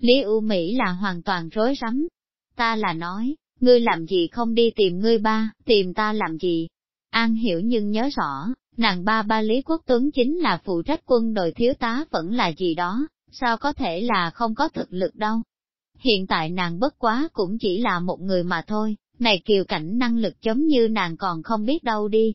Lý U Mỹ là hoàn toàn rối rắm. Ta là nói, ngươi làm gì không đi tìm ngươi ba, tìm ta làm gì? An hiểu nhưng nhớ rõ, nàng ba ba Lý Quốc Tuấn chính là phụ trách quân đội thiếu tá vẫn là gì đó, sao có thể là không có thực lực đâu. Hiện tại nàng bất quá cũng chỉ là một người mà thôi, này kiều cảnh năng lực giống như nàng còn không biết đâu đi.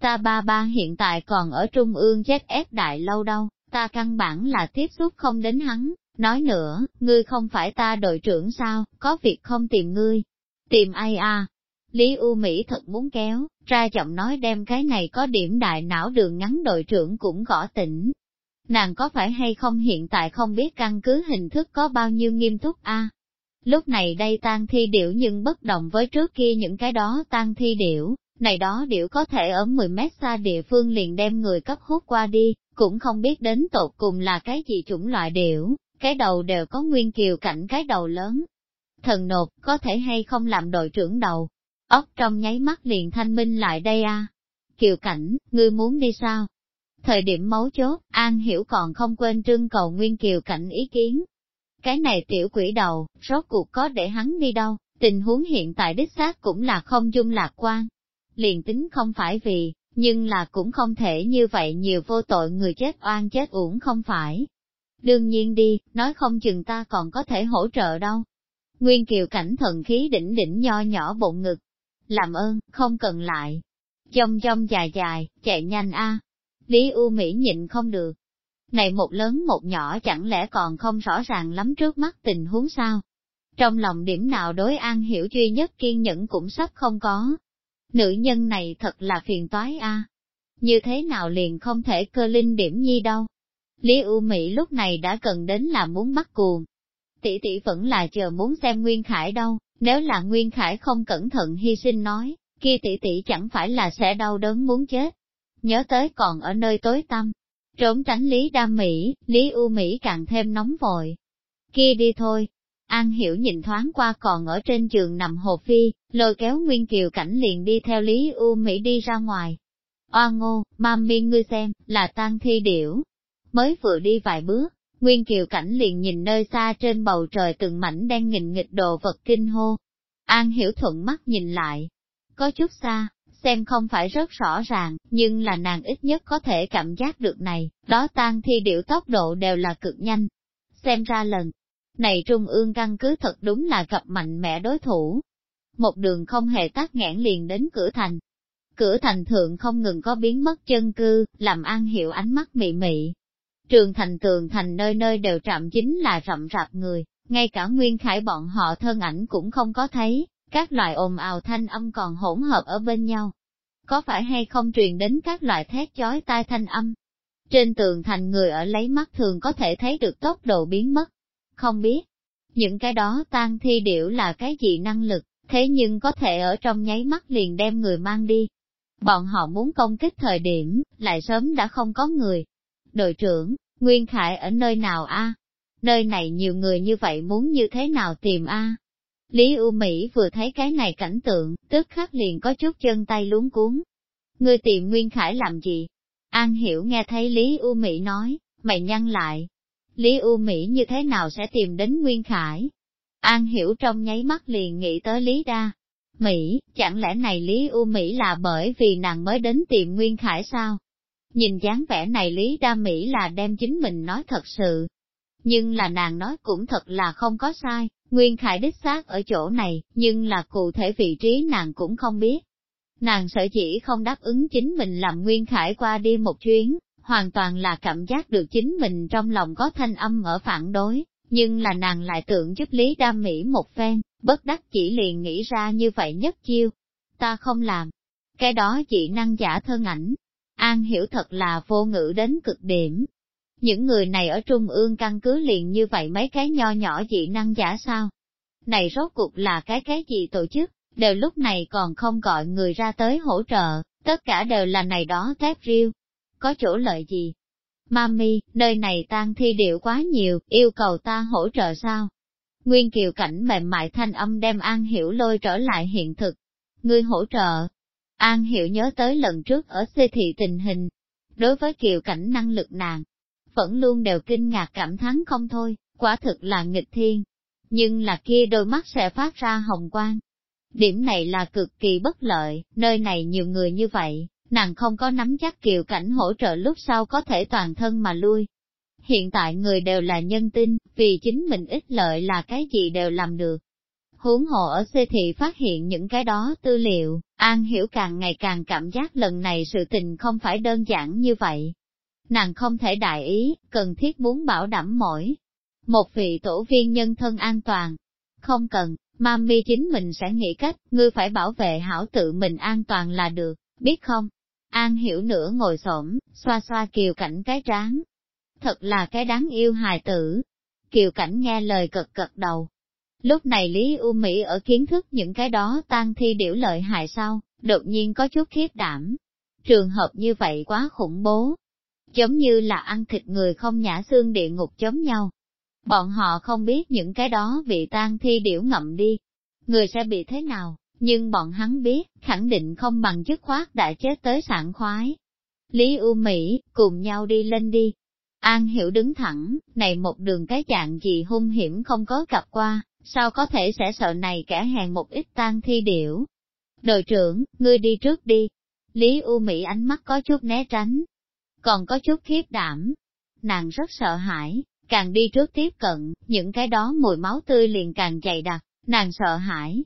Ta ba ba hiện tại còn ở trung ương chết ép đại lâu đâu, ta căn bản là tiếp xúc không đến hắn, nói nữa, ngươi không phải ta đội trưởng sao, có việc không tìm ngươi. Tìm ai à? Lý U Mỹ thật muốn kéo, ra giọng nói đem cái này có điểm đại não đường ngắn đội trưởng cũng gõ tỉnh. Nàng có phải hay không hiện tại không biết căn cứ hình thức có bao nhiêu nghiêm túc a Lúc này đây tan thi điểu nhưng bất đồng với trước kia những cái đó tan thi điểu, này đó điểu có thể ở 10 mét xa địa phương liền đem người cấp hút qua đi, cũng không biết đến tột cùng là cái gì chủng loại điểu, cái đầu đều có nguyên kiều cảnh cái đầu lớn. Thần nột, có thể hay không làm đội trưởng đầu, ốc trong nháy mắt liền thanh minh lại đây a Kiều cảnh, ngươi muốn đi sao? Thời điểm mấu chốt, An Hiểu còn không quên trưng cầu Nguyên Kiều cảnh ý kiến. Cái này tiểu quỷ đầu, rốt cuộc có để hắn đi đâu, tình huống hiện tại đích xác cũng là không dung lạc quan. Liền tính không phải vì, nhưng là cũng không thể như vậy nhiều vô tội người chết oan chết uổng không phải. Đương nhiên đi, nói không chừng ta còn có thể hỗ trợ đâu. Nguyên Kiều cảnh thần khí đỉnh đỉnh nho nhỏ bụng ngực. Làm ơn, không cần lại. chông chông dài dài, chạy nhanh a. Lý U Mỹ nhịn không được. Này một lớn một nhỏ chẳng lẽ còn không rõ ràng lắm trước mắt tình huống sao? Trong lòng điểm nào đối an hiểu duy nhất kiên nhẫn cũng sắp không có. Nữ nhân này thật là phiền toái a. Như thế nào liền không thể cơ linh điểm nhi đâu. Lý U Mỹ lúc này đã cần đến là muốn bắt cuồng. Tỷ tỷ vẫn là chờ muốn xem Nguyên Khải đâu, nếu là Nguyên Khải không cẩn thận hy sinh nói, kia tỷ tỷ chẳng phải là sẽ đau đớn muốn chết. Nhớ tới còn ở nơi tối tăm, trốn tránh Lý Đam Mỹ, Lý U Mỹ càng thêm nóng vội. Kia đi thôi. An Hiểu nhìn thoáng qua còn ở trên giường nằm hồ phi, lôi kéo Nguyên Kiều Cảnh liền đi theo Lý U Mỹ đi ra ngoài. Oa ngô, mami ngươi xem, là tang thi điểu. Mới vừa đi vài bước, Nguyên Kiều Cảnh liền nhìn nơi xa trên bầu trời từng mảnh đen nghìn nghịch đồ vật kinh hô. An Hiểu thuận mắt nhìn lại. Có chút xa, xem không phải rất rõ ràng, nhưng là nàng ít nhất có thể cảm giác được này, đó tan thi điệu tốc độ đều là cực nhanh. Xem ra lần này trung ương căn cứ thật đúng là gặp mạnh mẽ đối thủ. Một đường không hề tắt nghẽn liền đến cửa thành. Cửa thành thượng không ngừng có biến mất chân cư, làm an hiểu ánh mắt mị mị. Trường thành tường thành nơi nơi đều trạm chính là rậm rạp người, ngay cả nguyên khải bọn họ thân ảnh cũng không có thấy, các loại ồn ào thanh âm còn hỗn hợp ở bên nhau. Có phải hay không truyền đến các loại thét chói tai thanh âm? Trên tường thành người ở lấy mắt thường có thể thấy được tốc độ biến mất. Không biết, những cái đó tan thi điểu là cái gì năng lực, thế nhưng có thể ở trong nháy mắt liền đem người mang đi. Bọn họ muốn công kích thời điểm, lại sớm đã không có người. Đội trưởng, Nguyên Khải ở nơi nào a? Nơi này nhiều người như vậy muốn như thế nào tìm a? Lý U Mỹ vừa thấy cái này cảnh tượng, tức khắc liền có chút chân tay luống cuốn. Ngươi tìm Nguyên Khải làm gì? An Hiểu nghe thấy Lý U Mỹ nói, mày nhăn lại. Lý U Mỹ như thế nào sẽ tìm đến Nguyên Khải? An Hiểu trong nháy mắt liền nghĩ tới Lý Đa. Mỹ, chẳng lẽ này Lý U Mỹ là bởi vì nàng mới đến tìm Nguyên Khải sao? Nhìn dáng vẻ này Lý Đa Mỹ là đem chính mình nói thật sự. Nhưng là nàng nói cũng thật là không có sai, Nguyên Khải đích xác ở chỗ này, nhưng là cụ thể vị trí nàng cũng không biết. Nàng sợ chỉ không đáp ứng chính mình làm Nguyên Khải qua đi một chuyến, hoàn toàn là cảm giác được chính mình trong lòng có thanh âm ở phản đối, nhưng là nàng lại tưởng giúp Lý Đam Mỹ một phen, bất đắc chỉ liền nghĩ ra như vậy nhất chiêu. Ta không làm. Cái đó chỉ năng giả thân ảnh. An hiểu thật là vô ngữ đến cực điểm, những người này ở trung ương căn cứ liền như vậy mấy cái nho nhỏ dị năng giả sao? Này rốt cuộc là cái cái gì tổ chức, đều lúc này còn không gọi người ra tới hỗ trợ, tất cả đều là này đó tép riêu. Có chỗ lợi gì? Mami, nơi này tan thi điệu quá nhiều, yêu cầu ta hỗ trợ sao? Nguyên kiều cảnh mềm mại thanh âm đem An Hiểu lôi trở lại hiện thực. Ngươi hỗ trợ. An Hiểu nhớ tới lần trước ở xê thị tình hình. Đối với kiều cảnh năng lực nàng, vẫn luôn đều kinh ngạc cảm thán không thôi, quả thực là nghịch thiên. Nhưng là kia đôi mắt sẽ phát ra hồng quang. Điểm này là cực kỳ bất lợi, nơi này nhiều người như vậy, nàng không có nắm chắc kiều cảnh hỗ trợ lúc sau có thể toàn thân mà lui. Hiện tại người đều là nhân tinh, vì chính mình ích lợi là cái gì đều làm được. Huống hộ ở xê thị phát hiện những cái đó tư liệu, An Hiểu càng ngày càng cảm giác lần này sự tình không phải đơn giản như vậy. Nàng không thể đại ý, cần thiết muốn bảo đảm mỗi một vị tổ viên nhân thân an toàn. Không cần, mami chính mình sẽ nghĩ cách, ngươi phải bảo vệ hảo tự mình an toàn là được, biết không? An hiểu nửa ngồi xổm, xoa xoa kiều cảnh cái trán. Thật là cái đáng yêu hài tử. Kiều cảnh nghe lời cật cật đầu. Lúc này Lý U Mỹ ở kiến thức những cái đó tan thi điểu lợi hại sau, đột nhiên có chút khiếp đảm. Trường hợp như vậy quá khủng bố. Giống như là ăn thịt người không nhả xương địa ngục giống nhau. Bọn họ không biết những cái đó bị tan thi điểu ngậm đi. Người sẽ bị thế nào? nhưng bọn hắn biết, khẳng định không bằng chức khoát đã chết tới sảng khoái. Lý U Mỹ, cùng nhau đi lên đi. An Hiểu đứng thẳng, này một đường cái dạng gì hung hiểm không có gặp qua, sao có thể sẽ sợ này kẻ hàng một ít tan thi điểu. Đội trưởng, ngươi đi trước đi. Lý U Mỹ ánh mắt có chút né tránh, còn có chút khiếp đảm. Nàng rất sợ hãi, càng đi trước tiếp cận, những cái đó mùi máu tươi liền càng dày đặc, nàng sợ hãi,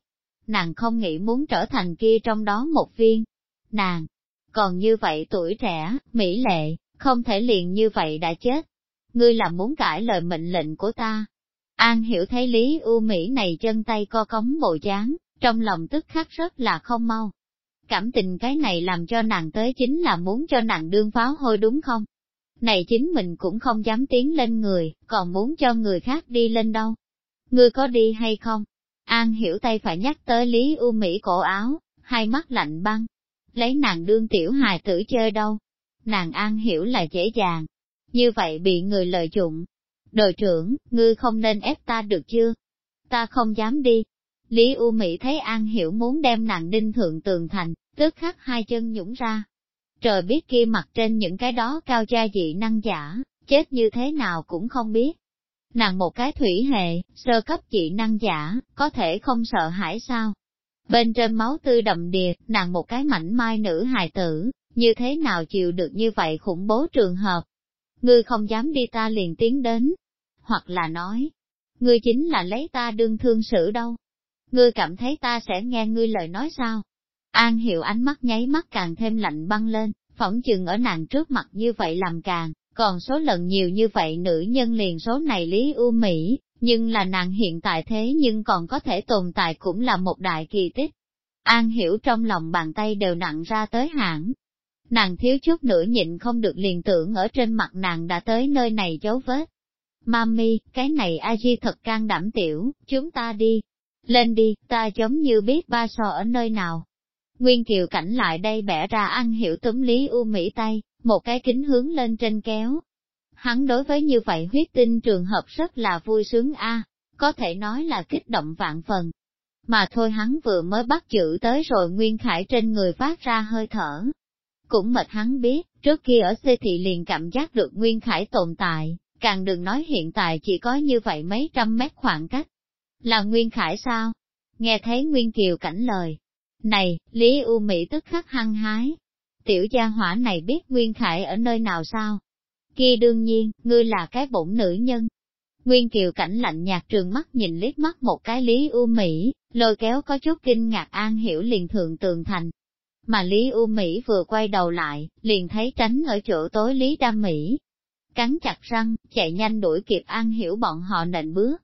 nàng không nghĩ muốn trở thành kia trong đó một viên. Nàng, còn như vậy tuổi trẻ, mỹ lệ, không thể liền như vậy đã chết. Ngươi là muốn cãi lời mệnh lệnh của ta. An hiểu thấy Lý U Mỹ này chân tay co cống bộ dáng, trong lòng tức khắc rất là không mau. Cảm tình cái này làm cho nàng tới chính là muốn cho nàng đương pháo hôi đúng không? Này chính mình cũng không dám tiến lên người, còn muốn cho người khác đi lên đâu. Ngươi có đi hay không? An hiểu tay phải nhắc tới Lý U Mỹ cổ áo, hai mắt lạnh băng. Lấy nàng đương tiểu hài tử chơi đâu. Nàng An hiểu là dễ dàng. Như vậy bị người lợi dụng. Đội trưởng, ngươi không nên ép ta được chưa? Ta không dám đi. Lý U Mỹ thấy An hiểu muốn đem nàng đinh thượng tường thành, tức khắc hai chân nhũng ra. Trời biết kia mặt trên những cái đó cao gia dị năng giả, chết như thế nào cũng không biết. Nàng một cái thủy hệ, sơ cấp dị năng giả, có thể không sợ hãi sao? Bên trên máu tươi đậm đìa, nàng một cái mảnh mai nữ hài tử, như thế nào chịu được như vậy khủng bố trường hợp? Ngươi không dám đi ta liền tiến đến. Hoặc là nói, ngươi chính là lấy ta đương thương xử đâu. Ngươi cảm thấy ta sẽ nghe ngươi lời nói sao? An hiệu ánh mắt nháy mắt càng thêm lạnh băng lên, phỏng chừng ở nàng trước mặt như vậy làm càng, còn số lần nhiều như vậy nữ nhân liền số này Lý ưu Mỹ, nhưng là nàng hiện tại thế nhưng còn có thể tồn tại cũng là một đại kỳ tích. An hiểu trong lòng bàn tay đều nặng ra tới hãng. Nàng thiếu chút nữa nhịn không được liền tưởng ở trên mặt nàng đã tới nơi này dấu vết. Mami, cái này a di thật can đảm tiểu, chúng ta đi. Lên đi, ta giống như biết ba sò ở nơi nào. Nguyên Kiều cảnh lại đây bẻ ra ăn hiểu túm Lý U Mỹ tay, một cái kính hướng lên trên kéo. Hắn đối với như vậy huyết tinh trường hợp rất là vui sướng a, có thể nói là kích động vạn phần. Mà thôi hắn vừa mới bắt chữ tới rồi Nguyên Khải trên người phát ra hơi thở. Cũng mệt hắn biết, trước kia ở xê thị liền cảm giác được Nguyên Khải tồn tại, càng đừng nói hiện tại chỉ có như vậy mấy trăm mét khoảng cách. Là Nguyên Khải sao? Nghe thấy Nguyên Kiều cảnh lời. Này, Lý U Mỹ tức khắc hăng hái, tiểu gia hỏa này biết Nguyên Khải ở nơi nào sao? Kia đương nhiên, ngươi là cái bổn nữ nhân. Nguyên Kiều cảnh lạnh nhạt trường mắt nhìn liếc mắt một cái Lý U Mỹ, lôi kéo có chút kinh ngạc an hiểu liền thượng tường thành. Mà Lý U Mỹ vừa quay đầu lại, liền thấy tránh ở chỗ tối Lý Đam Mỹ. Cắn chặt răng, chạy nhanh đuổi kịp an hiểu bọn họ nện bước.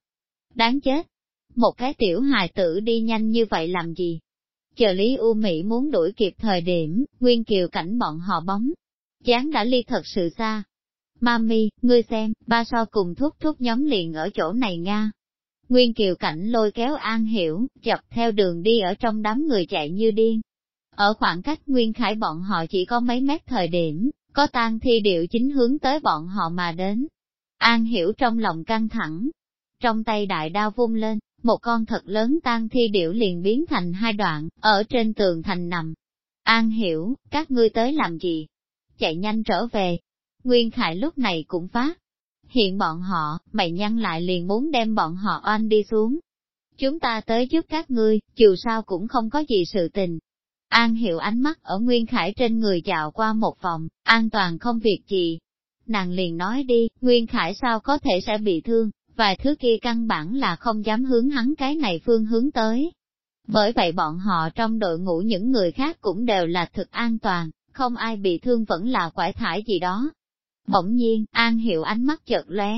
Đáng chết! Một cái tiểu hài tử đi nhanh như vậy làm gì? Chờ Lý U Mỹ muốn đuổi kịp thời điểm, Nguyên Kiều cảnh bọn họ bóng. Chán đã ly thật sự xa. Mami, ngươi xem, ba so cùng thúc thúc nhóm liền ở chỗ này nga. Nguyên Kiều cảnh lôi kéo An Hiểu, chập theo đường đi ở trong đám người chạy như điên. Ở khoảng cách Nguyên Khải bọn họ chỉ có mấy mét thời điểm, có tang thi điệu chính hướng tới bọn họ mà đến. An Hiểu trong lòng căng thẳng, trong tay đại đao vung lên, một con thật lớn tan thi điểu liền biến thành hai đoạn, ở trên tường thành nằm. An hiểu, các ngươi tới làm gì? Chạy nhanh trở về. Nguyên Khải lúc này cũng phát. hiện bọn họ, mày nhăn lại liền muốn đem bọn họ oan đi xuống. Chúng ta tới giúp các ngươi, dù sao cũng không có gì sự tình. An hiệu ánh mắt ở Nguyên Khải trên người dạo qua một vòng, an toàn không việc gì. Nàng liền nói đi, Nguyên Khải sao có thể sẽ bị thương, vài thứ kia căn bản là không dám hướng hắn cái này phương hướng tới. Bởi vậy bọn họ trong đội ngũ những người khác cũng đều là thực an toàn, không ai bị thương vẫn là quải thải gì đó. Bỗng nhiên, An Hiệu ánh mắt chợt lóe,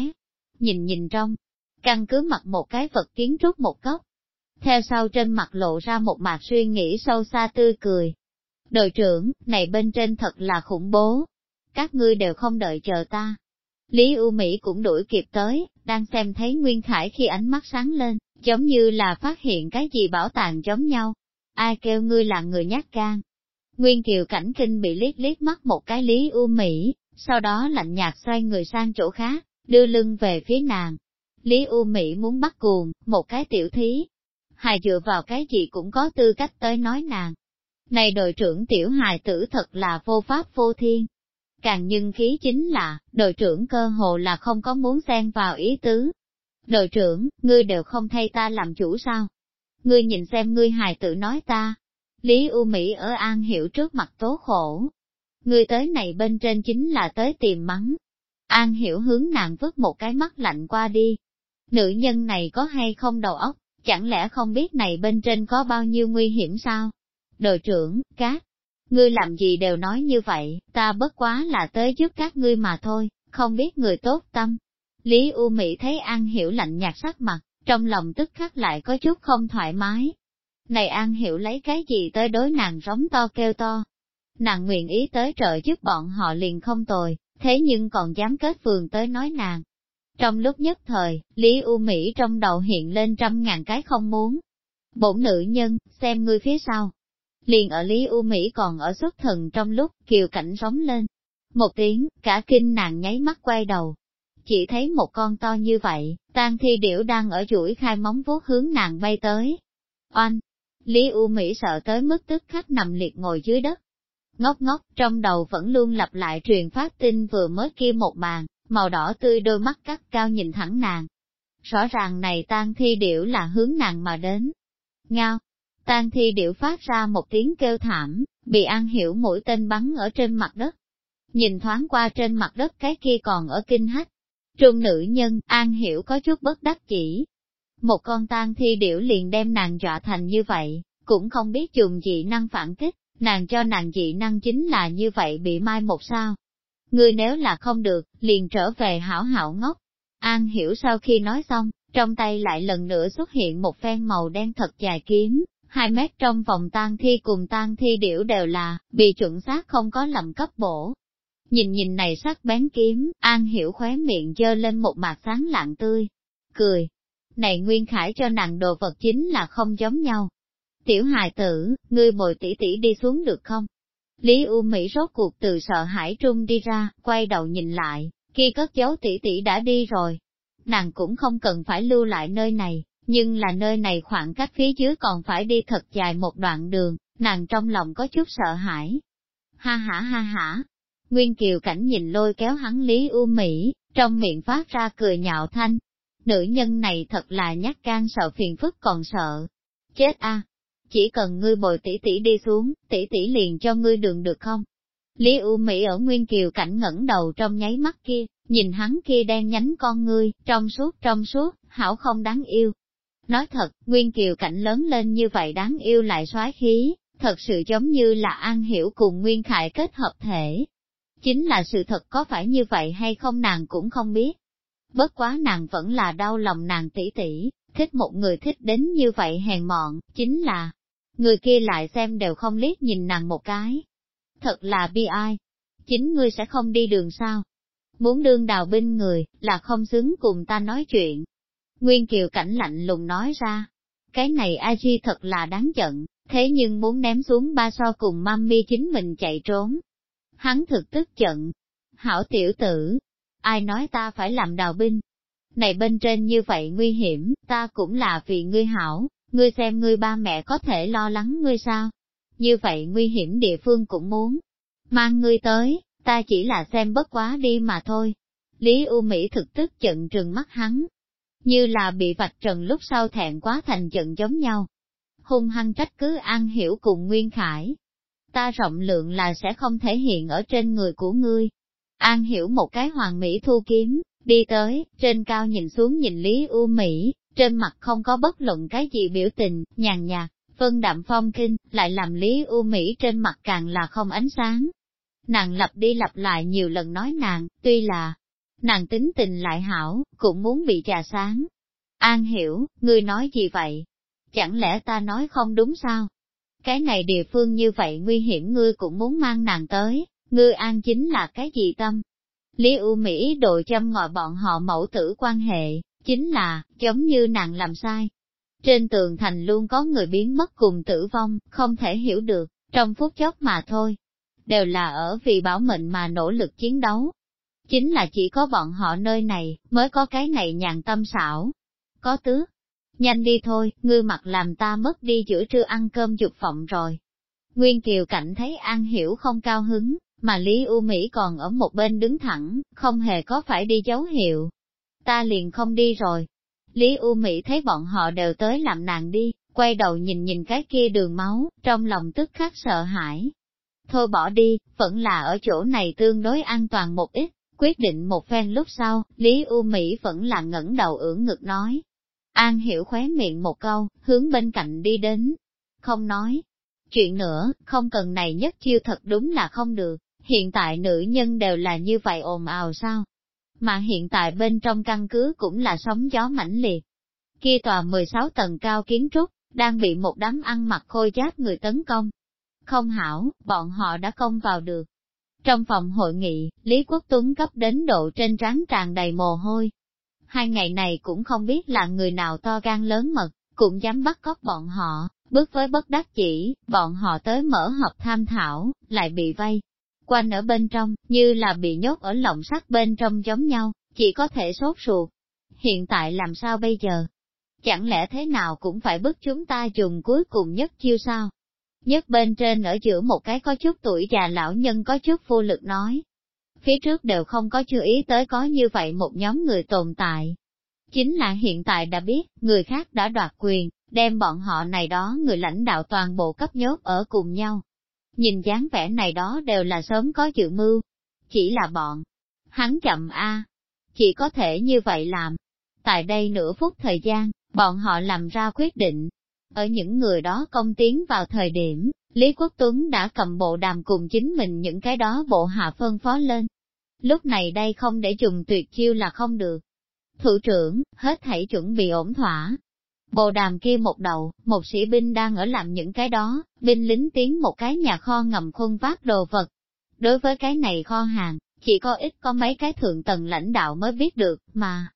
nhìn nhìn trong, căn cứ mặc một cái vật kiến trúc một góc. Theo sau trên mặt lộ ra một mặt suy nghĩ sâu xa tươi cười. Đội trưởng, này bên trên thật là khủng bố. Các ngươi đều không đợi chờ ta. Lý U Mỹ cũng đuổi kịp tới, đang xem thấy Nguyên Khải khi ánh mắt sáng lên, giống như là phát hiện cái gì bảo tàng giống nhau. Ai kêu ngươi là người nhát gan, Nguyên Kiều Cảnh Kinh bị liếc liếc mắt một cái Lý U Mỹ, sau đó lạnh nhạt xoay người sang chỗ khác, đưa lưng về phía nàng. Lý U Mỹ muốn bắt cuồng, một cái tiểu thí. Hài dựa vào cái gì cũng có tư cách tới nói nàng. Này đội trưởng tiểu hài tử thật là vô pháp vô thiên. Càng nhưng khí chính là, đội trưởng cơ hồ là không có muốn xen vào ý tứ. Đội trưởng, ngươi đều không thay ta làm chủ sao? Ngươi nhìn xem ngươi hài tử nói ta, Lý U Mỹ ở An Hiểu trước mặt tố khổ. Ngươi tới này bên trên chính là tới tìm mắng. An Hiểu hướng nàng vứt một cái mắt lạnh qua đi. Nữ nhân này có hay không đầu óc, chẳng lẽ không biết này bên trên có bao nhiêu nguy hiểm sao? Đội trưởng, các, ngươi làm gì đều nói như vậy, ta bất quá là tới giúp các ngươi mà thôi, không biết người tốt tâm. Lý U Mỹ thấy An Hiểu lạnh nhạt sắc mặt, trong lòng tức khắc lại có chút không thoải mái, này An Hiểu lấy cái gì tới đối nàng rống to kêu to. Nàng nguyện ý tới trợ giúp bọn họ liền không tồi, thế nhưng còn dám kết phường tới nói nàng. Trong lúc nhất thời, Lý U Mỹ trong đầu hiện lên trăm ngàn cái không muốn. Bổn nữ nhân, xem ngươi phía sau. Liền ở Lý U Mỹ còn ở xuất thần trong lúc kiều cảnh sóng lên. Một tiếng, cả kinh nàng nháy mắt quay đầu. Chỉ thấy một con to như vậy, tan thi điểu đang ở chuỗi khai móng vuốt hướng nàng bay tới. Oanh, Lý U Mỹ sợ tới mức tức khắc nằm liệt ngồi dưới đất. Ngốc ngốc, trong đầu vẫn luôn lặp lại truyền phát tin vừa mới kia một màn, màu đỏ tươi đôi mắt cắt cao nhìn thẳng nàng. Rõ ràng này tan thi điểu là hướng nàng mà đến. Ngao, tan thi điểu phát ra một tiếng kêu thảm, bị An Hiểu mũi tên bắn ở trên mặt đất. Nhìn thoáng qua trên mặt đất cái kia còn ở kinh hách. Trung nữ nhân, An Hiểu có chút bất đắc chỉ, một con tan thi điểu liền đem nàng dọa thành như vậy, cũng không biết dùng dị năng phản kích, nàng cho nàng dị năng chính là như vậy bị mai một sao. Ngươi nếu là không được, liền trở về hảo hảo ngốc. An hiểu sau khi nói xong, trong tay lại lần nữa xuất hiện một phen màu đen thật dài kiếm, hai mét trong vòng tang thi cùng tang thi điểu đều là, bị chuẩn xác không có lầm cấp bổ. Nhìn nhìn này sắc bén kiếm, An hiểu khóe miệng dơ lên một mặt sáng lạng tươi, cười, này Nguyên Khải cho nàng đồ vật chính là không giống nhau. Tiểu hài tử, ngươi bồi tỷ tỷ đi xuống được không? Lý U Mỹ rốt cuộc từ sợ hãi trung đi ra, quay đầu nhìn lại, khi cất giấu tỷ tỷ đã đi rồi. Nàng cũng không cần phải lưu lại nơi này, nhưng là nơi này khoảng cách phía dưới còn phải đi thật dài một đoạn đường, nàng trong lòng có chút sợ hãi. Ha ha ha ha, Nguyên Kiều Cảnh nhìn lôi kéo hắn Lý U Mỹ, trong miệng phát ra cười nhạo thanh, nữ nhân này thật là nhát gan sợ phiền phức còn sợ. Chết a! Chỉ cần ngươi bồi tỷ tỷ đi xuống, tỷ tỷ liền cho ngươi đường được không? Lý U Mỹ ở Nguyên Kiều cảnh ngẩng đầu trong nháy mắt kia, nhìn hắn kia đen nhánh con ngươi, trong suốt trong suốt, hảo không đáng yêu. Nói thật, Nguyên Kiều cảnh lớn lên như vậy đáng yêu lại soái khí, thật sự giống như là An Hiểu cùng Nguyên Khải kết hợp thể. Chính là sự thật có phải như vậy hay không nàng cũng không biết bất quá nàng vẫn là đau lòng nàng tỷ tỷ, thích một người thích đến như vậy hèn mọn, chính là, người kia lại xem đều không liếc nhìn nàng một cái. Thật là bi ai, chính ngươi sẽ không đi đường sao. Muốn đương đào binh người, là không xứng cùng ta nói chuyện. Nguyên Kiều cảnh lạnh lùng nói ra, cái này a di thật là đáng giận, thế nhưng muốn ném xuống ba so cùng mami chính mình chạy trốn. Hắn thực tức giận. Hảo tiểu tử, ai nói ta phải làm đào binh. Này bên trên như vậy nguy hiểm, ta cũng là vì ngươi hảo, ngươi xem ngươi ba mẹ có thể lo lắng ngươi sao? Như vậy nguy hiểm địa phương cũng muốn. Mang ngươi tới, ta chỉ là xem bất quá đi mà thôi. Lý U Mỹ thực tức giận trừng mắt hắn, như là bị vạch trần lúc sau thẹn quá thành giận giống nhau. Hung hăng trách cứ An Hiểu cùng Nguyên Khải. Ta rộng lượng là sẽ không thể hiện ở trên người của ngươi. An Hiểu một cái hoàng mỹ thu kiếm, đi tới, trên cao nhìn xuống nhìn Lý U Mỹ, trên mặt không có bất luận cái gì biểu tình, nhàn nhạt, vân đạm phong kinh, lại làm Lý U Mỹ trên mặt càng là không ánh sáng. Nàng lặp đi lặp lại nhiều lần nói nàng, tuy là, nàng tính tình lại hảo, cũng muốn bị trà sáng. An hiểu, ngươi nói gì vậy? Chẳng lẽ ta nói không đúng sao? Cái này địa phương như vậy nguy hiểm ngươi cũng muốn mang nàng tới, ngươi an chính là cái gì tâm? Lý U Mỹ đội châm ngòi bọn họ mẫu tử quan hệ, chính là, giống như nàng làm sai. Trên tường thành luôn có người biến mất cùng tử vong, không thể hiểu được, trong phút chốc mà thôi. Đều là ở vì bảo mệnh mà nỗ lực chiến đấu, Chính là chỉ có bọn họ nơi này, mới có cái này nhàn tâm xảo. Có tứ. Nhanh đi thôi, ngươi mặt làm ta mất đi giữa trưa ăn cơm dục vọng rồi. Nguyên Kiều Cảnh thấy An Hiểu không cao hứng, mà Lý U Mỹ còn ở một bên đứng thẳng, không hề có phải đi dấu hiệu. Ta liền không đi rồi. Lý U Mỹ thấy bọn họ đều tới làm nàng đi, quay đầu nhìn nhìn cái kia đường máu, trong lòng tức khắc sợ hãi. Thôi bỏ đi, vẫn là ở chỗ này tương đối an toàn một ít. Quyết định một phen lúc sau, Lý U Mỹ vẫn là ngẩng đầu ưỡn ngực nói. An hiểu khóe miệng một câu, hướng bên cạnh đi đến. Không nói. Chuyện nữa, không cần này nhất chiêu thật đúng là không được, hiện tại nữ nhân đều là như vậy ồn ào sao? Mà hiện tại bên trong căn cứ cũng là sóng gió mãnh liệt. Kia tòa 16 tầng cao kiến trúc, đang bị một đám ăn mặc khôi giáp người tấn công. Không hảo, bọn họ đã công vào được. Trong phòng hội nghị, Lý Quốc Tuấn cấp đến độ trên trán tràn đầy mồ hôi. Hai ngày này cũng không biết là người nào to gan lớn mật, cũng dám bắt cóc bọn họ, bước với bất đắc chỉ, bọn họ tới mở họp tham thảo, lại bị vây. Quanh ở bên trong, như là bị nhốt ở lồng sắt bên trong giống nhau, chỉ có thể sốt ruột. Hiện tại làm sao bây giờ? Chẳng lẽ thế nào cũng phải bức chúng ta dùng cuối cùng nhất chiêu sao? Nhất bên trên ở giữa một cái có chút tuổi già lão nhân có chút vô lực nói. Phía trước đều không có chưa ý tới có như vậy một nhóm người tồn tại. Chính là hiện tại đã biết, người khác đã đoạt quyền, đem bọn họ này đó người lãnh đạo toàn bộ cấp nhốt ở cùng nhau. Nhìn dáng vẻ này đó đều là sớm có dự mưu. Chỉ là bọn. Hắn chậm a à. Chỉ có thể như vậy làm. Tại đây nửa phút thời gian, bọn họ làm ra quyết định, ở những người đó công tiến vào thời điểm, Lý Quốc Tuấn đã cầm bộ đàm cùng chính mình những cái đó bộ hạ phân phó lên. Lúc này đây không để dùng tuyệt chiêu là không được. Thủ trưởng, hết thảy chuẩn bị ổn thỏa. Bộ đàm kia một đầu, một sĩ binh đang ở làm những cái đó, binh lính tiến một cái nhà kho ngầm khuôn vác đồ vật. Đối với cái này kho hàng, chỉ có ít có mấy cái thượng tầng lãnh đạo mới biết được, mà,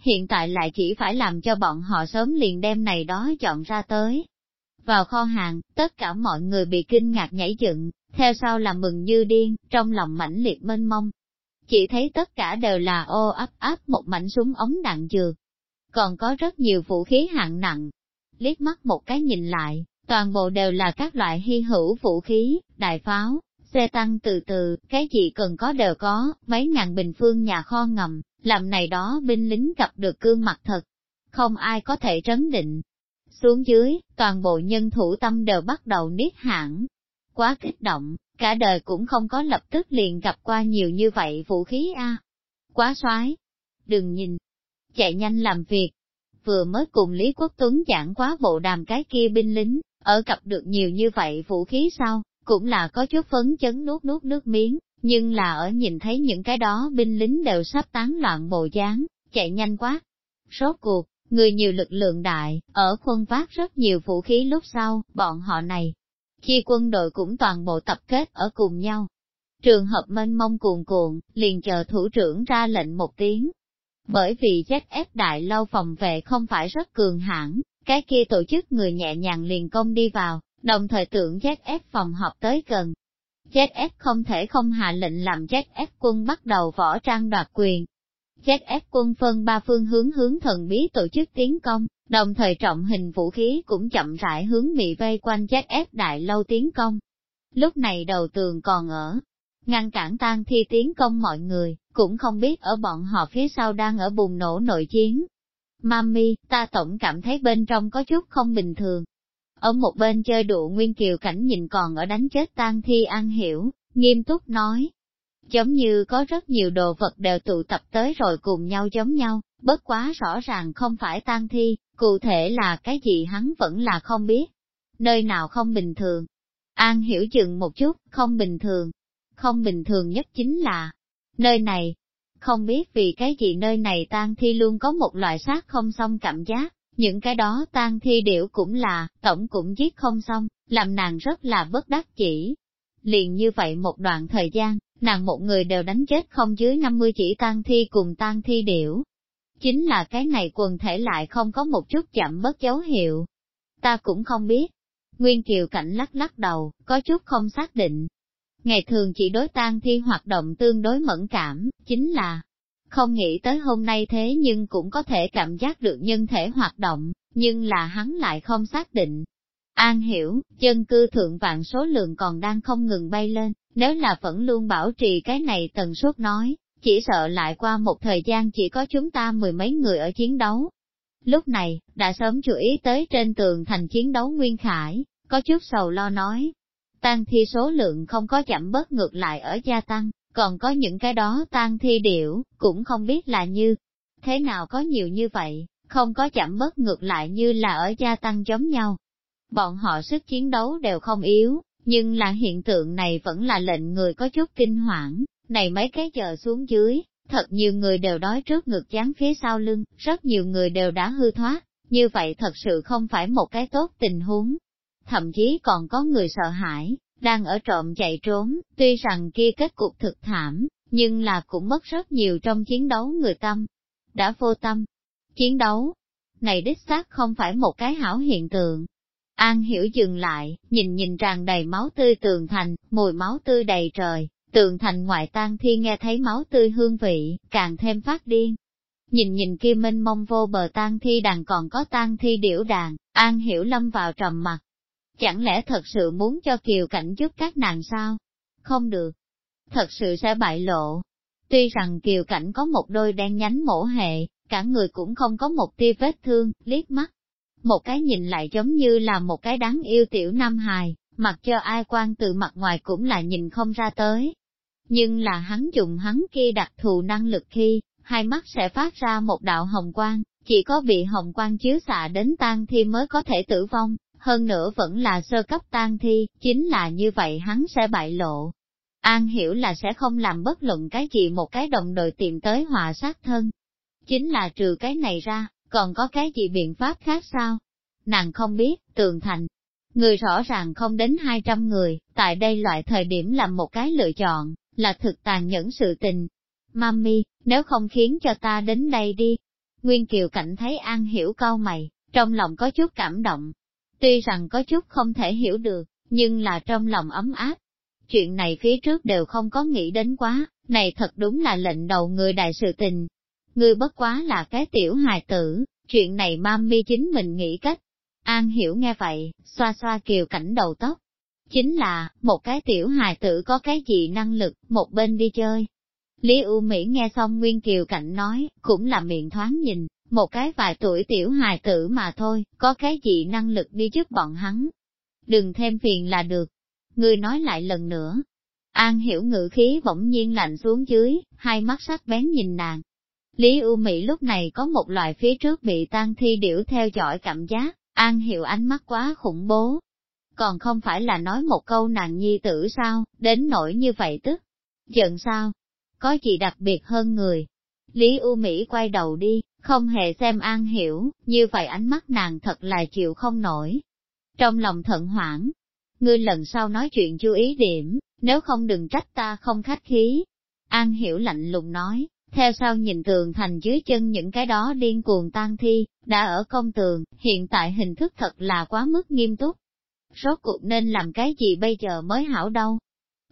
hiện tại lại chỉ phải làm cho bọn họ sớm liền đem này đó chọn ra tới. Vào kho hàng, tất cả mọi người bị kinh ngạc nhảy dựng, theo sau là mừng như điên, trong lòng mãnh liệt mênh mông. Chỉ thấy tất cả đều là ô ấp áp một mảnh súng ống đạn dược. Còn có rất nhiều vũ khí hạng nặng. Liếc mắt một cái nhìn lại, toàn bộ đều là các loại hy hữu vũ khí, đại pháo, xe tăng từ từ, cái gì cần có đều có, mấy ngàn bình phương nhà kho ngầm, làm này đó binh lính gặp được cương mặt thật. Không ai có thể trấn định. Xuống dưới, toàn bộ nhân thủ tâm đều bắt đầu niết hãng. Quá kích động, cả đời cũng không có lập tức liền gặp qua nhiều như vậy vũ khí a. Quá xoái. Đừng nhìn. Chạy nhanh làm việc. Vừa mới cùng Lý Quốc Tuấn giảng quá bộ đàm cái kia binh lính, ở gặp được nhiều như vậy vũ khí sau cũng là có chút phấn chấn nuốt nuốt nước miếng, nhưng là ở nhìn thấy những cái đó binh lính đều sắp tán loạn bộ dáng, chạy nhanh quá. Rốt cuộc, người nhiều lực lượng đại, ở khuôn vác rất nhiều vũ khí lúc sau, bọn họ này, khi quân đội cũng toàn bộ tập kết ở cùng nhau. Trường hợp mênh mông cuồn cuộn, liền chờ thủ trưởng ra lệnh một tiếng. Bởi vì ZF đại lâu phòng vệ không phải rất cường hãn, cái kia tổ chức người nhẹ nhàng liền công đi vào, đồng thời tưởng ZF phòng họp tới gần. ZF không thể không hạ lệnh làm ZF quân bắt đầu võ trang đoạt quyền. ZF quân phân ba phương hướng hướng thần bí tổ chức tiến công, đồng thời trọng hình vũ khí cũng chậm rãi hướng bị vây quanh ZF đại lâu tiến công. Lúc này đầu tường còn ở, ngăn cản tan thi tiến công mọi người, cũng không biết ở bọn họ phía sau đang ở bùng nổ nội chiến. Mami, ta tổng cảm thấy bên trong có chút không bình thường. Ở một bên chơi đùa Nguyên Kiều Cảnh nhìn còn ở đánh chết tan thi an hiểu, nghiêm túc nói. Giống như có rất nhiều đồ vật đều tụ tập tới rồi cùng nhau giống nhau, bất quá rõ ràng không phải tan thi, cụ thể là cái gì hắn vẫn là không biết. Nơi nào không bình thường? An hiểu chừng một chút, không bình thường. Không bình thường nhất chính là, nơi này, không biết vì cái gì nơi này tan thi luôn có một loại sát không xong cảm giác, những cái đó tan thi điểu cũng là, tổng cũng giết không xong, làm nàng rất là bất đắc chỉ. Liền như vậy một đoạn thời gian, nàng một người đều đánh chết không dưới 50 chỉ tan thi cùng tan thi điểu. Chính là cái này quần thể lại không có một chút chậm bất dấu hiệu. Ta cũng không biết. Nguyên Kiều Cảnh lắc lắc đầu, có chút không xác định. Ngày thường chỉ đối tan thi hoạt động tương đối mẫn cảm, chính là, không nghĩ tới hôm nay thế nhưng cũng có thể cảm giác được nhân thể hoạt động, nhưng là hắn lại không xác định. An hiểu, chân cư thượng vạn số lượng còn đang không ngừng bay lên, nếu là vẫn luôn bảo trì cái này tần suất nói, chỉ sợ lại qua một thời gian chỉ có chúng ta mười mấy người ở chiến đấu. Lúc này, đã sớm chú ý tới trên tường thành chiến đấu Nguyên Khải, có chút sầu lo nói tang thi số lượng không có chậm bớt ngược lại ở gia tăng, còn có những cái đó tan thi điểu, cũng không biết là như, thế nào có nhiều như vậy, không có chậm bớt ngược lại như là ở gia tăng giống nhau. Bọn họ sức chiến đấu đều không yếu, nhưng là hiện tượng này vẫn là lệnh người có chút kinh hoảng, này mấy cái giờ xuống dưới, thật nhiều người đều đói trước ngực chán phía sau lưng, rất nhiều người đều đã hư thoát, như vậy thật sự không phải một cái tốt tình huống. Thậm chí còn có người sợ hãi, đang ở trộm chạy trốn, tuy rằng kia kết cục thực thảm, nhưng là cũng mất rất nhiều trong chiến đấu người tâm. Đã vô tâm. Chiến đấu, này đích xác không phải một cái hảo hiện tượng. An hiểu dừng lại, nhìn nhìn tràn đầy máu tươi tường thành, mùi máu tươi đầy trời, tường thành ngoại tan thi nghe thấy máu tươi hương vị, càng thêm phát điên. Nhìn nhìn kia minh mông vô bờ tan thi đàn còn có tan thi điểu đàn, An hiểu lâm vào trầm mặt, Chẳng lẽ thật sự muốn cho Kiều Cảnh giúp các nàng sao? Không được. Thật sự sẽ bại lộ. Tuy rằng Kiều Cảnh có một đôi đen nhánh mổ hệ, cả người cũng không có một tia vết thương, liếc mắt. Một cái nhìn lại giống như là một cái đáng yêu tiểu nam hài, mặc cho ai quan từ mặt ngoài cũng là nhìn không ra tới. Nhưng là hắn dùng hắn kia đặc thù năng lực khi, hai mắt sẽ phát ra một đạo hồng quang, chỉ có bị hồng quang chiếu xạ đến tan thi mới có thể tử vong, hơn nữa vẫn là sơ cấp tan thi, chính là như vậy hắn sẽ bại lộ. An hiểu là sẽ không làm bất luận cái gì một cái đồng đội tìm tới hòa sát thân. Chính là trừ cái này ra, còn có cái gì biện pháp khác sao? Nàng không biết, tường thành. Người rõ ràng không đến 200 người, tại đây loại thời điểm làm một cái lựa chọn, là thực tàn nhẫn sự tình. Mami, nếu không khiến cho ta đến đây đi. Nguyên Kiều Cảnh thấy An hiểu cau mày, trong lòng có chút cảm động, Tuy rằng có chút không thể hiểu được, nhưng là trong lòng ấm áp. Chuyện này phía trước đều không có nghĩ đến quá, này thật đúng là lệnh đầu người đại sự tình. Ngươi bất quá là cái tiểu hài tử, chuyện này mami chính mình nghĩ cách. An hiểu nghe vậy, xoa xoa kiều cảnh đầu tóc. Chính là, một cái tiểu hài tử có cái gì năng lực, một bên đi chơi. Lý U Mỹ nghe xong Nguyên Kiều Cảnh nói, cũng là miệng thoáng nhìn, một cái vài tuổi tiểu hài tử mà thôi, có cái gì năng lực đi giúp bọn hắn. Đừng thêm phiền là được. Ngươi nói lại lần nữa. An hiểu ngữ khí bỗng nhiên lạnh xuống dưới, hai mắt sắc bén nhìn nàng. Lý U Mỹ lúc này có một loại phía trước bị tan thi điểu theo dõi cảm giác, An hiểu ánh mắt quá khủng bố. Còn không phải là nói một câu nàng nhi tử sao, đến nỗi như vậy tức. Giận sao? Có gì đặc biệt hơn người? Lý U Mỹ quay đầu đi, không hề xem an hiểu, như vậy ánh mắt nàng thật là chịu không nổi. Trong lòng thận hoảng, ngươi lần sau nói chuyện chú ý điểm, nếu không đừng trách ta không khách khí. An hiểu lạnh lùng nói, theo sau nhìn tường thành dưới chân những cái đó điên cuồng tan thi, đã ở công tường, hiện tại hình thức thật là quá mức nghiêm túc. Rốt cuộc nên làm cái gì bây giờ mới hảo đâu?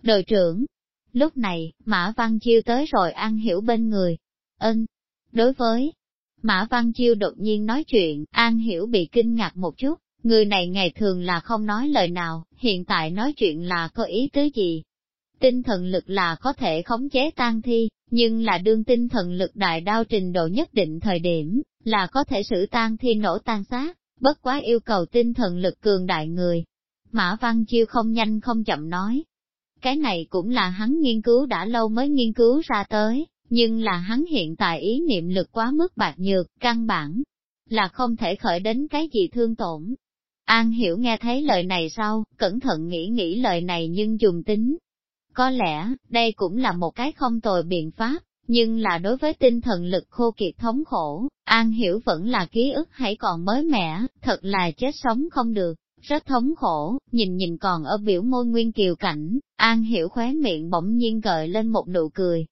Đội trưởng, lúc này, Mã Văn Chiêu tới rồi An hiểu bên người. Ân, đối với Mã Văn Chiêu đột nhiên nói chuyện, An Hiểu bị kinh ngạc một chút, người này ngày thường là không nói lời nào, hiện tại nói chuyện là có ý tứ gì. tinh thần lực là có thể khống chế tan thi, nhưng là đương tinh thần lực đại đao trình độ nhất định thời điểm, là có thể xử tan thi nổ tan xác, bất quá yêu cầu tinh thần lực cường đại người. Mã Văn Chiêu không nhanh không chậm nói. Cái này cũng là hắn nghiên cứu đã lâu mới nghiên cứu ra tới, nhưng là hắn hiện tại ý niệm lực quá mức bạc nhược, căn bản, là không thể khởi đến cái gì thương tổn. An hiểu nghe thấy lời này sau, cẩn thận nghĩ nghĩ lời này nhưng dùng tính. Có lẽ, đây cũng là một cái không tồi biện pháp, nhưng là đối với tinh thần lực khô kiệt thống khổ, An hiểu vẫn là ký ức hãy còn mới mẻ, thật là chết sống không được, rất thống khổ, nhìn nhìn còn ở biểu môi nguyên kiều cảnh, An hiểu khóe miệng bỗng nhiên gợi lên một nụ cười,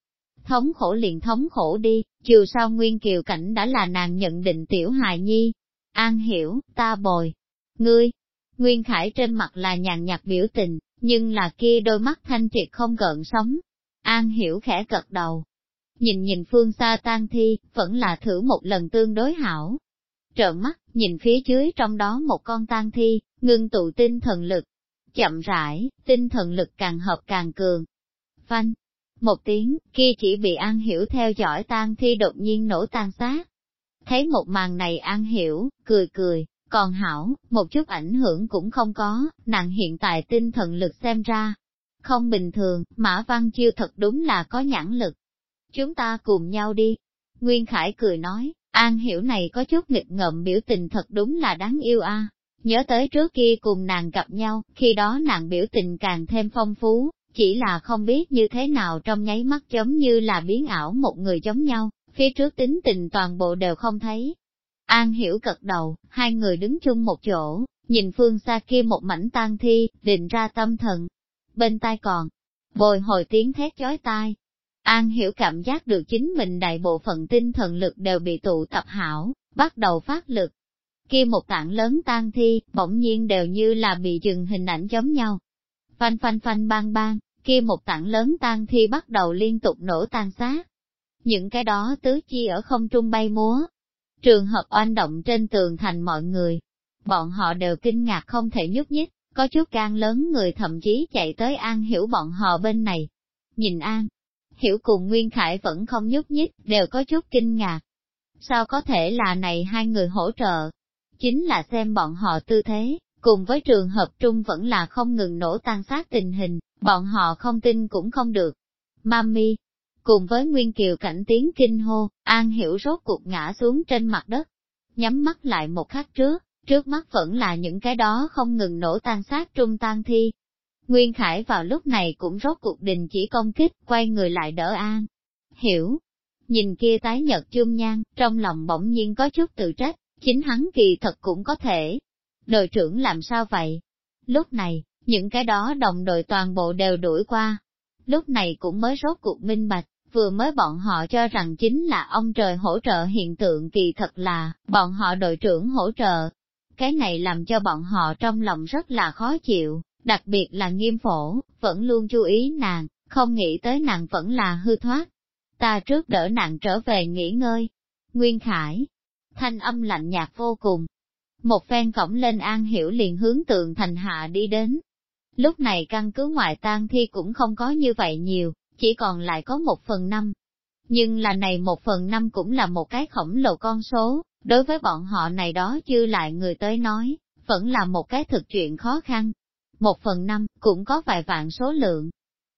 thống khổ liền thống khổ đi, chiều sao Nguyên Kiều Cảnh đã là nàng nhận định tiểu hài nhi. An hiểu, ta bồi. Ngươi, Nguyên Khải trên mặt là nhàn nhạt biểu tình, nhưng là kia đôi mắt thanh triệt không gợn sóng. An hiểu khẽ cật đầu. Nhìn nhìn phương xa tan thi, vẫn là thử một lần tương đối hảo. Trợn mắt, nhìn phía dưới trong đó một con tan thi, ngưng tụ tinh thần lực. Chậm rãi, tinh thần lực càng hợp càng cường. Phanh, một tiếng, kia chỉ bị An Hiểu theo dõi tan thi đột nhiên nổ tan xác. Thấy một màn này An Hiểu, cười cười, còn hảo, một chút ảnh hưởng cũng không có, nàng hiện tại tinh thần lực xem ra. Không bình thường, Mã Văn Chiêu thật đúng là có nhãn lực. Chúng ta cùng nhau đi. Nguyên Khải cười nói, An Hiểu này có chút nghịch ngợm biểu tình thật đúng là đáng yêu a. Nhớ tới trước kia cùng nàng gặp nhau, khi đó nàng biểu tình càng thêm phong phú, chỉ là không biết như thế nào trong nháy mắt giống như là biến ảo một người giống nhau, phía trước tính tình toàn bộ đều không thấy. An hiểu cật đầu, hai người đứng chung một chỗ, nhìn phương xa kia một mảnh tan thi, định ra tâm thần. Bên tai còn, bồi hồi tiếng thét chói tai. An hiểu cảm giác được chính mình đại bộ phận tinh thần lực đều bị tụ tập hảo, bắt đầu phát lực. Kia một tảng lớn tan thi, bỗng nhiên đều như là bị dừng hình ảnh giống nhau. Phanh phanh phanh bang bang, kia một tảng lớn tan thi bắt đầu liên tục nổ tan xác. Những cái đó tứ chi ở không trung bay múa. Trường hợp oanh động trên tường thành mọi người. Bọn họ đều kinh ngạc không thể nhúc nhích, có chút gan lớn người thậm chí chạy tới An Hiểu bọn họ bên này. Nhìn An, Hiểu cùng Nguyên Khải vẫn không nhúc nhích, đều có chút kinh ngạc. Sao có thể là này hai người hỗ trợ? Chính là xem bọn họ tư thế, cùng với trường hợp trung vẫn là không ngừng nổ tan sát tình hình, bọn họ không tin cũng không được. Mami, cùng với Nguyên Kiều cảnh tiếng kinh hô, An Hiểu rốt cuộc ngã xuống trên mặt đất, nhắm mắt lại một khắc trước, trước mắt vẫn là những cái đó không ngừng nổ tan sát trung tan thi. Nguyên Khải vào lúc này cũng rốt cuộc đình chỉ công kích, quay người lại đỡ An. Hiểu, nhìn kia tái nhật chung nhan, trong lòng bỗng nhiên có chút tự trách, chính hắn kỳ thật cũng có thể, đội trưởng làm sao vậy? Lúc này, những cái đó đồng đội toàn bộ đều đuổi qua. Lúc này cũng mới rốt cuộc minh bạch, vừa mới bọn họ cho rằng chính là ông trời hỗ trợ hiện tượng kỳ thật là, bọn họ đội trưởng hỗ trợ. Cái này làm cho bọn họ trong lòng rất là khó chịu, đặc biệt là nghiêm phổ, vẫn luôn chú ý nàng, không nghĩ tới nàng vẫn là hư thoát. Ta trước đỡ nàng trở về nghỉ ngơi. Nguyên Khải, thanh âm lạnh nhạt vô cùng, một phen cổng lên an hiểu liền hướng tượng thành hạ đi đến. Lúc này căn cứ ngoại tang thi cũng không có như vậy nhiều, chỉ còn lại có một phần năm. Nhưng là này một phần năm cũng là một cái khổng lồ con số, đối với bọn họ này đó chưa lại người tới nói, vẫn là một cái thực chuyện khó khăn. Một phần năm cũng có vài vạn số lượng.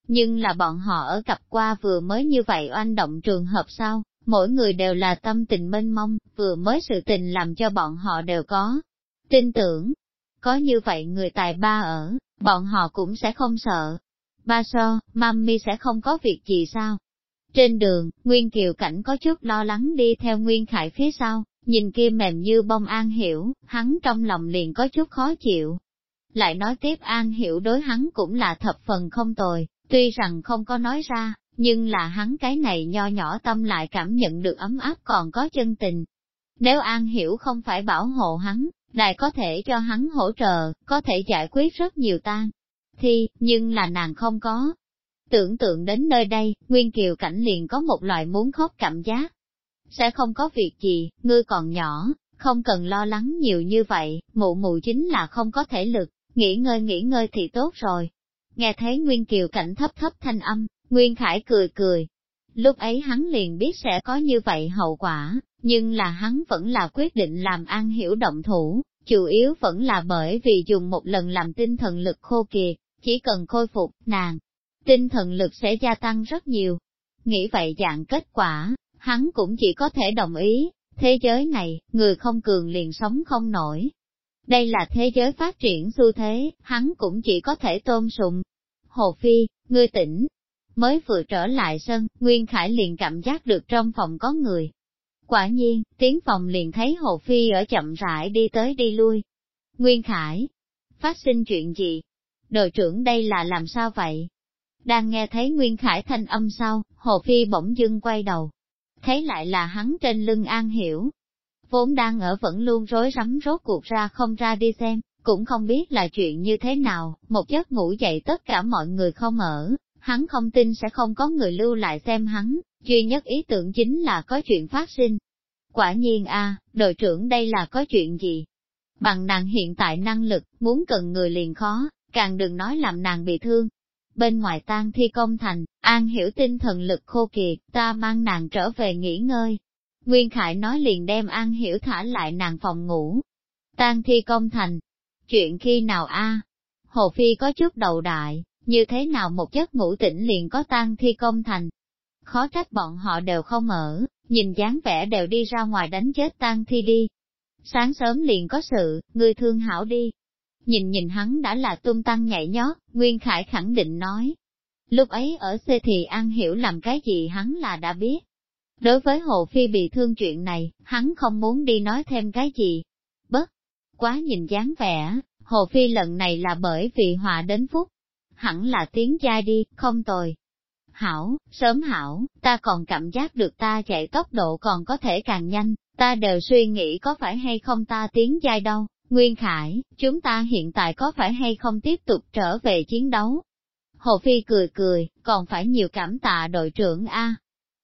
Nhưng là bọn họ ở cặp qua vừa mới như vậy oanh động trường hợp sau, mỗi người đều là tâm tình mênh mông, vừa mới sự tình làm cho bọn họ đều có. Tin tưởng, có như vậy người tài ba ở, bọn họ cũng sẽ không sợ. Ba so, mami sẽ không có việc gì sao? Trên đường, Nguyên Kiều Cảnh có chút lo lắng đi theo Nguyên Khải phía sau, nhìn kia mềm như bông An Hiểu, hắn trong lòng liền có chút khó chịu. Lại nói tiếp An Hiểu đối hắn cũng là thập phần không tồi, tuy rằng không có nói ra, nhưng là hắn cái này nho nhỏ tâm lại cảm nhận được ấm áp còn có chân tình. Nếu An Hiểu không phải bảo hộ hắn, lại có thể cho hắn hỗ trợ, có thể giải quyết rất nhiều tan. Thì, nhưng là nàng không có. Tưởng tượng đến nơi đây, Nguyên Kiều Cảnh liền có một loại muốn khóc cảm giác. Sẽ không có việc gì, ngươi còn nhỏ, không cần lo lắng nhiều như vậy, mụ mụ chính là không có thể lực, nghỉ ngơi nghỉ ngơi thì tốt rồi. Nghe thấy Nguyên Kiều cảnh thấp thấp thanh âm, Nguyên Khải cười cười. Lúc ấy hắn liền biết sẽ có như vậy hậu quả, nhưng là hắn vẫn là quyết định làm An Hiểu động thủ, chủ yếu vẫn là bởi vì dùng một lần làm tinh thần lực khô kiệt, chỉ cần khôi phục nàng, tinh thần lực sẽ gia tăng rất nhiều. Nghĩ vậy dạng kết quả, hắn cũng chỉ có thể đồng ý, thế giới này, người không cường liền sống không nổi. Đây là thế giới phát triển xu thế, hắn cũng chỉ có thể tôn sùng. Hồ Phi, ngươi tỉnh. Mới vừa trở lại sân, Nguyên Khải liền cảm giác được trong phòng có người. Quả nhiên, tiếng phòng liền thấy Hồ Phi ở chậm rãi đi tới đi lui. Nguyên Khải, phát sinh chuyện gì? Đội trưởng đây là làm sao vậy? Đang nghe thấy Nguyên Khải thanh âm sau, Hồ Phi bỗng dưng quay đầu. Thấy lại là hắn trên lưng An Hiểu. Vốn đang ở vẫn luôn rối rắm rốt cuộc ra không ra đi xem, cũng không biết là chuyện như thế nào, một giấc ngủ dậy tất cả mọi người không ở, hắn không tin sẽ không có người lưu lại xem hắn, duy nhất ý tưởng chính là có chuyện phát sinh. Quả nhiên a, đội trưởng đây là có chuyện gì? Bằng nàng hiện tại năng lực, muốn cần người liền khó, càng đừng nói làm nàng bị thương. Bên ngoài tang thi công thành, An hiểu tinh thần lực khô kiệt, ta mang nàng trở về nghỉ ngơi. Nguyên Khải nói liền đem An hiểu thả lại nàng phòng ngủ. Tang thi công thành, chuyện khi nào a? Hồ Phi có chút đầu đại, như thế nào một giấc ngủ tỉnh liền có tan thi công thành. Khó trách bọn họ đều không ở, nhìn dáng vẻ đều đi ra ngoài đánh chết tan thi đi. Sáng sớm liền có sự, người thương hảo đi, nhìn nhìn hắn đã là tung tăng nhảy nhót, Nguyên Khải khẳng định nói. Lúc ấy ở xe thì An hiểu làm cái gì hắn là đã biết. Đối với Hồ Phi bị thương chuyện này, hắn không muốn đi nói thêm cái gì. Bất, quá nhìn dáng vẻ, Hồ Phi lần này là bởi vì họa đến phúc. Hẳn là tiếng giai đi, không tồi. Hảo, sớm hảo, ta còn cảm giác được ta chạy tốc độ còn có thể càng nhanh, ta đều suy nghĩ có phải hay không ta tiếng giai đâu. Nguyên Khải, chúng ta hiện tại có phải hay không tiếp tục trở về chiến đấu? Hồ Phi cười cười, còn phải nhiều cảm tạ đội trưởng A.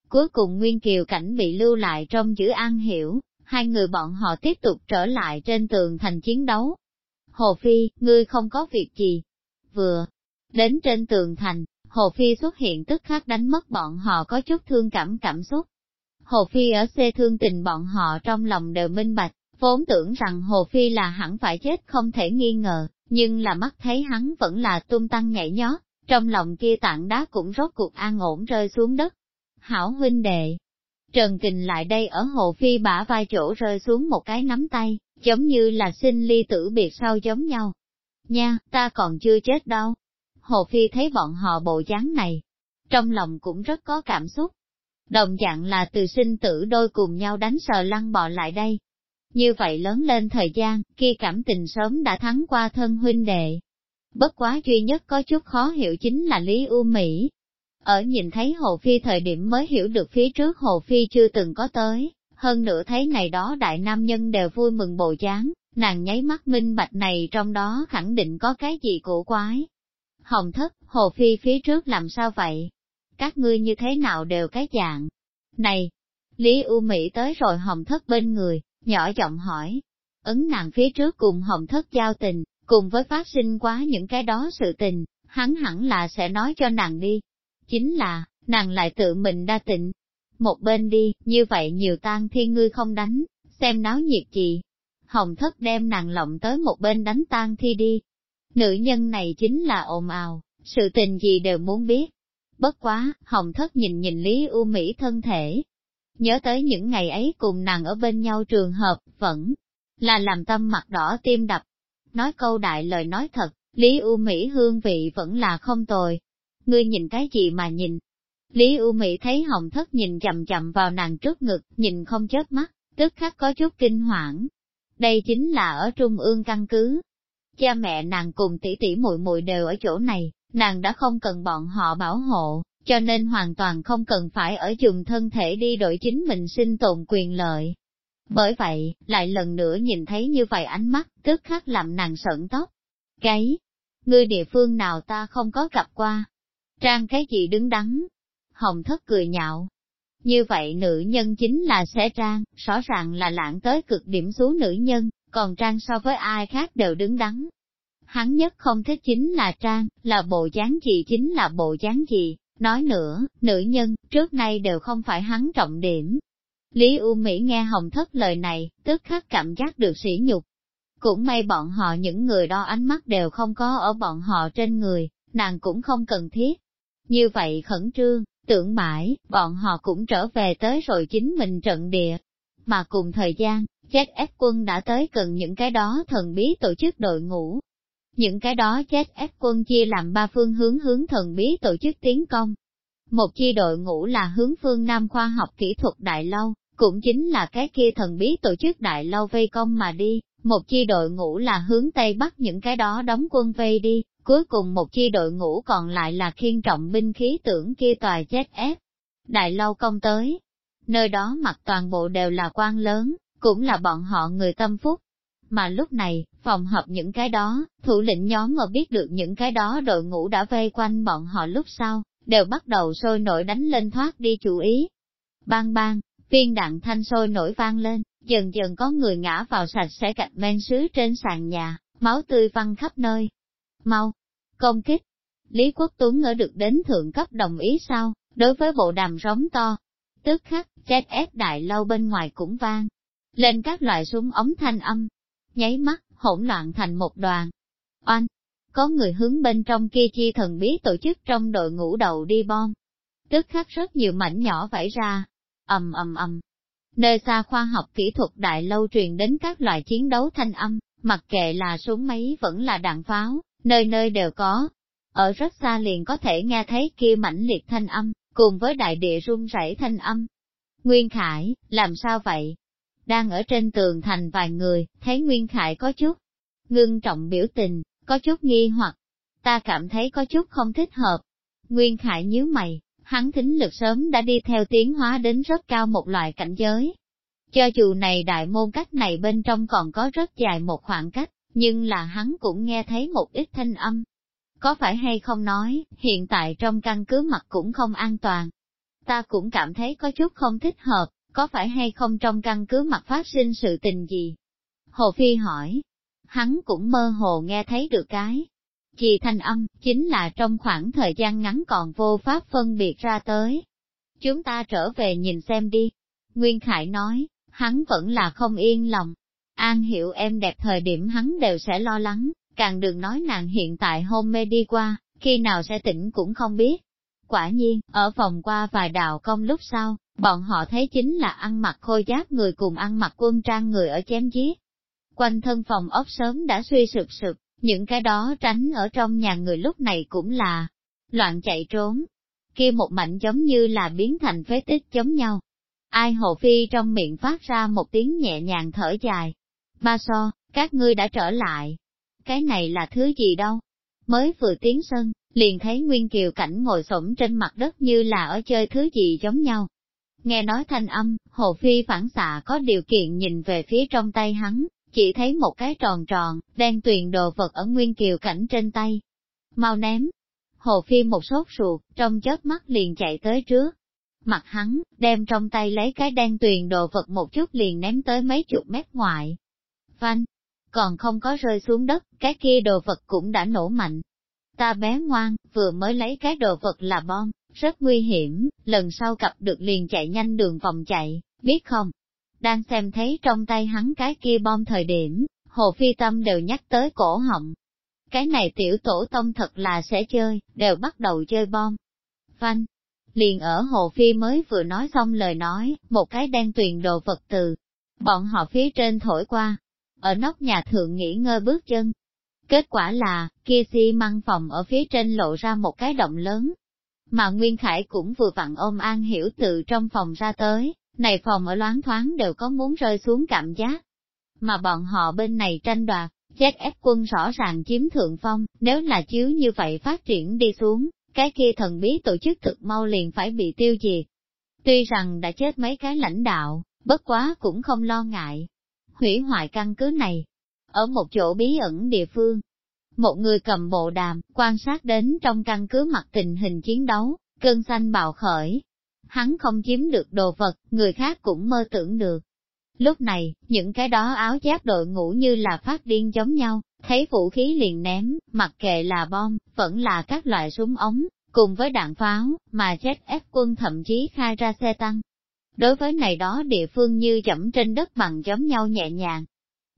Cuối cùng Nguyên Kiều Cảnh bị lưu lại trong giữ an hiểu, hai người bọn họ tiếp tục trở lại trên tường thành chiến đấu. Hồ Phi, ngươi không có việc gì. Vừa đến trên tường thành, Hồ Phi xuất hiện tức khắc đánh mất bọn họ có chút thương cảm cảm xúc. Hồ Phi ở xe thương tình bọn họ trong lòng đều minh bạch, Vốn tưởng rằng Hồ Phi là hẳn phải chết không thể nghi ngờ, nhưng là mắt thấy hắn vẫn là tung tăng nhảy nhót, trong lòng kia tảng đá cũng rốt cuộc an ổn rơi xuống đất. Hảo huynh đệ, Trần Kình lại đây ở Hồ Phi bả vai chỗ rơi xuống một cái nắm tay, giống như là sinh ly tử biệt sau giống nhau. Nha, ta còn chưa chết đâu. Hồ Phi thấy bọn họ bộ dáng này, trong lòng cũng rất có cảm xúc. Đồng dạng là từ sinh tử đôi cùng nhau đánh sờ lăn bò lại đây, như vậy lớn lên thời gian, kia cảm tình sớm đã thắng qua thân huynh đệ. Bất quá duy nhất có chút khó hiểu chính là Lý U Mỹ. Ở nhìn thấy Hồ Phi thời điểm mới hiểu được phía trước Hồ Phi chưa từng có tới, hơn nữa thấy này đó đại nam nhân đều vui mừng bộ dáng, nàng nháy mắt minh bạch này trong đó khẳng định có cái gì cổ quái. Hồng thất, Hồ Phi phía trước làm sao vậy? Các ngươi như thế nào đều cái dạng? Này! Lý U Mỹ tới rồi Hồng thất bên người, nhỏ giọng hỏi. Ứng nàng phía trước cùng hồng thất giao tình, cùng với phát sinh quá những cái đó sự tình, hắn hẳn là sẽ nói cho nàng đi. Chính là, nàng lại tự mình đa tịnh. Một bên đi, như vậy nhiều tang thiên ngươi không đánh, xem náo nhiệt gì. Hồng thất đem nàng lộng tới một bên đánh tang thi đi. Nữ nhân này chính là ồn ào, sự tình gì đều muốn biết. Bất quá, hồng thất nhìn nhìn Lý U Mỹ thân thể, nhớ tới những ngày ấy cùng nàng ở bên nhau trường hợp, vẫn là làm tâm mặt đỏ tim đập. Nói câu đại lời nói thật, Lý U Mỹ hương vị vẫn là không tồi. Ngươi nhìn cái gì mà nhìn? Lý U Mỹ thấy hồng thất nhìn chậm chậm vào nàng trước ngực, nhìn không chớp mắt, tức khắc có chút kinh hoảng. Đây chính là ở trung ương căn cứ. Cha mẹ nàng cùng tỷ tỷ muội muội đều ở chỗ này, nàng đã không cần bọn họ bảo hộ, cho nên hoàn toàn không cần phải ở dùng thân thể đi đổi chính mình sinh tồn quyền lợi. Bởi vậy, lại lần nữa nhìn thấy như vậy ánh mắt, tức khắc làm nàng sợn tóc. Cái, ngươi địa phương nào ta không có gặp qua? Trang cái gì đứng đắn? Hồng thất cười nhạo. Như vậy nữ nhân chính là sẽ trang, rõ ràng là lãng tới cực điểm xuống nữ nhân, còn trang so với ai khác đều đứng đắn. Hắn nhất không thích chính là trang, là bộ dáng gì chính là bộ dáng gì, nói nữa, nữ nhân, trước nay đều không phải hắn trọng điểm. Lý U Mỹ nghe Hồng Thất lời này, tức khắc cảm giác được sỉ nhục. Cũng may bọn họ những người đó ánh mắt đều không có ở bọn họ trên người, nàng cũng không cần thiết. Như vậy khẩn trương, tưởng mãi, bọn họ cũng trở về tới rồi chính mình trận địa. Mà cùng thời gian, chết ép quân đã tới gần những cái đó thần bí tổ chức đội ngũ. Những cái đó chết ép quân chia làm ba phương hướng hướng thần bí tổ chức tiến công. Một chi đội ngũ là hướng phương Nam khoa học kỹ thuật Đại Lâu, cũng chính là cái kia thần bí tổ chức Đại Lâu vây công mà đi, một chi đội ngũ là hướng Tây Bắc những cái đó đóng quân vây đi, cuối cùng một chi đội ngũ còn lại là khiên trọng binh khí tưởng kia tòa ZF. Đại Lâu công tới, nơi đó mặt toàn bộ đều là quan lớn, cũng là bọn họ người tâm phúc. Mà lúc này, phòng họp những cái đó, thủ lĩnh nhóm mà biết được những cái đó đội ngũ đã vây quanh bọn họ lúc sau, đều bắt đầu sôi nổi đánh lên thoát đi chủ ý. Bang bang, viên đạn thanh sôi nổi vang lên, dần dần có người ngã vào sạch sẽ gạch men sứ trên sàn nhà, máu tươi văng khắp nơi. Mau, công kích. Lý Quốc Tuấn ở được đến thượng cấp đồng ý sao, đối với bộ đàm rống to. Tức khắc, chết ép đại lâu bên ngoài cũng vang, lên các loại súng ống thanh âm, nháy mắt, hỗn loạn thành một đoàn. Oanh! Có người hướng bên trong kia chi thần bí tổ chức trong đội ngũ đầu đi bom. Tức khắc rất nhiều mảnh nhỏ vảy ra. ầm ầm ầm. Nơi xa khoa học kỹ thuật đại lâu truyền đến các loại chiến đấu thanh âm, mặc kệ là súng máy vẫn là đạn pháo, nơi nơi đều có. Ở rất xa liền có thể nghe thấy kia mãnh liệt thanh âm, cùng với đại địa rung rẩy thanh âm. Nguyên Khải, làm sao vậy? Đang ở trên tường thành vài người, thấy Nguyên Khải có chút ngưng trọng biểu tình, có chút nghi hoặc, ta cảm thấy có chút không thích hợp. Nguyên Khải nhíu mày, hắn thính lực sớm đã đi theo tiến hóa đến rất cao một loại cảnh giới. Cho dù này đại môn cách này bên trong còn có rất dài một khoảng cách, nhưng là hắn cũng nghe thấy một ít thanh âm. Có phải hay không nói, hiện tại trong căn cứ mặt cũng không an toàn. Ta cũng cảm thấy có chút không thích hợp, có phải hay không trong căn cứ mặt phát sinh sự tình gì? Hồ Phi hỏi, hắn cũng mơ hồ nghe thấy được cái. Chỉ thanh âm, chính là trong khoảng thời gian ngắn còn vô pháp phân biệt ra tới. Chúng ta trở về nhìn xem đi. Nguyên Khải nói, hắn vẫn là không yên lòng. An hiểu em đẹp thời điểm hắn đều sẽ lo lắng, càng đừng nói nàng hiện tại hôn mê đi qua, khi nào sẽ tỉnh cũng không biết. Quả nhiên, ở phòng qua vài đạo công lúc sau, bọn họ thấy chính là ăn mặc khôi giáp người cùng ăn mặc quân trang người ở chém giết. Quanh thân phòng ốc sớm đã suy sụp sụp, những cái đó tránh ở trong nhà người lúc này cũng là loạn chạy trốn. Kia một mảnh giống như là biến thành phế tích giống nhau. Ai hồ phi trong miệng phát ra một tiếng nhẹ nhàng thở dài. Ba so, các ngươi đã trở lại. Cái này là thứ gì đâu? Mới vừa tiến sân, liền thấy Nguyên Kiều Cảnh ngồi xổm trên mặt đất như là ở chơi thứ gì giống nhau. Nghe nói thanh âm, Hồ Phi phản xạ có điều kiện nhìn về phía trong tay hắn, chỉ thấy một cái tròn tròn, đen tuyền đồ vật ở Nguyên Kiều Cảnh trên tay. Mau ném. Hồ Phi một sốt ruột, trong chớp mắt liền chạy tới trước. Mặt hắn, đem trong tay lấy cái đen tuyền đồ vật một chút liền ném tới mấy chục mét ngoại. Vanh! còn không có rơi xuống đất, cái kia đồ vật cũng đã nổ mạnh. Ta bé ngoan, vừa mới lấy cái đồ vật là bom, rất nguy hiểm, lần sau gặp được liền chạy nhanh đường vòng chạy, biết không? Đang xem thấy trong tay hắn cái kia bom thời điểm, Hồ Phi Tâm đều nhắc tới cổ họng. Cái này tiểu tổ tông thật là sẽ chơi, đều bắt đầu chơi bom. Phanh, liền ở Hồ Phi mới vừa nói xong lời nói, một cái đen tuyền đồ vật từ. Bọn họ phía trên thổi qua, ở nóc nhà thượng nghỉ ngơi bước chân. Kết quả là, kia xi si măng phòng ở phía trên lộ ra một cái động lớn. Mà Nguyên Khải cũng vừa vặn ôm An Hiểu từ trong phòng ra tới, này phòng ở loáng thoáng đều có muốn rơi xuống cảm giác. Mà bọn họ bên này tranh đoạt, chết ép quân rõ ràng chiếm thượng phong, nếu là chiếu như vậy phát triển đi xuống, cái kia thần bí tổ chức thực mau liền phải bị tiêu diệt. Tuy rằng đã chết mấy cái lãnh đạo, bất quá cũng không lo ngại, hủy hoại căn cứ này. Ở một chỗ bí ẩn địa phương, một người cầm bộ đàm, quan sát đến trong căn cứ mặt tình hình chiến đấu, cơn xanh bạo khởi. Hắn không chiếm được đồ vật, người khác cũng mơ tưởng được. Lúc này, những cái đó áo giáp đội ngũ như là phát điên giống nhau, thấy vũ khí liền ném, mặc kệ là bom, vẫn là các loại súng ống, cùng với đạn pháo, mà ZF quân thậm chí khai ra xe tăng. Đối với này đó địa phương như chậm trên đất bằng giống nhau nhẹ nhàng.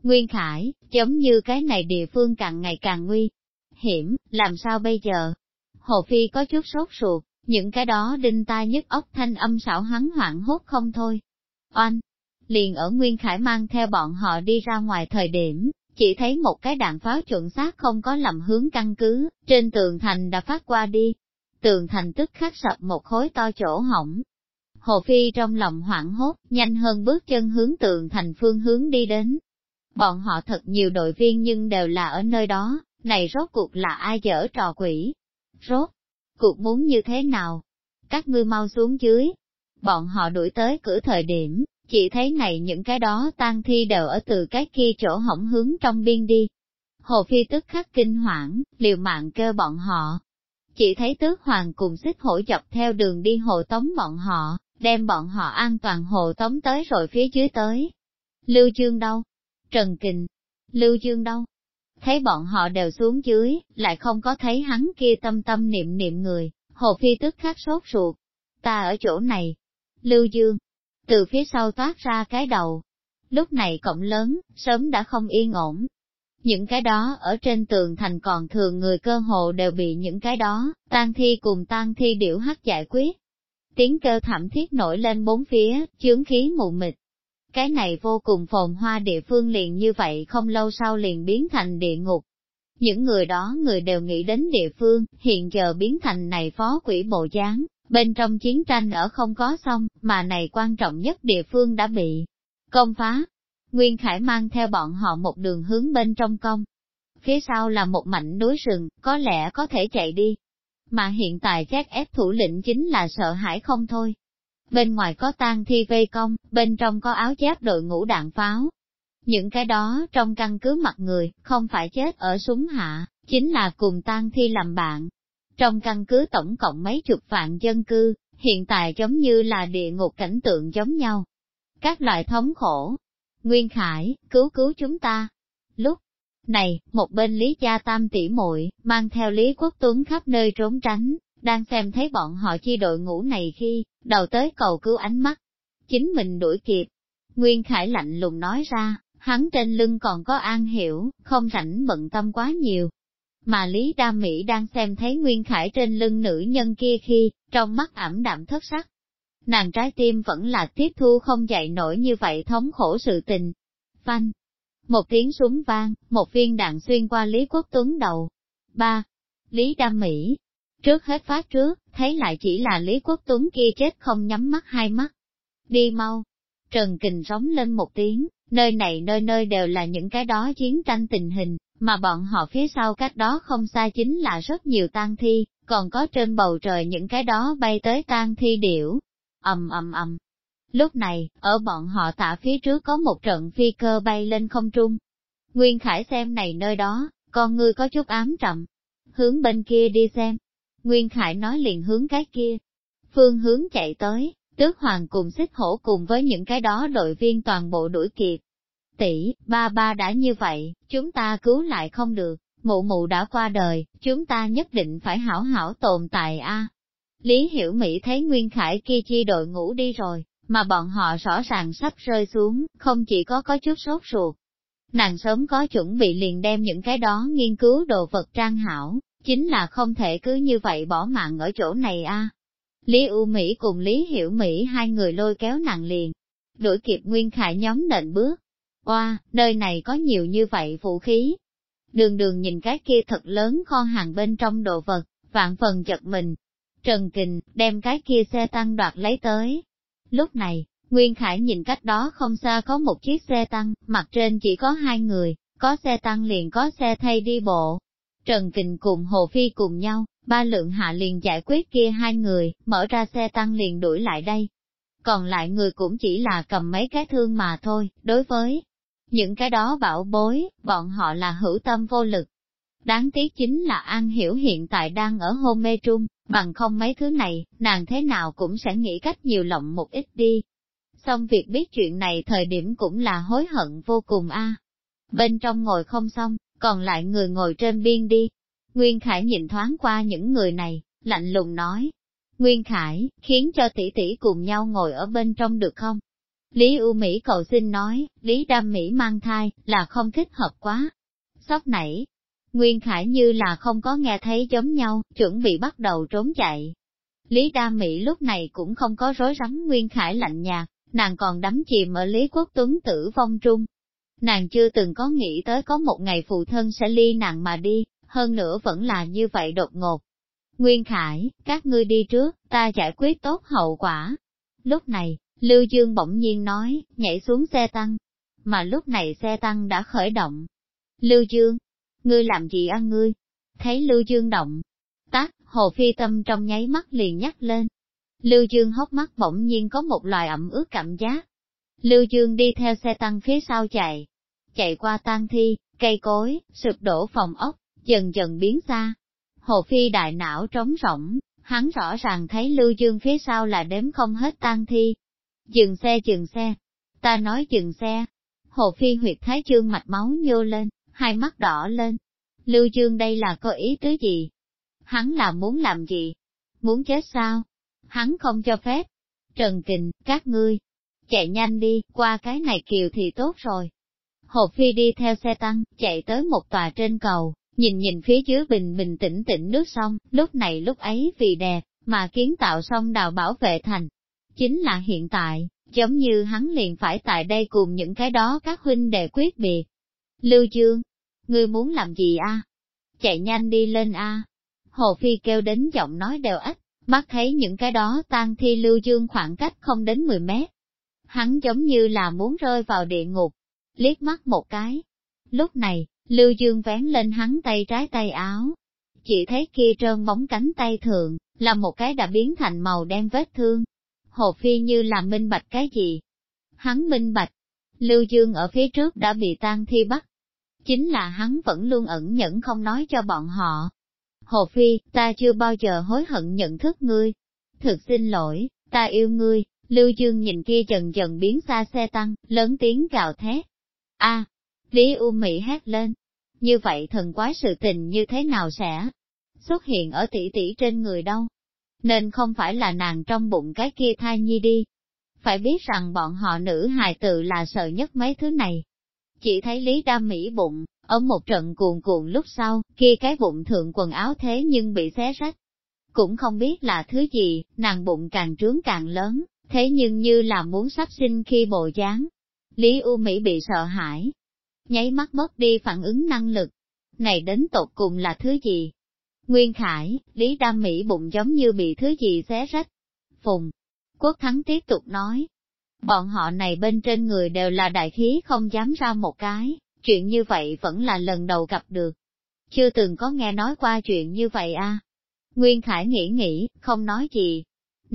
Nguyên Khải, giống như cái này địa phương càng ngày càng nguy hiểm, làm sao bây giờ? Hồ Phi có chút sốt ruột, những cái đó đinh tai nhức ốc thanh âm xảo hắn hoảng hốt không thôi. Oanh! Liền ở Nguyên Khải mang theo bọn họ đi ra ngoài thời điểm, chỉ thấy một cái đạn pháo chuẩn xác không có lầm hướng căn cứ, trên tường thành đã phát qua đi. Tường thành tức khắc sập một khối to chỗ hỏng. Hồ Phi trong lòng hoảng hốt, nhanh hơn bước chân hướng tường thành phương hướng đi đến. Bọn họ thật nhiều đội viên nhưng đều là ở nơi đó, này rốt cuộc là ai dở trò quỷ. Rốt, cuộc muốn như thế nào? Các ngươi mau xuống dưới. Bọn họ đuổi tới cửa thời điểm, chỉ thấy này những cái đó tan thi đều ở từ cái kia chỗ hỏng hướng trong biên đi. Hồ Phi tức khắc kinh hoảng, liều mạng kêu bọn họ. Chỉ thấy tước hoàng cùng xích hổ dọc theo đường đi hộ tống bọn họ, đem bọn họ an toàn hộ tống tới rồi phía dưới tới. Lưu chương đâu? Trần Kình. Lưu Dương đâu? Thấy bọn họ đều xuống dưới, lại không có thấy hắn kia tâm tâm niệm niệm người, Hồ Phi tức khắc sốt ruột. Ta ở chỗ này. Lưu Dương, từ phía sau toát ra cái đầu. Lúc này cổng lớn, sớm đã không yên ổn. Những cái đó ở trên tường thành còn thường người cơ hồ đều bị những cái đó, tan thi cùng tan thi điểu hắt giải quyết. Tiếng kêu thảm thiết nổi lên bốn phía, chướng khí mù mịt. Cái này vô cùng phồn hoa địa phương liền như vậy không lâu sau liền biến thành địa ngục. Những người đó người đều nghĩ đến địa phương, hiện giờ biến thành này phó quỷ bộ dáng, Bên trong chiến tranh ở không có xong, mà này quan trọng nhất địa phương đã bị công phá. Nguyên Khải mang theo bọn họ một đường hướng bên trong công. Phía sau là một mảnh núi rừng, có lẽ có thể chạy đi. Mà hiện tại các ép thủ lĩnh chính là sợ hãi không thôi. Bên ngoài có tang thi vây công, bên trong có áo giáp đội ngũ đạn pháo. Những cái đó trong căn cứ mặt người, không phải chết ở súng hạ, chính là cùng tang thi làm bạn, trong căn cứ tổng cộng mấy chục vạn dân cư, hiện tại giống như là địa ngục cảnh tượng giống nhau. Các loại thống khổ. Nguyên Khải, cứu cứu chúng ta. Lúc này, một bên Lý Gia Tam tỷ muội mang theo Lý Quốc Tuấn khắp nơi trốn tránh, đang xem thấy bọn họ chi đội ngũ này khi, đầu tới cầu cứu ánh mắt. Chính mình đuổi kịp. Nguyên Khải lạnh lùng nói ra, hắn trên lưng còn có an hiểu, không rảnh bận tâm quá nhiều, mà Lý Đa Mỹ đang xem thấy Nguyên Khải trên lưng nữ nhân kia khi, trong mắt ẩm đạm thất sắc. Nàng trái tim vẫn là tiếp thu không dậy nổi như vậy thống khổ sự tình. Phanh. Một tiếng súng vang, một viên đạn xuyên qua Lý Quốc Tuấn đầu. Ba. Lý Đa Mỹ. Trước hết phát trước, thấy lại chỉ là Lý Quốc Tuấn kia chết không nhắm mắt hai mắt. Đi mau. Trần Kình rống lên một tiếng, nơi này nơi nơi đều là những cái đó chiến tranh tình hình, mà bọn họ phía sau cách đó không xa chính là rất nhiều tang thi, còn có trên bầu trời những cái đó bay tới tang thi điểu. ầm ầm ầm. Lúc này, ở bọn họ tả phía trước có một trận phi cơ bay lên không trung. Nguyên Khải xem này nơi đó, con ngươi có chút ám trầm. Hướng bên kia đi xem. Nguyên Khải nói liền hướng cái kia. Phương hướng chạy tới, tước hoàng cùng xích hổ cùng với những cái đó đội viên toàn bộ đuổi kịp tỷ, ba ba đã như vậy, chúng ta cứu lại không được, mụ mụ đã qua đời, chúng ta nhất định phải hảo hảo tồn tại a. Lý Hiểu Mỹ thấy Nguyên Khải kia chi đội ngủ đi rồi, mà bọn họ rõ ràng sắp rơi xuống, không chỉ có có chút sốt ruột. Nàng sớm có chuẩn bị liền đem những cái đó nghiên cứu đồ vật trang hảo, chính là không thể cứ như vậy bỏ mạng ở chỗ này a. Lý U Mỹ cùng Lý Hiểu Mỹ hai người lôi kéo nàng liền, đuổi kịp Nguyên Khải nhóm nện bước, Oa, nơi này có nhiều như vậy vũ khí. Đường đường nhìn cái kia thật lớn kho hàng bên trong đồ vật, vạn phần chật mình. Trần Kình, đem cái kia xe tăng đoạt lấy tới. Lúc này, Nguyên Khải nhìn cách đó không xa có một chiếc xe tăng, mặt trên chỉ có hai người, có xe tăng liền có xe thay đi bộ. Trần Kình cùng Hồ Phi cùng nhau, ba lượng hạ liền giải quyết kia hai người, mở ra xe tăng liền đuổi lại đây. Còn lại người cũng chỉ là cầm mấy cái thương mà thôi, đối với những cái đó bảo bối, bọn họ là hữu tâm vô lực. Đáng tiếc chính là An Hiểu hiện tại đang ở hôn mê trung, bằng không mấy thứ này, nàng thế nào cũng sẽ nghĩ cách nhiều lộng một ít đi. Xong việc biết chuyện này thời điểm cũng là hối hận vô cùng a. Bên trong ngồi không xong, còn lại người ngồi trên biên đi. Nguyên Khải nhìn thoáng qua những người này, lạnh lùng nói. Nguyên Khải, khiến cho tỷ tỷ cùng nhau ngồi ở bên trong được không? Lý U Mỹ cầu xin nói, Lý Đam Mỹ mang thai, là không thích hợp quá. Sóc nảy, Nguyên Khải như là không có nghe thấy giống nhau, chuẩn bị bắt đầu trốn chạy. Lý Đam Mỹ lúc này cũng không có rối rắm Nguyên Khải lạnh nhạt, nàng còn đắm chìm ở Lý Quốc Tuấn tử vong trung. Nàng chưa từng có nghĩ tới có một ngày phụ thân sẽ ly nàng mà đi, hơn nữa vẫn là như vậy đột ngột. Nguyên Khải, các ngươi đi trước, ta giải quyết tốt hậu quả. Lúc này, Lưu Dương bỗng nhiên nói, nhảy xuống xe tăng. Mà lúc này xe tăng đã khởi động. Lưu Dương, ngươi làm gì ăn ngươi? Thấy Lưu Dương động, Tắt, Hồ Phi Tâm trong nháy mắt liền nhắc lên. Lưu Dương hốc mắt bỗng nhiên có một loài ẩm ướt cảm giác. Lưu Dương đi theo xe tăng phía sau chạy, chạy qua tang thi, cây cối, sụp đổ phòng ốc, dần dần biến xa. Hồ Phi đại não trống rỗng, hắn rõ ràng thấy Lưu Dương phía sau là đếm không hết tang thi. Dừng xe dừng xe, ta nói dừng xe. Hồ Phi huyệt thái chương mạch máu nhô lên, hai mắt đỏ lên. Lưu Dương đây là có ý tứ gì? Hắn là muốn làm gì? Muốn chết sao? Hắn không cho phép. Trần Kình, các ngươi, chạy nhanh đi, qua cái này kiều thì tốt rồi. Hồ Phi đi theo xe tăng, chạy tới một tòa trên cầu, nhìn nhìn phía dưới bình bình tĩnh tĩnh nước sông, lúc này lúc ấy vì đẹp, mà kiến tạo sông đào bảo vệ thành. Chính là hiện tại, giống như hắn liền phải tại đây cùng những cái đó các huynh đệ quyết biệt. Lưu Dương, ngươi muốn làm gì a? Chạy nhanh đi lên a. Hồ Phi kêu đến giọng nói đều ếch, mắt thấy những cái đó tan thi Lưu Dương khoảng cách không đến 10 mét. Hắn giống như là muốn rơi vào địa ngục, liếc mắt một cái. Lúc này, Lưu Dương vén lên hắn tay trái tay áo. Chỉ thấy kia trơn bóng cánh tay thượng là một cái đã biến thành màu đen vết thương. Hồ Phi như là minh bạch cái gì? Hắn minh bạch. Lưu Dương ở phía trước đã bị tan thi bắt, chính là hắn vẫn luôn ẩn nhẫn không nói cho bọn họ. Hồ Phi, ta chưa bao giờ hối hận nhận thức ngươi. Thực xin lỗi, ta yêu ngươi, Lưu Dương nhìn kia dần dần biến xa xe tăng, lớn tiếng gào thét. A, Lý U Mỹ hét lên. Như vậy thần quái sự tình như thế nào sẽ xuất hiện ở tỷ tỷ trên người đâu? Nên không phải là nàng trong bụng cái kia thai nhi đi. Phải biết rằng bọn họ nữ hài tự là sợ nhất mấy thứ này, chỉ thấy Lý Đam Mỹ bụng, ở một trận cuồn cuộn lúc sau, kia cái bụng thượng quần áo thế nhưng bị xé rách. Cũng không biết là thứ gì, nàng bụng càng trướng càng lớn, thế nhưng như là muốn sắp sinh khi bộ dáng. Lý U Mỹ bị sợ hãi, nháy mắt mất đi phản ứng năng lực. Này đến tột cùng là thứ gì? Nguyên Khải, Lý Đam Mỹ bụng giống như bị thứ gì xé rách. Phùng, Quốc Thắng tiếp tục nói, Bọn họ này bên trên người đều là đại khí không dám ra một cái, chuyện như vậy vẫn là lần đầu gặp được. Chưa từng có nghe nói qua chuyện như vậy à. Nguyên Khải nghĩ nghĩ, không nói gì.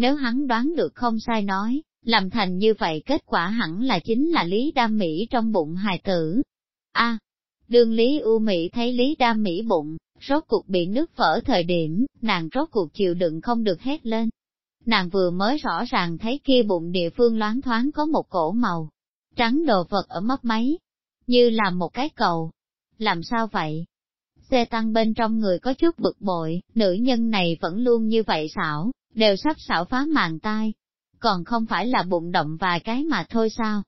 Nếu hắn đoán được không sai nói, làm thành như vậy kết quả hẳn là chính là Lý Đam Mỹ trong bụng hài tử. a à, đương Lý U Mỹ thấy Lý Đam Mỹ bụng, rốt cuộc bị nước vỡ thời điểm, nàng rốt cuộc chịu đựng không được hét lên nàng vừa mới rõ ràng thấy kia bụng địa phương loáng thoáng có một cổ màu trắng đồ vật ở mấp máy, như là một cái cầu. Làm sao vậy? Xe tăng bên trong người có chút bực bội, nữ nhân này vẫn luôn như vậy xảo, đều sắp xảo phá màn tai. Còn không phải là bụng động vài cái mà thôi sao?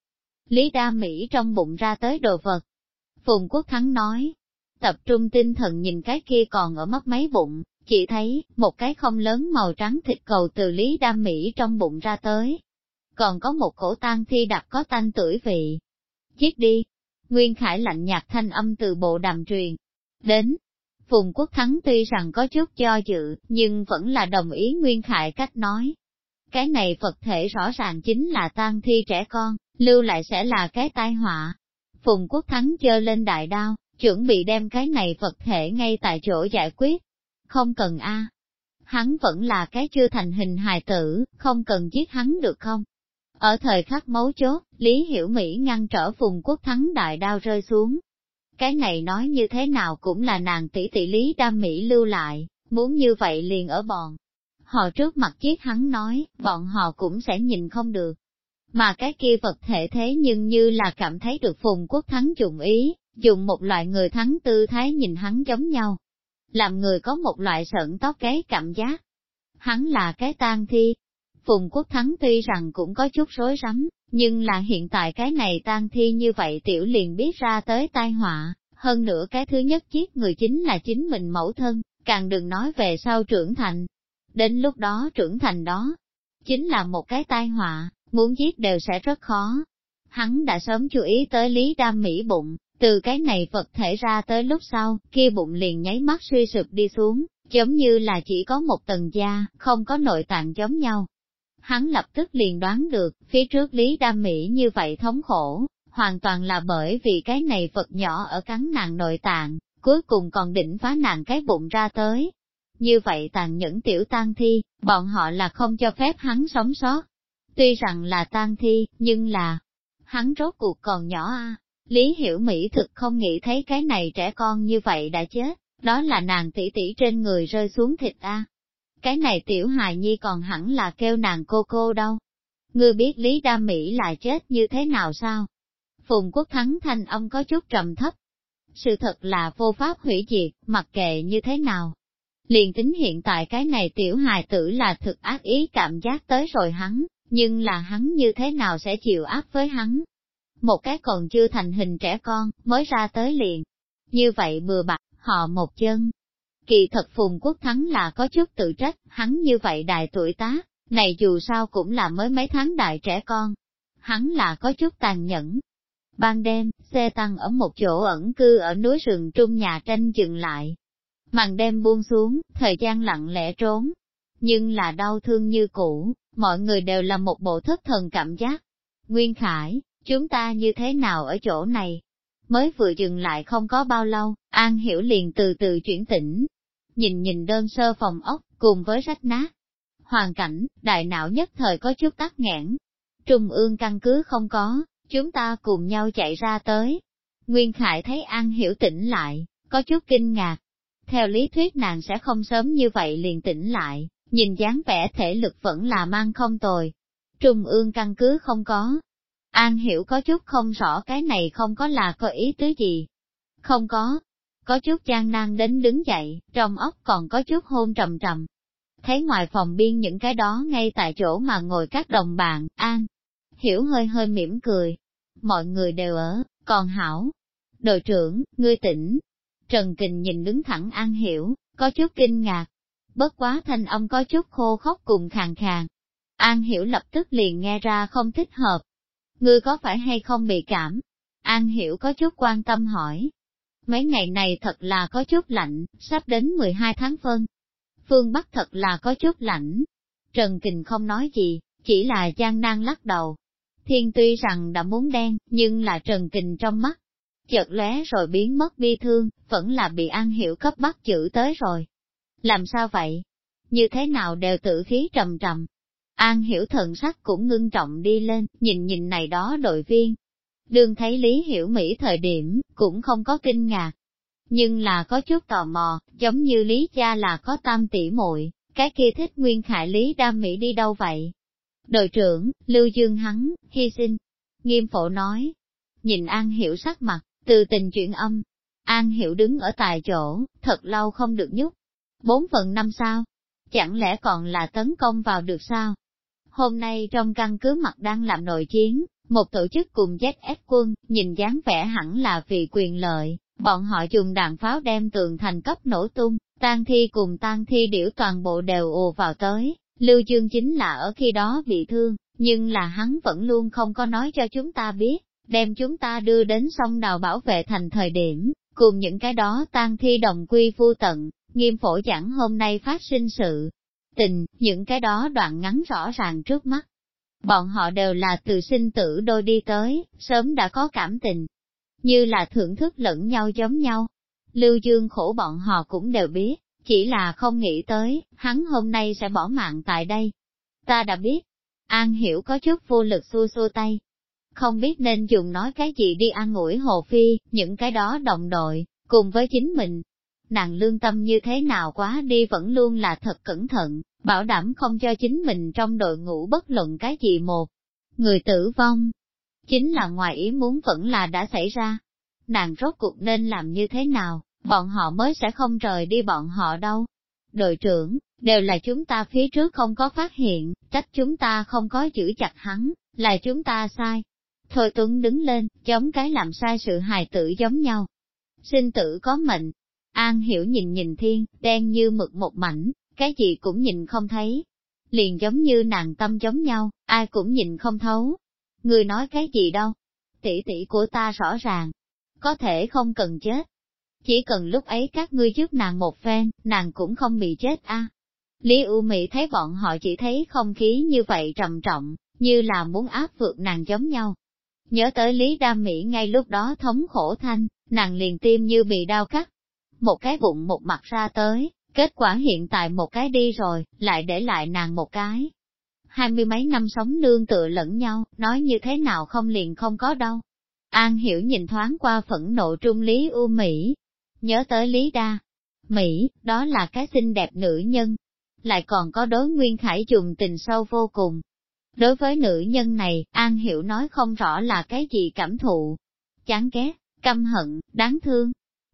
Lý đa Mỹ trong bụng ra tới đồ vật. Phùng Quốc Thắng nói, tập trung tinh thần nhìn cái kia còn ở mắt máy bụng, chỉ thấy, một cái không lớn màu trắng thịt cầu từ Lý Đa Mỹ trong bụng ra tới. Còn có một cổ tang thi đặc có tanh tuổi vị. Chiếc đi. Nguyên Khải lạnh nhạt thanh âm từ bộ đàm truyền. Đến. Phùng Quốc Thắng tuy rằng có chút do dự, nhưng vẫn là đồng ý Nguyên Khải cách nói. Cái này Phật thể rõ ràng chính là tang thi trẻ con, lưu lại sẽ là cái tai họa. Phùng Quốc Thắng chơ lên đại đao, chuẩn bị đem cái này Phật thể ngay tại chỗ giải quyết không cần a. Hắn vẫn là cái chưa thành hình hài tử, không cần giết hắn được không? Ở thời khắc mấu chốt, Lý Hiểu Mỹ ngăn trở phùng quốc thắng đại đao rơi xuống. Cái này nói như thế nào cũng là nàng tỷ tỷ Lý đam Mỹ lưu lại, muốn như vậy liền ở bọn. Họ trước mặt chiếc hắn nói, bọn họ cũng sẽ nhìn không được. Mà cái kia vật thể thế nhưng như là cảm thấy được phùng quốc thắng dùng ý, dùng một loại người thắng tư thái nhìn hắn giống nhau. Làm người có một loại sợn tóc cái cảm giác. Hắn là cái tang thi. Phùng quốc thắng tuy rằng cũng có chút rối rắm, nhưng là hiện tại cái này tan thi như vậy tiểu liền biết ra tới tai họa, hơn nữa cái thứ nhất giết người chính là chính mình mẫu thân, càng đừng nói về sau trưởng thành. Đến lúc đó trưởng thành đó, chính là một cái tai họa, muốn giết đều sẽ rất khó. Hắn đã sớm chú ý tới Lý Đam Mỹ bụng, từ cái này vật thể ra tới lúc sau, kia bụng liền nháy mắt suy sụp đi xuống, giống như là chỉ có một tầng da, không có nội tạng giống nhau. Hắn lập tức liền đoán được, phía trước Lý Đam Mỹ như vậy thống khổ, hoàn toàn là bởi vì cái này vật nhỏ ở cắn nàng nội tạng, cuối cùng còn định phá nàng cái bụng ra tới. Như vậy tàn nhẫn tiểu tang thi, bọn họ là không cho phép hắn sống sót. Tuy rằng là tang thi, nhưng là, hắn rốt cuộc còn nhỏ a. Lý Hiểu Mỹ thực không nghĩ thấy cái này trẻ con như vậy đã chết, đó là nàng tỷ tỷ trên người rơi xuống thịt a. Cái này tiểu hài nhi còn hẳn là kêu nàng cô cô đâu. Ngươi biết Lý Đa Mỹ là chết như thế nào sao? Phùng Quốc Thắng thanh âm có chút trầm thấp. Sự thật là vô pháp hủy diệt, mặc kệ như thế nào. Liền tính hiện tại cái này tiểu hài tử là thực ác ý cảm giác tới rồi hắn, nhưng là hắn như thế nào sẽ chịu áp với hắn. Một cái còn chưa thành hình trẻ con, mới ra tới liền. Như vậy bừa bạc, họ một chân. Kỳ thật Phùng Quốc Thắng là có chút tự trách, hắn như vậy đại tuổi tá, này dù sao cũng là mới mấy tháng đại trẻ con. Hắn là có chút tàn nhẫn, Ban đêm, xe tăng ở một chỗ ẩn cư ở núi rừng trung nhà tranh dừng lại. Màn đêm buông xuống, thời gian lặng lẽ trốn. Nhưng là đau thương như cũ, mọi người đều là một bộ thất thần cảm giác. Nguyên Khải, chúng ta như thế nào ở chỗ này? Mới vừa dừng lại không có bao lâu, An Hiểu liền từ từ chuyển tỉnh. Nhìn nhìn đơn sơ phòng ốc, cùng với rách nát. Hoàn cảnh, đại não nhất thời có chút tắc nghẽn. Trung ương căn cứ không có, chúng ta cùng nhau chạy ra tới. Nguyên Khải thấy An Hiểu tỉnh lại, có chút kinh ngạc. Theo lý thuyết nàng sẽ không sớm như vậy liền tỉnh lại, nhìn dáng vẻ thể lực vẫn là mang không tồi. Trung ương căn cứ không có. An Hiểu có chút không rõ cái này không có là có ý tứ gì. Không có. Có chút gian nan đến đứng dậy, trong ốc còn có chút hôn trầm trầm. Thấy ngoài phòng biên những cái đó ngay tại chỗ mà ngồi các đồng bạn, An. Hiểu hơi hơi mỉm cười, mọi người đều ở, còn hảo. Đội trưởng, ngươi tỉnh. Trần Kình nhìn đứng thẳng An Hiểu, có chút kinh ngạc. Bất quá thanh âm có chút khô khóc cùng khàn khàn. An Hiểu lập tức liền nghe ra không thích hợp. Ngươi có phải hay không bị cảm? An Hiểu có chút quan tâm hỏi. Mấy ngày này thật là có chút lạnh, sắp đến 12 tháng phân. Phương Bắc thật là có chút lạnh. Trần Kình không nói gì, chỉ là gian nan lắc đầu. Thiên tuy rằng đã muốn đen, nhưng là trần kình trong mắt. Chợt lóe rồi biến mất bi thương, vẫn là bị An Hiểu cấp bắt chữ tới rồi. Làm sao vậy? Như thế nào đều tự khí trầm trầm. An Hiểu thần sắc cũng ngưng trọng đi lên, nhìn nhìn này đó đội viên. Đường thấy Lý Hiểu Mỹ thời điểm, cũng không có kinh ngạc. Nhưng là có chút tò mò, giống như Lý Cha là có tam tỷ muội cái kia thích nguyên khải Lý Đam Mỹ đi đâu vậy? Đội trưởng, Lưu Dương hắn, hy sinh. Nghiêm phổ nói. Nhìn An Hiểu sắc mặt, từ tình chuyện âm. An Hiểu đứng ở tại chỗ, thật lâu không được nhúc. Bốn phần năm sao? Chẳng lẽ còn là tấn công vào được sao? Hôm nay trong căn cứ mặt đang làm nội chiến, một tổ chức cùng ZS quân, nhìn dáng vẻ hẳn là vì quyền lợi, bọn họ dùng đạn pháo đem tường thành cấp nổ tung, tan thi cùng tan thi điểu toàn bộ đều ùa vào tới, Lưu Dương chính là ở khi đó bị thương, nhưng là hắn vẫn luôn không có nói cho chúng ta biết, đem chúng ta đưa đến sông đào bảo vệ thành thời điểm, cùng những cái đó tan thi đồng quy phu tận, nghiêm phổ chẳng hôm nay phát sinh sự. Tình, những cái đó đoạn ngắn rõ ràng trước mắt. Bọn họ đều là từ sinh tử đôi đi tới, sớm đã có cảm tình, như là thưởng thức lẫn nhau giống nhau. Lưu Dương khổ bọn họ cũng đều biết, chỉ là không nghĩ tới, hắn hôm nay sẽ bỏ mạng tại đây. Ta đã biết, An Hiểu có chút vô lực xua xua tay. Không biết nên dùng nói cái gì đi an ủi Hồ Phi, những cái đó đồng đội, cùng với chính mình. Nàng lương tâm như thế nào quá đi vẫn luôn là thật cẩn thận, bảo đảm không cho chính mình trong đội ngũ bất luận cái gì một. người tử vong. Chính là ngoài ý muốn vẫn là đã xảy ra. Nàng rốt cuộc nên làm như thế nào, bọn họ mới sẽ không rời đi bọn họ đâu. Đội trưởng, đều là chúng ta phía trước không có phát hiện, trách chúng ta không có giữ chặt hắn, là chúng ta sai. Thôi Tuấn đứng lên, chống cái làm sai sự hài tử giống nhau. Sinh tử có mệnh. An hiểu nhìn nhìn thiên, đen như mực một mảnh, cái gì cũng nhìn không thấy. Liền giống như nàng tâm giống nhau, ai cũng nhìn không thấu. Người nói cái gì đâu? Tỷ tỷ của ta rõ ràng. Có thể không cần chết. Chỉ cần lúc ấy các ngươi giúp nàng một phen, nàng cũng không bị chết a. Lý U Mỹ thấy bọn họ chỉ thấy không khí như vậy trầm trọng, như là muốn áp vượt nàng giống nhau. Nhớ tới Lý Đam Mỹ ngay lúc đó thống khổ thanh, nàng liền tim như bị đau cắt. Một cái bụng một mặt ra tới, kết quả hiện tại một cái đi rồi, lại để lại nàng một cái. Hai mươi mấy năm sống nương tựa lẫn nhau, nói như thế nào không liền không có đâu. An hiểu nhìn thoáng qua phẫn nộ trung Lý U Mỹ, nhớ tới Lý Đa. Mỹ, đó là cái xinh đẹp nữ nhân, lại còn có đối Nguyên Khải dùng tình sâu vô cùng. Đối với nữ nhân này, An Hiểu nói không rõ là cái gì cảm thụ. Chán ghét, căm hận, đáng thương.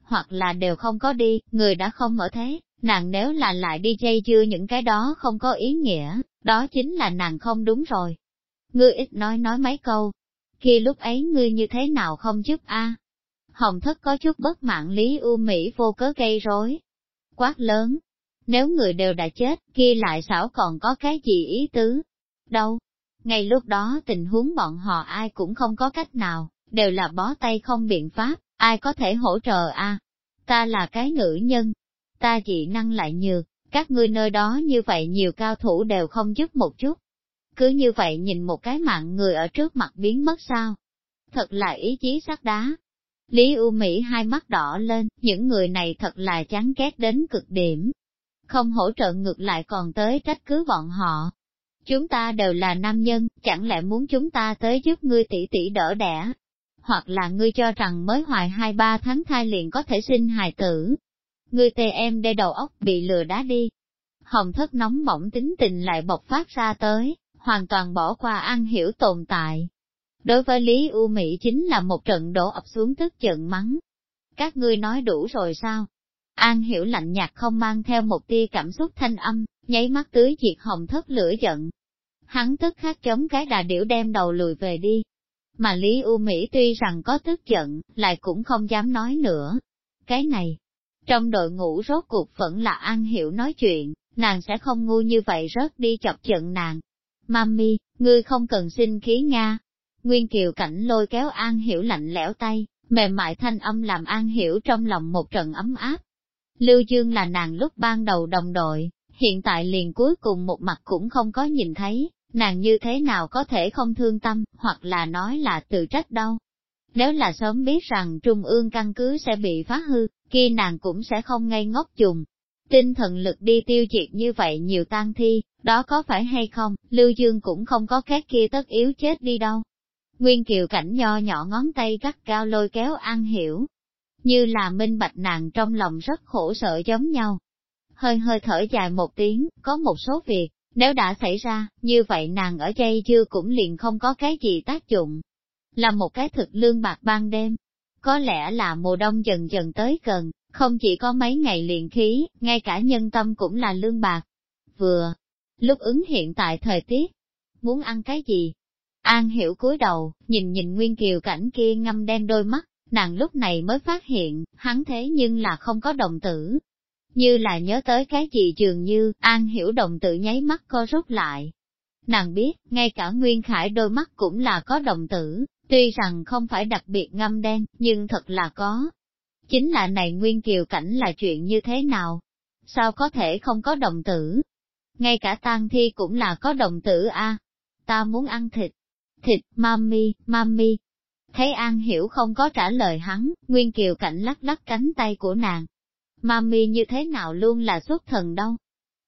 Hoặc là đều không có đi, người đã không ở thế, nàng nếu là lại đi dây dưa những cái đó không có ý nghĩa, đó chính là nàng không đúng rồi. Ngươi ít nói nói mấy câu. Khi lúc ấy ngươi như thế nào không giúp a? Hồng thất có chút bất mãn lý u Mỹ vô cớ gây rối. Quát lớn, nếu người đều đã chết, kia lại xảo còn có cái gì ý tứ? Đâu? Ngay lúc đó tình huống bọn họ ai cũng không có cách nào, đều là bó tay không biện pháp, ai có thể hỗ trợ a? Ta là cái nữ nhân, ta dị năng lại nhược, các ngươi nơi đó như vậy nhiều cao thủ đều không giúp một chút. Cứ như vậy nhìn một cái mạng người ở trước mặt biến mất sao? Thật là ý chí sắt đá. Lý U Mỹ hai mắt đỏ lên, những người này thật là chán ghét đến cực điểm, không hỗ trợ ngược lại còn tới trách cứ bọn họ. Chúng ta đều là nam nhân, chẳng lẽ muốn chúng ta tới giúp ngươi tỷ tỷ đỡ đẻ? Hoặc là ngươi cho rằng mới hoài hai ba tháng thai liền có thể sinh hài tử? Ngươi tê em đê đầu óc bị lừa đá đi. Hồng thất nóng bỏng tính tình lại bộc phát ra tới, hoàn toàn bỏ qua ăn hiểu tồn tại. Đối với Lý U Mỹ chính là một trận đổ ập xuống tức giận mắng. Các ngươi nói đủ rồi sao? An hiểu lạnh nhạt không mang theo một tia cảm xúc thanh âm, nháy mắt tưới diệt hồng thất lửa giận. Hắn tức khắc chống cái đà điểu đem đầu lùi về đi. Mà Lý U Mỹ tuy rằng có tức giận, lại cũng không dám nói nữa. Cái này, trong đội ngũ rốt cuộc vẫn là An hiểu nói chuyện, nàng sẽ không ngu như vậy rớt đi chọc giận nàng. Mami, ngươi không cần xin khí Nga. Nguyên Kiều cảnh lôi kéo An hiểu lạnh lẽo tay, mềm mại thanh âm làm An hiểu trong lòng một trận ấm áp. Lưu Dương là nàng lúc ban đầu đồng đội, hiện tại liền cuối cùng một mặt cũng không có nhìn thấy, nàng như thế nào có thể không thương tâm, hoặc là nói là tự trách đâu. Nếu là sớm biết rằng trung ương căn cứ sẽ bị phá hư, kia nàng cũng sẽ không ngây ngốc dùng. Tinh thần lực đi tiêu diệt như vậy nhiều tang thi, đó có phải hay không, Lưu Dương cũng không có khác kia tất yếu chết đi đâu. Nguyên Kiều cảnh nho nhỏ ngón tay gắt cao lôi kéo An Hiểu, như là minh bạch nàng trong lòng rất khổ sở giống nhau. Hơi hơi thở dài một tiếng, có một số việc, nếu đã xảy ra, như vậy nàng ở đây chưa cũng liền không có cái gì tác dụng. Là một cái thực lương bạc ban đêm. Có lẽ là mùa đông dần dần tới gần, không chỉ có mấy ngày liền khí, ngay cả nhân tâm cũng là lương bạc. Vừa, lúc ứng hiện tại thời tiết, muốn ăn cái gì? An hiểu cúi đầu, nhìn nhìn Nguyên Kiều cảnh kia ngâm đen đôi mắt, nàng lúc này mới phát hiện, hắn thế nhưng là không có đồng tử. Như là nhớ tới cái gì dường như, an hiểu đồng tử nháy mắt co rút lại. Nàng biết, ngay cả Nguyên Khải đôi mắt cũng là có đồng tử, tuy rằng không phải đặc biệt ngâm đen, nhưng thật là có. Chính là này Nguyên Kiều cảnh là chuyện như thế nào? Sao có thể không có đồng tử? Ngay cả tang thi cũng là có đồng tử a. Ta muốn ăn thịt. Thịt, mami, mami, Thấy An Hiểu không có trả lời hắn, Nguyên Kiều Cảnh lắc lắc cánh tay của nàng. Mami như thế nào luôn là xuất thần đâu.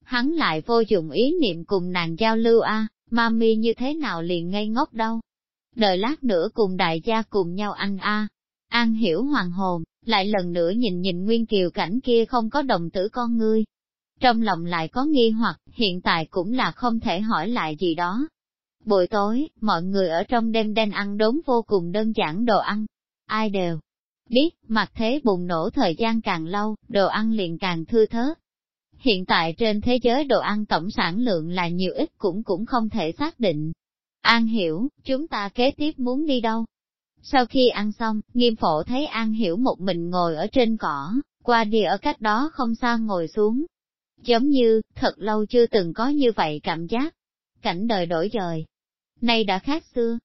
Hắn lại vô dụng ý niệm cùng nàng giao lưu a, à, mami như thế nào liền ngây ngốc đâu. Đợi lát nữa cùng đại gia cùng nhau ăn a. An Hiểu hoàng hồn, lại lần nữa nhìn nhìn Nguyên Kiều Cảnh kia không có đồng tử con ngươi. Trong lòng lại có nghi hoặc, hiện tại cũng là không thể hỏi lại gì đó. Buổi tối, mọi người ở trong đêm đen ăn đốn vô cùng đơn giản đồ ăn. Ai đều biết, mặt thế bùng nổ thời gian càng lâu, đồ ăn liền càng thưa thớt. Hiện tại trên thế giới đồ ăn tổng sản lượng là nhiều ít cũng cũng không thể xác định. An hiểu, chúng ta kế tiếp muốn đi đâu? Sau khi ăn xong, nghiêm phổ thấy An hiểu một mình ngồi ở trên cỏ, qua đi ở cách đó không xa ngồi xuống. Giống như, thật lâu chưa từng có như vậy cảm giác. Cảnh đời đổi dời. Nay đã khác xưa.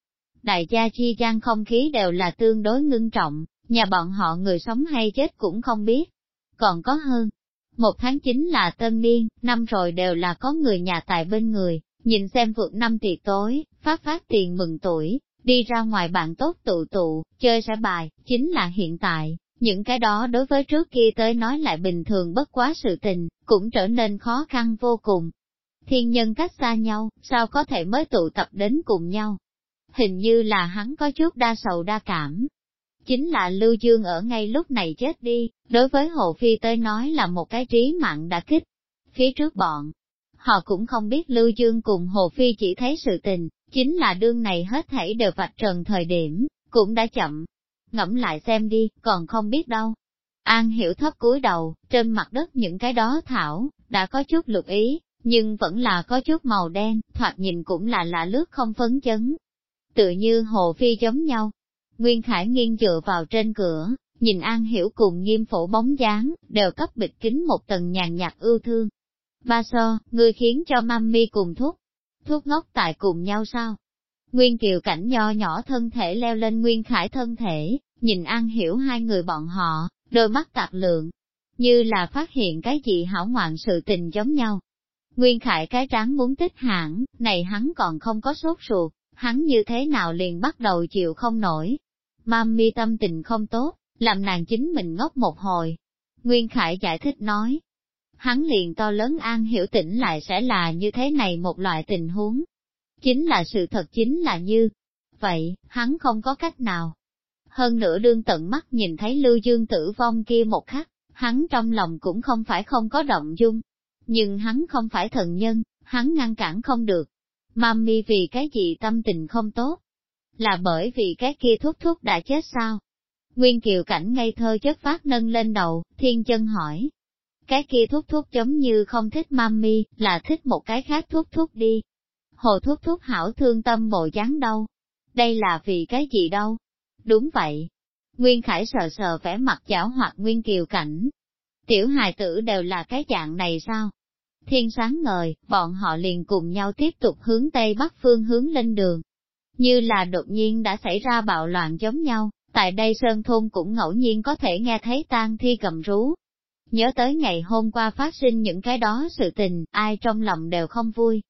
Đại gia chi gian không khí đều là tương đối ngưng trọng, nhà bọn họ người sống hay chết cũng không biết. Còn có hơn, một tháng chính là tân niên, năm rồi đều là có người nhà tại bên người, nhìn xem vượt năm tiệc tối, phát phát tiền mừng tuổi, đi ra ngoài bạn tốt tụ tụ, chơi sẽ bài, chính là hiện tại, những cái đó đối với trước kia tới nói lại bình thường bất quá sự tình, cũng trở nên khó khăn vô cùng. Thiên nhân cách xa nhau, sao có thể mới tụ tập đến cùng nhau? Hình như là hắn có chút đa sầu đa cảm, chính là Lưu Dương ở ngay lúc này chết đi, đối với Hồ Phi tới nói là một cái trí mạng đã kích. Phía trước bọn, họ cũng không biết Lưu Dương cùng Hồ Phi chỉ thấy sự tình, chính là đương này hết thảy đều vạch trần thời điểm, cũng đã chậm. Ngẫm lại xem đi, còn không biết đâu. An hiểu thấp cúi đầu, trên mặt đất những cái đó thảo, đã có chút lục ý, nhưng vẫn là có chút màu đen, thoạt nhìn cũng là lạ lướt không phấn chấn. Tự như hồ phi giống nhau, Nguyên Khải nghiêng dựa vào trên cửa, nhìn An Hiểu cùng nghiêm phổ bóng dáng, đều cấp bịch kính một tầng nhàn nhạt ưu thương. Ba so, ngươi khiến cho mami cùng thuốc, thuốc ngốc tại cùng nhau sao? Nguyên Kiều cảnh nho nhỏ thân thể leo lên Nguyên Khải thân thể, nhìn An Hiểu hai người bọn họ, đôi mắt tạc lượng, như là phát hiện cái gì hảo ngoạn sự tình giống nhau. Nguyên Khải cái tráng muốn tích hãng, này hắn còn không có sốt ruột, hắn như thế nào liền bắt đầu chịu không nổi, Mami tâm tình không tốt, làm nàng chính mình ngốc một hồi. Nguyên Khải giải thích nói, hắn liền to lớn an hiểu tỉnh lại sẽ là như thế này một loại tình huống. Chính là sự thật chính là như, vậy, hắn không có cách nào. Hơn nữa đương tận mắt nhìn thấy Lưu Dương tử vong kia một khắc, hắn trong lòng cũng không phải không có động dung. Nhưng hắn không phải thần nhân, hắn ngăn cản không được. Mami vì cái gì tâm tình không tốt, là bởi vì cái kia thúc thúc đã chết sao? Nguyên Kiều Cảnh ngây thơ chất phát nâng lên đầu, thiên chân hỏi. Cái kia thúc thúc giống như không thích mami, là thích một cái khác thúc thúc đi. Hồ thúc thúc hảo thương tâm bộ dáng đâu? Đây là vì cái gì đâu? Đúng vậy. Nguyên Khải sờ sờ vẻ mặt chảo hoặc Nguyên Kiều Cảnh. Tiểu hài tử đều là cái dạng này sao? Thiên sáng ngời, bọn họ liền cùng nhau tiếp tục hướng Tây Bắc phương hướng lên đường, như là đột nhiên đã xảy ra bạo loạn giống nhau, tại đây Sơn Thôn cũng ngẫu nhiên có thể nghe thấy tang thi cầm rú. Nhớ tới ngày hôm qua phát sinh những cái đó sự tình, ai trong lòng đều không vui.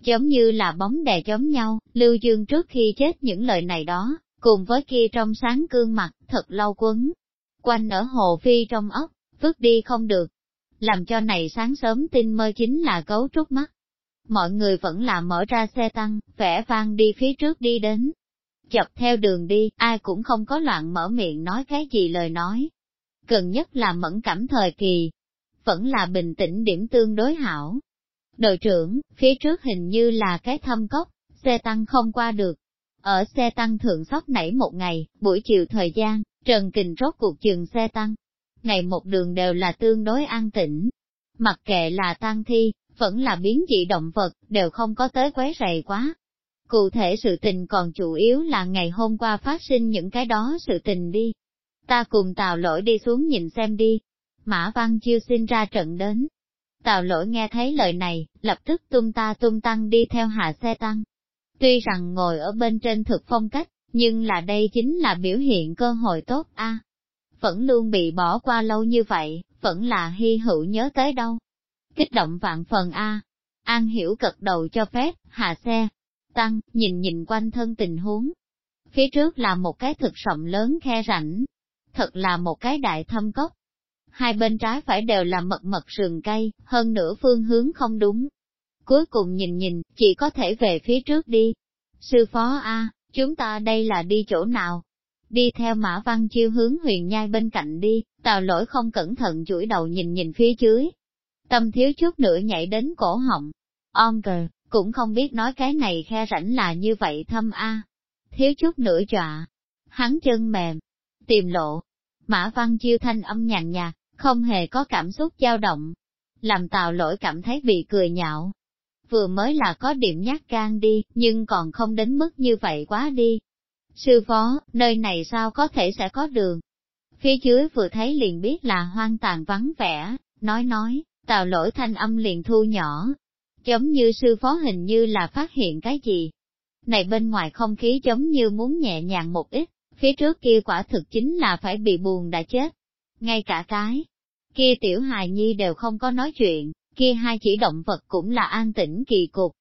Giống như là bóng đè giống nhau, Lưu Dương trước khi chết những lời này đó, cùng với kia trong sáng cương mặt, thật lâu quấn. Quanh ở hồ phi trong ốc, vứt đi không được. Làm cho này sáng sớm tin mơ chính là cấu trúc mắt mọi người vẫn là mở ra xe tăng, vẽ vang đi phía trước đi đến. Chập theo đường đi, ai cũng không có loạn mở miệng nói cái gì lời nói. Gần nhất là mẫn cảm thời kỳ, vẫn là bình tĩnh điểm tương đối hảo. Đội trưởng, phía trước hình như là cái thâm cốc, xe tăng không qua được. Ở xe tăng thượng sóc nảy một ngày, buổi chiều thời gian, Trần Kình rốt cuộc trường xe tăng. Ngày một đường đều là tương đối an tĩnh. Mặc kệ là tăng thi, vẫn là biến dị động vật, đều không có tới quấy rầy quá. Cụ thể sự tình còn chủ yếu là ngày hôm qua phát sinh những cái đó sự tình đi. Ta cùng tào lỗi đi xuống nhìn xem đi. Mã Văn Chiêu xin ra trận đến. Tào lỗi nghe thấy lời này, lập tức tung ta tung tăng đi theo hạ xe tăng. Tuy rằng ngồi ở bên trên thực phong cách, nhưng là đây chính là biểu hiện cơ hội tốt a. Vẫn luôn bị bỏ qua lâu như vậy, vẫn là hy hữu nhớ tới đâu kích động vạn phần A. An hiểu cật đầu cho phép, hạ xe, tăng, nhìn nhìn quanh thân tình huống. Phía trước là một cái thực rộng lớn khe rảnh thật là một cái đại thâm cốc. Hai bên trái phải đều là mật mật sườn cây, hơn nữa phương hướng không đúng. Cuối cùng nhìn nhìn, chỉ có thể về phía trước đi. Sư phó A, chúng ta đây là đi chỗ nào? Đi theo mã văn chiêu hướng huyền nhai bên cạnh đi, tào lỗi không cẩn thận chuỗi đầu nhìn nhìn phía dưới, tâm thiếu chút nữa nhảy đến cổ họng. Om cờ, cũng không biết nói cái này khe rảnh là như vậy thâm a Thiếu chút nữa dọa, hắn chân mềm, tìm lộ. Mã Văn Chiêu thanh âm nhàn nhạt, không hề có cảm xúc dao động. Làm tào lỗi cảm thấy bị cười nhạo. Vừa mới là có điểm nhát gan đi, nhưng còn không đến mức như vậy quá đi. Sư phó, nơi này sao có thể sẽ có đường? Phía dưới vừa thấy liền biết là hoang tàn vắng vẻ, nói nói, tào lỗi thanh âm liền thu nhỏ. Giống như sư phó hình như là phát hiện cái gì. Này bên ngoài không khí giống như muốn nhẹ nhàng một ít, phía trước kia quả thực chính là phải bị buồn đã chết. Ngay cả cái, kia tiểu hài nhi đều không có nói chuyện, kia hai chỉ động vật cũng là an tĩnh kỳ cục.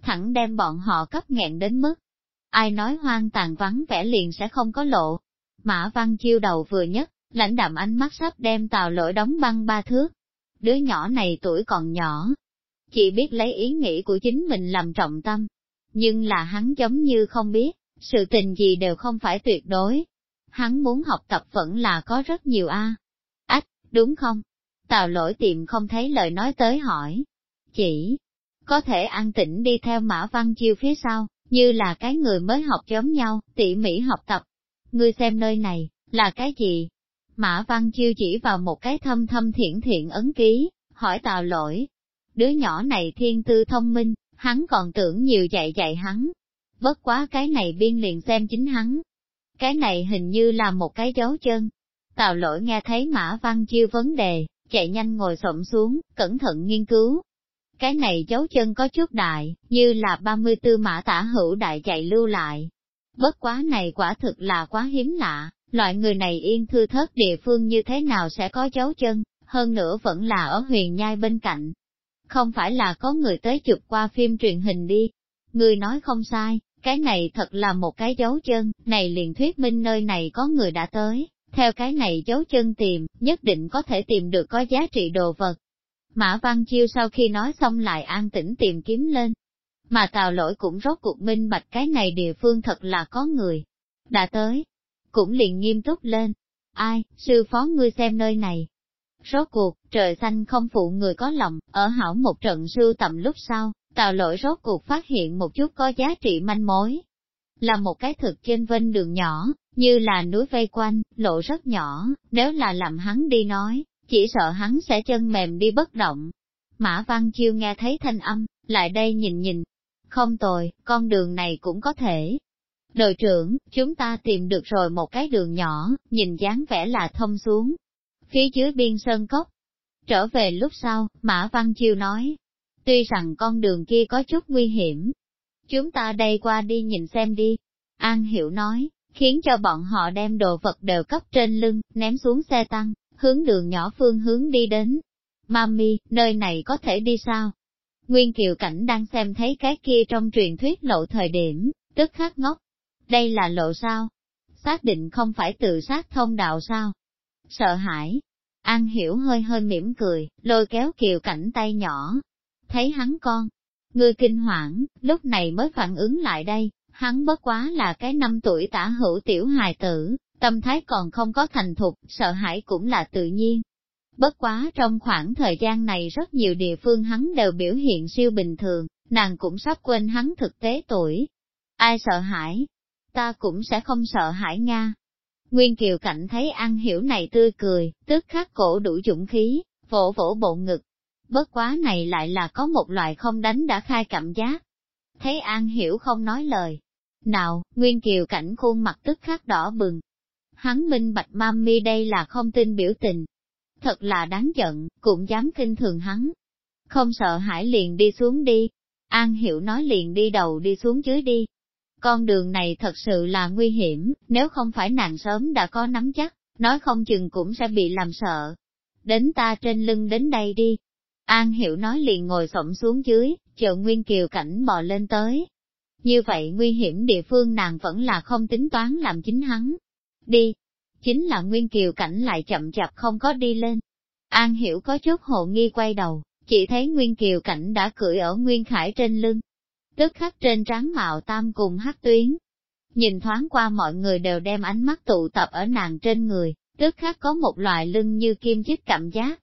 Thẳng đem bọn họ cấp nghẹn đến mức. Ai nói hoang tàn vắng vẻ liền sẽ không có lộ. Mã văn chiêu đầu vừa nhất, lãnh đạm ánh mắt sắp đem tàu lỗi đóng băng ba thước. Đứa nhỏ này tuổi còn nhỏ, chỉ biết lấy ý nghĩ của chính mình làm trọng tâm. Nhưng là hắn giống như không biết, sự tình gì đều không phải tuyệt đối. Hắn muốn học tập vẫn là có rất nhiều a. Ách, đúng không? Tào lỗi tiệm không thấy lời nói tới hỏi. Chỉ, có thể an tĩnh đi theo mã văn chiêu phía sau, như là cái người mới học giống nhau, tỉ mỉ học tập. Ngươi xem nơi này, là cái gì? Mã văn chiêu chỉ vào một cái thâm thâm thiện thiện ấn ký, hỏi tào lỗi. Đứa nhỏ này thiên tư thông minh, hắn còn tưởng nhiều dạy dạy hắn. Bất quá cái này biên liền xem chính hắn. Cái này hình như là một cái dấu chân. Tào lỗi nghe thấy mã văn chiêu vấn đề, chạy nhanh ngồi xổm xuống, cẩn thận nghiên cứu. Cái này dấu chân có chút đại, như là 34 mã tả hữu đại chạy lưu lại. Bất quá này quả thực là quá hiếm lạ, loại người này yên thư thất địa phương như thế nào sẽ có dấu chân, hơn nữa vẫn là ở huyền nhai bên cạnh. Không phải là có người tới chụp qua phim truyền hình đi. Người nói không sai, cái này thật là một cái dấu chân, này liền thuyết minh nơi này có người đã tới. Theo cái này dấu chân tìm, nhất định có thể tìm được có giá trị đồ vật. Mã Văn Chiêu sau khi nói xong lại an tĩnh tìm kiếm lên. Mà tào lỗi cũng rốt cuộc minh bạch cái này địa phương thật là có người. Đã tới, cũng liền nghiêm túc lên. Ai, sư phó ngươi xem nơi này. Rốt cuộc, trời xanh không phụ người có lòng, ở hảo một trận sưu tầm lúc sau, tào lỗi rốt cuộc phát hiện một chút có giá trị manh mối. Là một cái thực trên vân đường nhỏ, như là núi vây quanh, lộ rất nhỏ, nếu là làm hắn đi nói, chỉ sợ hắn sẽ chân mềm đi bất động. Mã Văn Chiêu nghe thấy thanh âm, lại đây nhìn nhìn. Không tồi, con đường này cũng có thể. Đội trưởng, chúng ta tìm được rồi một cái đường nhỏ, nhìn dáng vẻ là thông xuống. Phía dưới biên sơn cốc. Trở về lúc sau, Mã Văn Chiêu nói. Tuy rằng con đường kia có chút nguy hiểm. Chúng ta đây qua đi nhìn xem đi. An Hiểu nói, khiến cho bọn họ đem đồ vật đều cấp trên lưng, ném xuống xe tăng, hướng đường nhỏ phương hướng đi đến. Mami, nơi này có thể đi sao? Nguyên Kiều Cảnh đang xem thấy cái kia trong truyền thuyết lộ thời điểm, tức khắc ngốc. Đây là lộ sao? Xác định không phải tự sát thông đạo sao? Sợ hãi. An hiểu hơi hơi mỉm cười, lôi kéo Kiều Cảnh tay nhỏ. Thấy hắn con. Người kinh hoảng, lúc này mới phản ứng lại đây, hắn bất quá là cái năm tuổi tả hữu tiểu hài tử, tâm thái còn không có thành thục, sợ hãi cũng là tự nhiên. Bất quá trong khoảng thời gian này rất nhiều địa phương hắn đều biểu hiện siêu bình thường, nàng cũng sắp quên hắn thực tế tuổi. Ai sợ hãi? Ta cũng sẽ không sợ hãi Nga. Nguyên Kiều Cảnh thấy An Hiểu này tươi cười, tức khắc cổ đủ dũng khí, vỗ vỗ bộ ngực. Bất quá này lại là có một loại không đánh đã khai cảm giác. Thấy An Hiểu không nói lời, nào, Nguyên Kiều cảnh khuôn mặt tức khắc đỏ bừng. Hắn minh bạch mami đây là không tin biểu tình. Thật là đáng giận, cũng dám kinh thường hắn. Không sợ hãi liền đi xuống đi. An Hiểu nói liền đi đầu đi xuống dưới đi. Con đường này thật sự là nguy hiểm, nếu không phải nàng sớm đã có nắm chắc, nói không chừng cũng sẽ bị làm sợ. Đến ta trên lưng đến đây đi. An Hiểu nói liền ngồi xổm xuống dưới, chờ Nguyên Kiều Cảnh bò lên tới, như vậy nguy hiểm địa phương nàng vẫn là không tính toán làm chính hắn. Đi! Chính là Nguyên Kiều Cảnh lại chậm chạp không có đi lên. An Hiểu có chút hồ nghi quay đầu, chỉ thấy Nguyên Kiều Cảnh đã cưỡi ở Nguyên Khải trên lưng. Tức khắc trên trán mạo tam cùng hắc tuyến. Nhìn thoáng qua mọi người đều đem ánh mắt tụ tập ở nàng trên người, tức khắc có một loại lưng như kim chích cảm giác.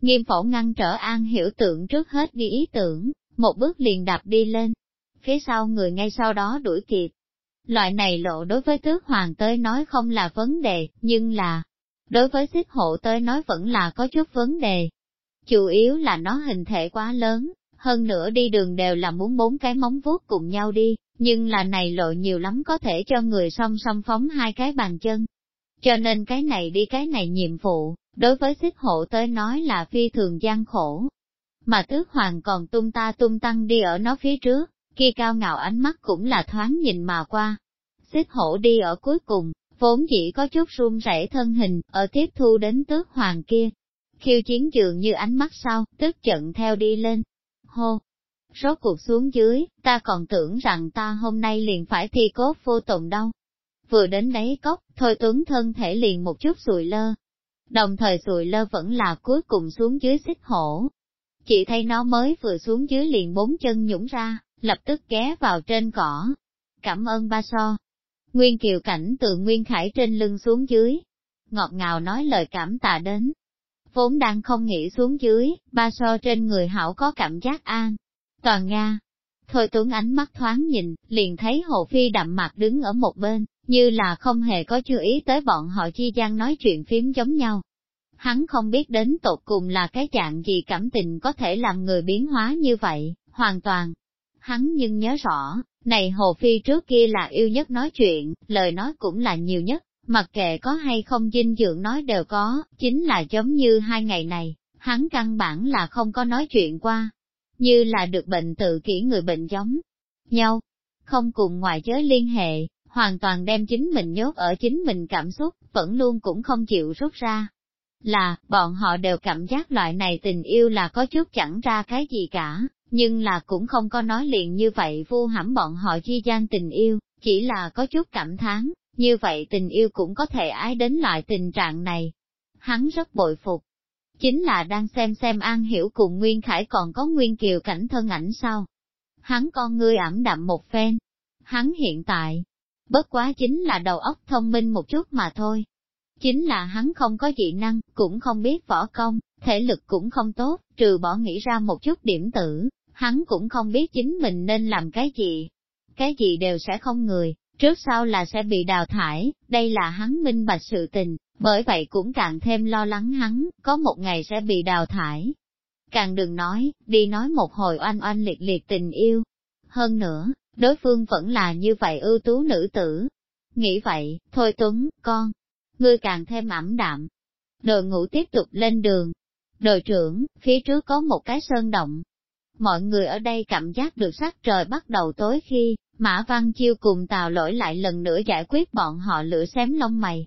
Nghiêm phổ ngăn trở An Hiểu tượng trước hết đi ý tưởng, một bước liền đạp đi lên. Phía sau người ngay sau đó đuổi kịp. Loại này lộ đối với tước hoàng tới nói không là vấn đề, nhưng là, đối với xích hộ tới nói vẫn là có chút vấn đề. Chủ yếu là nó hình thể quá lớn, hơn nữa đi đường đều là muốn bốn cái móng vuốt cùng nhau đi, nhưng là này lộ nhiều lắm có thể cho người song song phóng hai cái bàn chân. Cho nên cái này đi cái này nhiệm vụ, đối với xích hộ tới nói là phi thường gian khổ. Mà tước hoàng còn tung ta tung tăng đi ở nó phía trước, kia cao ngạo ánh mắt cũng là thoáng nhìn mà qua. Xích hổ đi ở cuối cùng, vốn chỉ có chút run rẩy thân hình, ở tiếp thu đến tước hoàng kia. Khiêu chiến trường như ánh mắt sau, tức trận theo đi lên. Hô! Rốt cuộc xuống dưới, ta còn tưởng rằng ta hôm nay liền phải thi cốt vô tụng đâu. Vừa đến đáy cốc, thôi tuấn thân thể liền một chút sùi lơ. Đồng thời sùi lơ vẫn là cuối cùng xuống dưới xích hổ. Chỉ thấy nó mới vừa xuống dưới liền bốn chân nhũng ra, lập tức ghé vào trên cỏ. Cảm ơn ba so. Nguyên kiều cảnh từ Nguyên Khải trên lưng xuống dưới. Ngọt ngào nói lời cảm tạ đến. Vốn đang không nghĩ xuống dưới, ba so trên người hảo có cảm giác an. Toàn Nga. Thôi Tuấn ánh mắt thoáng nhìn, liền thấy Hồ Phi đậm mặt đứng ở một bên, như là không hề có chú ý tới bọn họ chi gian nói chuyện phím giống nhau. Hắn không biết đến tột cùng là cái dạng gì cảm tình có thể làm người biến hóa như vậy, hoàn toàn. Hắn nhưng nhớ rõ, này Hồ Phi trước kia là yêu nhất nói chuyện, lời nói cũng là nhiều nhất, mặc kệ có hay không dinh dưỡng nói đều có, chính là giống như hai ngày này, hắn căn bản là không có nói chuyện qua, như là được bệnh tự kỷ người bệnh giống nhau, không cùng ngoại giới liên hệ, hoàn toàn đem chính mình nhốt ở chính mình cảm xúc, vẫn luôn cũng không chịu rút ra. Là, bọn họ đều cảm giác loại này tình yêu là có chút chẳng ra cái gì cả, nhưng là cũng không có nói liền như vậy vu hãm bọn họ chi gian tình yêu, chỉ là có chút cảm thán, như vậy tình yêu cũng có thể ái đến loại tình trạng này. Hắn rất bội phục, chính là đang xem xem An Hiểu cùng Nguyên Khải còn có Nguyên Kiều cảnh thân ảnh sao. Hắn con ngươi ảm đạm một phen. Hắn hiện tại, bất quá chính là đầu óc thông minh một chút mà thôi. Chính là hắn không có dị năng, cũng không biết võ công, thể lực cũng không tốt, trừ bỏ nghĩ ra một chút điểm tử, hắn cũng không biết chính mình nên làm cái gì. Cái gì đều sẽ không người, trước sau là sẽ bị đào thải, đây là hắn minh bạch sự tình, bởi vậy cũng càng thêm lo lắng hắn, có một ngày sẽ bị đào thải. Càng đừng nói, đi nói một hồi oanh oanh liệt liệt tình yêu. Hơn nữa, đối phương vẫn là như vậy ưu tú nữ tử. Nghĩ vậy, thôi Tuấn, con, ngươi càng thêm ẩm đạm. Đội ngũ tiếp tục lên đường. Đội trưởng, phía trước có một cái sơn động. Mọi người ở đây cảm giác được sắc trời bắt đầu tối khi, Mã Văn Chiêu cùng Tào lỗi lại lần nữa giải quyết bọn họ lửa xém lông mày.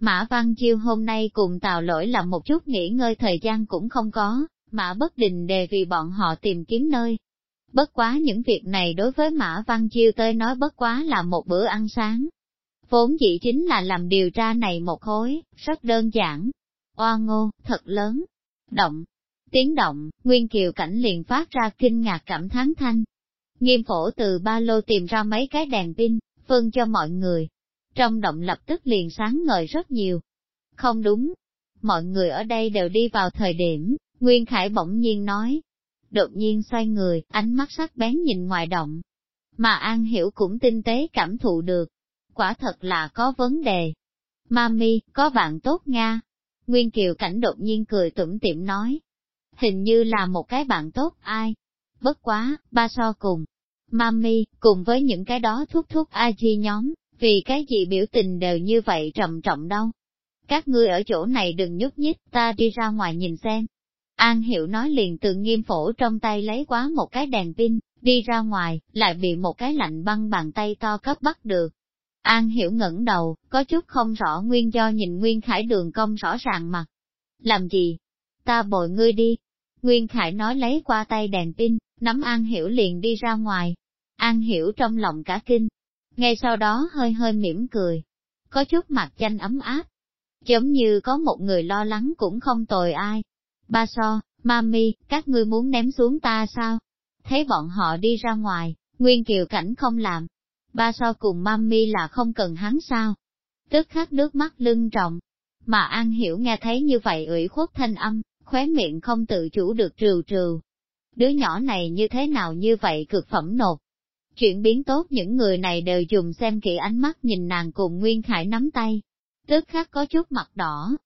Mã Văn Chiêu hôm nay cùng Tào lỗi là một chút nghỉ ngơi thời gian cũng không có, Mã Bất Đình đề vì bọn họ tìm kiếm nơi. Bất quá những việc này đối với Mã Văn Chiêu tới nói bất quá là một bữa ăn sáng. Vốn dĩ chính là làm điều tra này một khối, rất đơn giản. Oa ngô, thật lớn. Động. Tiếng động, Nguyên Kiều Cảnh liền phát ra kinh ngạc cảm thán thanh. Nghiêm phổ từ ba lô tìm ra mấy cái đèn pin, phân cho mọi người. Trong động lập tức liền sáng ngời rất nhiều. Không đúng. Mọi người ở đây đều đi vào thời điểm, Nguyên Khải bỗng nhiên nói. Đột nhiên xoay người, ánh mắt sắc bén nhìn ngoài động. Mà An Hiểu cũng tinh tế cảm thụ được. Quả thật là có vấn đề. Mami, có bạn tốt Nga. Nguyên Kiều Cảnh đột nhiên cười tủm tỉm nói. Hình như là một cái bạn tốt ai. Bất quá, ba so cùng, Mami, cùng với những cái đó thuốc thuốc ai chi nhóm, vì cái gì biểu tình đều như vậy trầm trọng đâu. Các ngươi ở chỗ này đừng nhúc nhích, ta đi ra ngoài nhìn xem. An Hiểu nói liền từ nghiêm phổ trong tay lấy quá một cái đèn pin, đi ra ngoài, lại bị một cái lạnh băng bàn tay to cấp bắt được. An Hiểu ngẩng đầu, có chút không rõ nguyên do nhìn Nguyên Khải đường công rõ ràng mặt. Làm gì? Ta bội ngươi đi. Nguyên Khải nói lấy qua tay đèn pin, nắm An Hiểu liền đi ra ngoài. An Hiểu trong lòng cả kinh, ngay sau đó hơi hơi mỉm cười, có chút mặt chanh ấm áp, giống như có một người lo lắng cũng không tồi ai. Ba so, mami, các ngươi muốn ném xuống ta sao? Thấy bọn họ đi ra ngoài, Nguyên Kiều Cảnh không làm. Ba so cùng mami là không cần hắn sao? Tức khắc nước mắt lưng trọng. Mà An Hiểu nghe thấy như vậy ủy khuất thanh âm, khóe miệng không tự chủ được trừ trừ. đứa nhỏ này như thế nào như vậy cực phẩm nột. Chuyển biến tốt những người này đều dùng xem kỹ ánh mắt nhìn nàng cùng Nguyên Khải nắm tay. Tức khắc có chút mặt đỏ.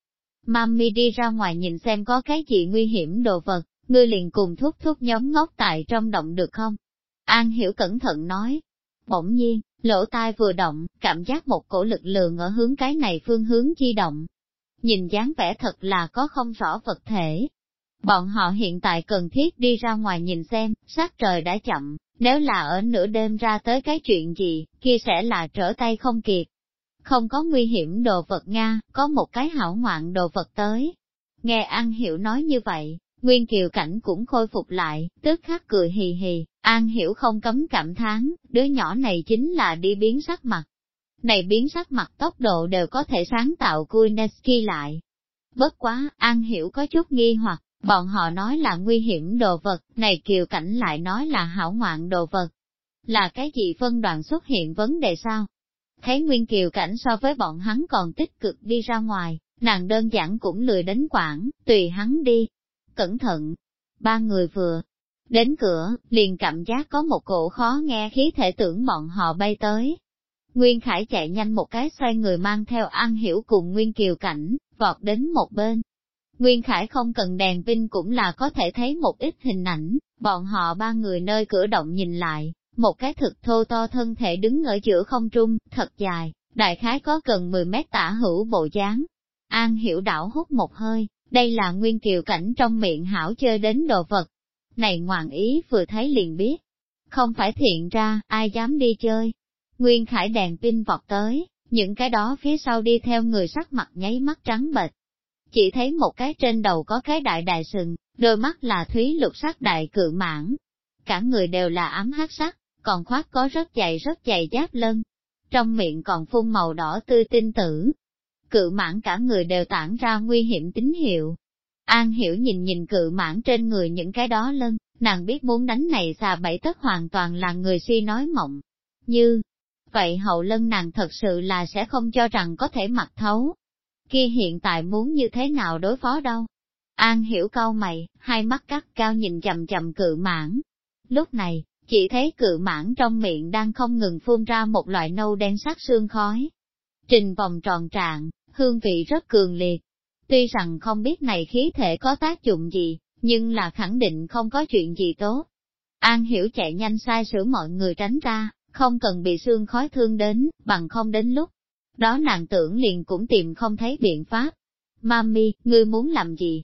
Mami đi ra ngoài nhìn xem có cái gì nguy hiểm đồ vật, ngươi liền cùng thúc thúc nhóm ngốc tại trong động được không? An hiểu cẩn thận nói. Bỗng nhiên, lỗ tai vừa động, cảm giác một cổ lực lượng ở hướng cái này phương hướng chi động. Nhìn dáng vẻ thật là có không rõ vật thể. Bọn họ hiện tại cần thiết đi ra ngoài nhìn xem, sát trời đã chậm, nếu là ở nửa đêm ra tới cái chuyện gì, kia sẽ là trở tay không kịp. Không có nguy hiểm đồ vật Nga, có một cái hảo ngoạn đồ vật tới. Nghe An Hiểu nói như vậy, Nguyên Kiều Cảnh cũng khôi phục lại, tức khắc cười hì hì, An Hiểu không cấm cảm thán, đứa nhỏ này chính là đi biến sắc mặt. Này biến sắc mặt tốc độ đều có thể sáng tạo Kuineski lại. Bất quá, An Hiểu có chút nghi hoặc, bọn họ nói là nguy hiểm đồ vật, này Kiều Cảnh lại nói là hảo ngoạn đồ vật. Là cái gì phân đoạn xuất hiện vấn đề sao? Thấy Nguyên Kiều Cảnh so với bọn hắn còn tích cực đi ra ngoài, nàng đơn giản cũng lười đến quảng, tùy hắn đi, cẩn thận. Ba người vừa đến cửa, liền cảm giác có một cổ khó nghe khí thể tưởng bọn họ bay tới. Nguyên Khải chạy nhanh một cái xoay người mang theo An Hiểu cùng Nguyên Kiều Cảnh, vọt đến một bên. Nguyên Khải không cần đèn pin cũng là có thể thấy một ít hình ảnh, bọn họ ba người nơi cửa động nhìn lại, một cái thực thô to thân thể đứng ở giữa không trung, thật dài, đại khái có gần 10 mét tả hữu bộ dáng. An Hiểu đảo hút một hơi, đây là nguyên kiều cảnh trong miệng hảo chơi đến đồ vật. Này ngoạn ý vừa thấy liền biết. Không phải thiện ra, ai dám đi chơi. Nguyên khải đèn pin vọt tới, những cái đó phía sau đi theo người sắc mặt nháy mắt trắng bệch. Chỉ thấy một cái trên đầu có cái đại đại sừng, đôi mắt là thúy lục sắc đại cự mãn. Cả người đều là ám hát sắc, còn khoác có rất dày rất dày giáp lân. Trong miệng còn phun màu đỏ tươi tinh tử, cự mãn cả người đều tản ra nguy hiểm tín hiệu. An hiểu nhìn nhìn cự mãn trên người những cái đó lân, nàng biết muốn đánh này xà bảy tất hoàn toàn là người suy nói mộng. Như, vậy hậu lân nàng thật sự là sẽ không cho rằng có thể mặc thấu. Kia hiện tại muốn như thế nào đối phó đâu? An hiểu câu mày, hai mắt cắt cao nhìn chầm chầm cự mãn. Lúc này, chỉ thấy cự mãn trong miệng đang không ngừng phun ra một loại nâu đen sắc xương khói. Trình vòng tròn trạng, hương vị rất cường liệt. Tuy rằng không biết này khí thể có tác dụng gì, nhưng là khẳng định không có chuyện gì tốt. An hiểu chạy nhanh sai sửa mọi người tránh ra, không cần bị xương khói thương đến, bằng không đến lúc. Đó nàng tưởng liền cũng tìm không thấy biện pháp. Mami, ngươi muốn làm gì?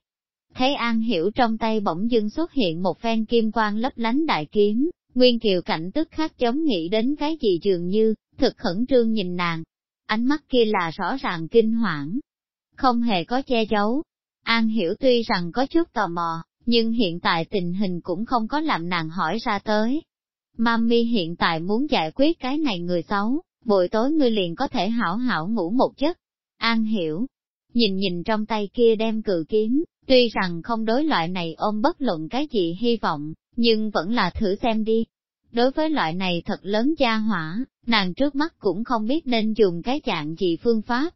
Thấy An hiểu trong tay bỗng dưng xuất hiện một phen kim quang lấp lánh đại kiếm, Nguyên Kiều cảnh tức khắc chống nghĩ đến cái gì dường như, thực khẩn trương nhìn nàng, ánh mắt kia là rõ ràng kinh hoảng, không hề có che giấu. An hiểu tuy rằng có chút tò mò, nhưng hiện tại tình hình cũng không có làm nàng hỏi ra tới. Mami hiện tại muốn giải quyết cái này người xấu, buổi tối ngươi liền có thể hảo hảo ngủ một giấc. An hiểu, nhìn nhìn trong tay kia đem cự kiếm, tuy rằng không đối loại này ôm bất luận cái gì hy vọng, nhưng vẫn là thử xem đi. Đối với loại này thật lớn gia hỏa, nàng trước mắt cũng không biết nên dùng cái dạng gì phương pháp.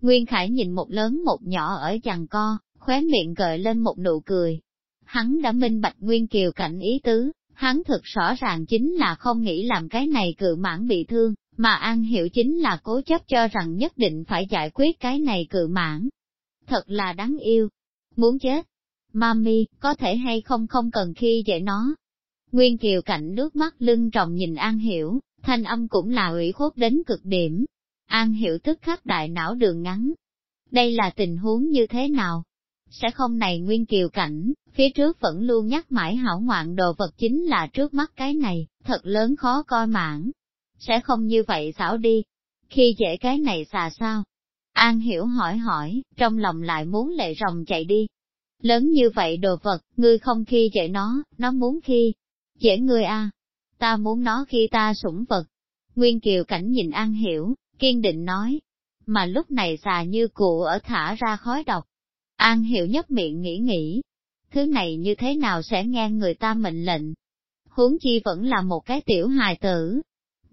Nguyên Khải nhìn một lớn một nhỏ ở chàng co, khóe miệng gợi lên một nụ cười. Hắn đã minh bạch Nguyên Kiều cảnh ý tứ, hắn thực rõ ràng chính là không nghĩ làm cái này cự mãn bị thương, mà An Hiểu chính là cố chấp cho rằng nhất định phải giải quyết cái này cự mãn. Thật là đáng yêu. Muốn chết. Mami, có thể hay không không cần khi dễ nó. Nguyên Kiều cảnh nước mắt lưng trọng nhìn An Hiểu, thanh âm cũng là ủy khuất đến cực điểm. An hiểu tức khắc đại não đường ngắn. Đây là tình huống như thế nào? Sẽ không này nguyên kiều cảnh, phía trước vẫn luôn nhắc mãi hảo ngoạn đồ vật chính là trước mắt cái này, thật lớn khó coi mãn. Sẽ không như vậy xảo đi. Khi dễ cái này xà sao? An hiểu hỏi hỏi, trong lòng lại muốn lệ rồng chạy đi. Lớn như vậy đồ vật, ngươi không khi dễ nó, nó muốn khi. Dễ ngươi a ta muốn nó khi ta sủng vật. Nguyên Kiều Cảnh nhìn An Hiểu, kiên định nói, mà lúc này xà như cụ ở thả ra khói độc. An Hiểu nhấp miệng nghĩ nghĩ, thứ này như thế nào sẽ nghe người ta mệnh lệnh. Huống chi vẫn là một cái tiểu hài tử.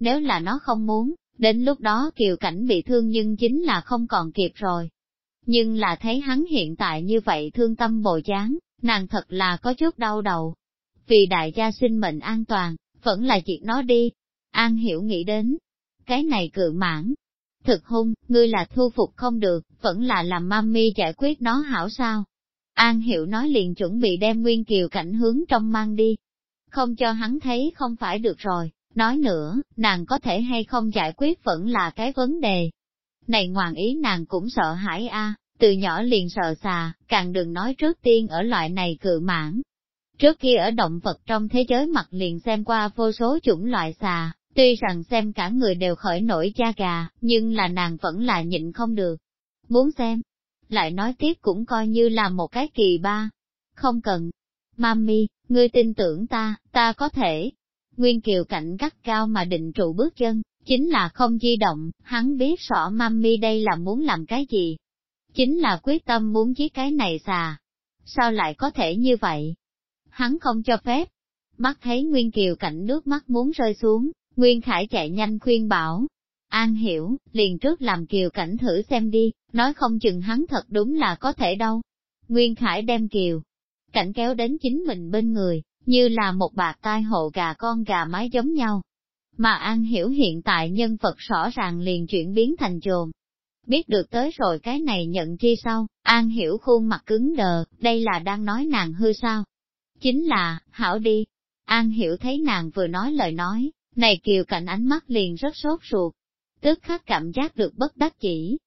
Nếu là nó không muốn, đến lúc đó Kiều Cảnh bị thương nhưng chính là không còn kịp rồi. Nhưng là thấy hắn hiện tại như vậy thương tâm bồi chán, nàng thật là có chút đau đầu. vì đại gia sinh mệnh an toàn, vẫn là diệt nó đi. An hiểu nghĩ đến, cái này cự mãn, thực hung, ngươi là thu phục không được, vẫn là làm mami giải quyết nó hảo sao. An hiểu nói liền chuẩn bị đem Nguyên Kiều cảnh hướng trong mang đi. Không cho hắn thấy không phải được rồi, nói nữa, nàng có thể hay không giải quyết vẫn là cái vấn đề. Này ngoạn ý nàng cũng sợ hãi a, từ nhỏ liền sợ xà, càng đừng nói trước tiên ở loại này cự mãn. Trước kia ở động vật trong thế giới mặt liền xem qua vô số chủng loại xà, tuy rằng xem cả người đều khởi nổi da gà, nhưng là nàng vẫn là nhịn không được. Muốn xem, lại nói tiếp cũng coi như là một cái kỳ ba. Không cần. Mami, ngươi tin tưởng ta, ta có thể. Nguyên Kiều cảnh gắt cao mà định trụ bước chân, chính là không di động, hắn biết rõ mami đây là muốn làm cái gì. Chính là quyết tâm muốn giết cái này xà. Sao lại có thể như vậy? Hắn không cho phép. Mắt thấy Nguyên Kiều cảnh nước mắt muốn rơi xuống, Nguyên Khải chạy nhanh khuyên bảo. An hiểu, liền trước làm Kiều cảnh thử xem đi, nói không chừng hắn thật đúng là có thể đâu. Nguyên Khải đem Kiều cảnh kéo đến chính mình bên người, như là một bạc tai hộ gà con gà mái giống nhau. Mà An hiểu hiện tại nhân vật rõ ràng liền chuyển biến thành trồn. Biết được tới rồi cái này nhận chi sau, An hiểu khuôn mặt cứng đờ, đây là đang nói nàng hư sao. Chính là, hảo đi. An hiểu thấy nàng vừa nói lời nói, này kiều cảnh ánh mắt liền rất sốt ruột. Tức khắc cảm giác được bất đắc chỉ.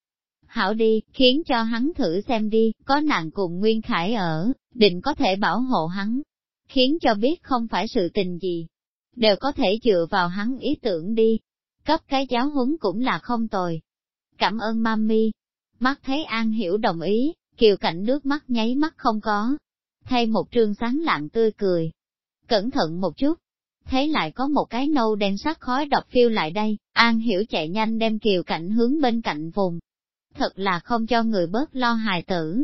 Hảo đi, khiến cho hắn thử xem đi, có nàng cùng Nguyên Khải ở, định có thể bảo hộ hắn. Khiến cho biết không phải sự tình gì, đều có thể dựa vào hắn ý tưởng đi. Cấp cái giáo huấn cũng là không tồi. Cảm ơn mami. Mắt thấy An Hiểu đồng ý, kiều cảnh nước mắt nháy mắt không có. Thay một trương sáng lạng tươi cười. Cẩn thận một chút. Thấy lại có một cái nâu đen sắc khói độc phiêu lại đây, An Hiểu chạy nhanh đem kiều cảnh hướng bên cạnh vùng. Thật là không cho người bớt lo hài tử.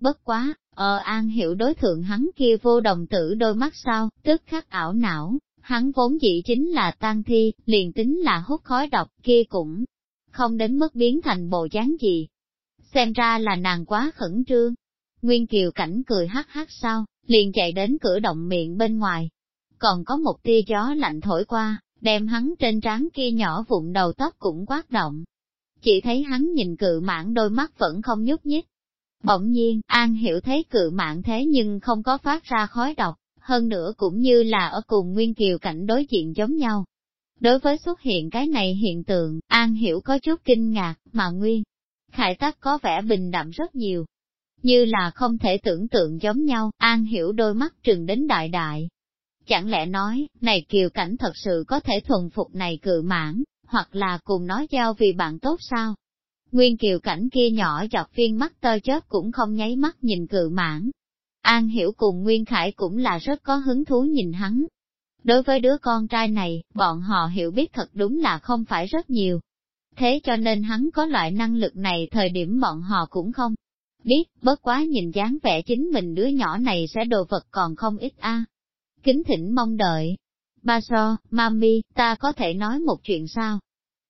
Bất quá, ờ An Hiểu đối thượng hắn kia vô đồng tử đôi mắt sao, tức khắc ảo não, hắn vốn dĩ chính là tan thi, liền tính là hút khói độc kia cũng không đến mức biến thành bộ dáng gì. Xem ra là nàng quá khẩn trương. Nguyên Kiều cảnh cười hắc hắc sao, liền chạy đến cửa động miệng bên ngoài. Còn có một tia gió lạnh thổi qua, đem hắn trên trán kia nhỏ vụn đầu tóc cũng quát động. Chỉ thấy hắn nhìn cự mãn đôi mắt vẫn không nhúc nhích. Bỗng nhiên, An hiểu thấy cự mãn thế nhưng không có phát ra khói độc, hơn nữa cũng như là ở cùng Nguyên Kiều cảnh đối diện giống nhau. Đối với xuất hiện cái này hiện tượng, An Hiểu có chút kinh ngạc, mà Nguyên Khải Tắc có vẻ bình đạm rất nhiều. Như là không thể tưởng tượng giống nhau, An Hiểu đôi mắt trừng đến đại đại. Chẳng lẽ nói, này kiều cảnh thật sự có thể thuần phục này cự mãn, hoặc là cùng nói giao vì bạn tốt sao? Nguyên kiều cảnh kia nhỏ dọc viên mắt tơ chớp cũng không nháy mắt nhìn cự mãn. An Hiểu cùng Nguyên Khải cũng là rất có hứng thú nhìn hắn, Đối với đứa con trai này, bọn họ hiểu biết thật đúng là không phải rất nhiều. Thế cho nên hắn có loại năng lực này thời điểm bọn họ cũng không biết, bất quá nhìn dáng vẻ chính mình đứa nhỏ này sẽ đồ vật còn không ít a. Kính thỉnh mong đợi. Ba so, mami, ta có thể nói một chuyện sao?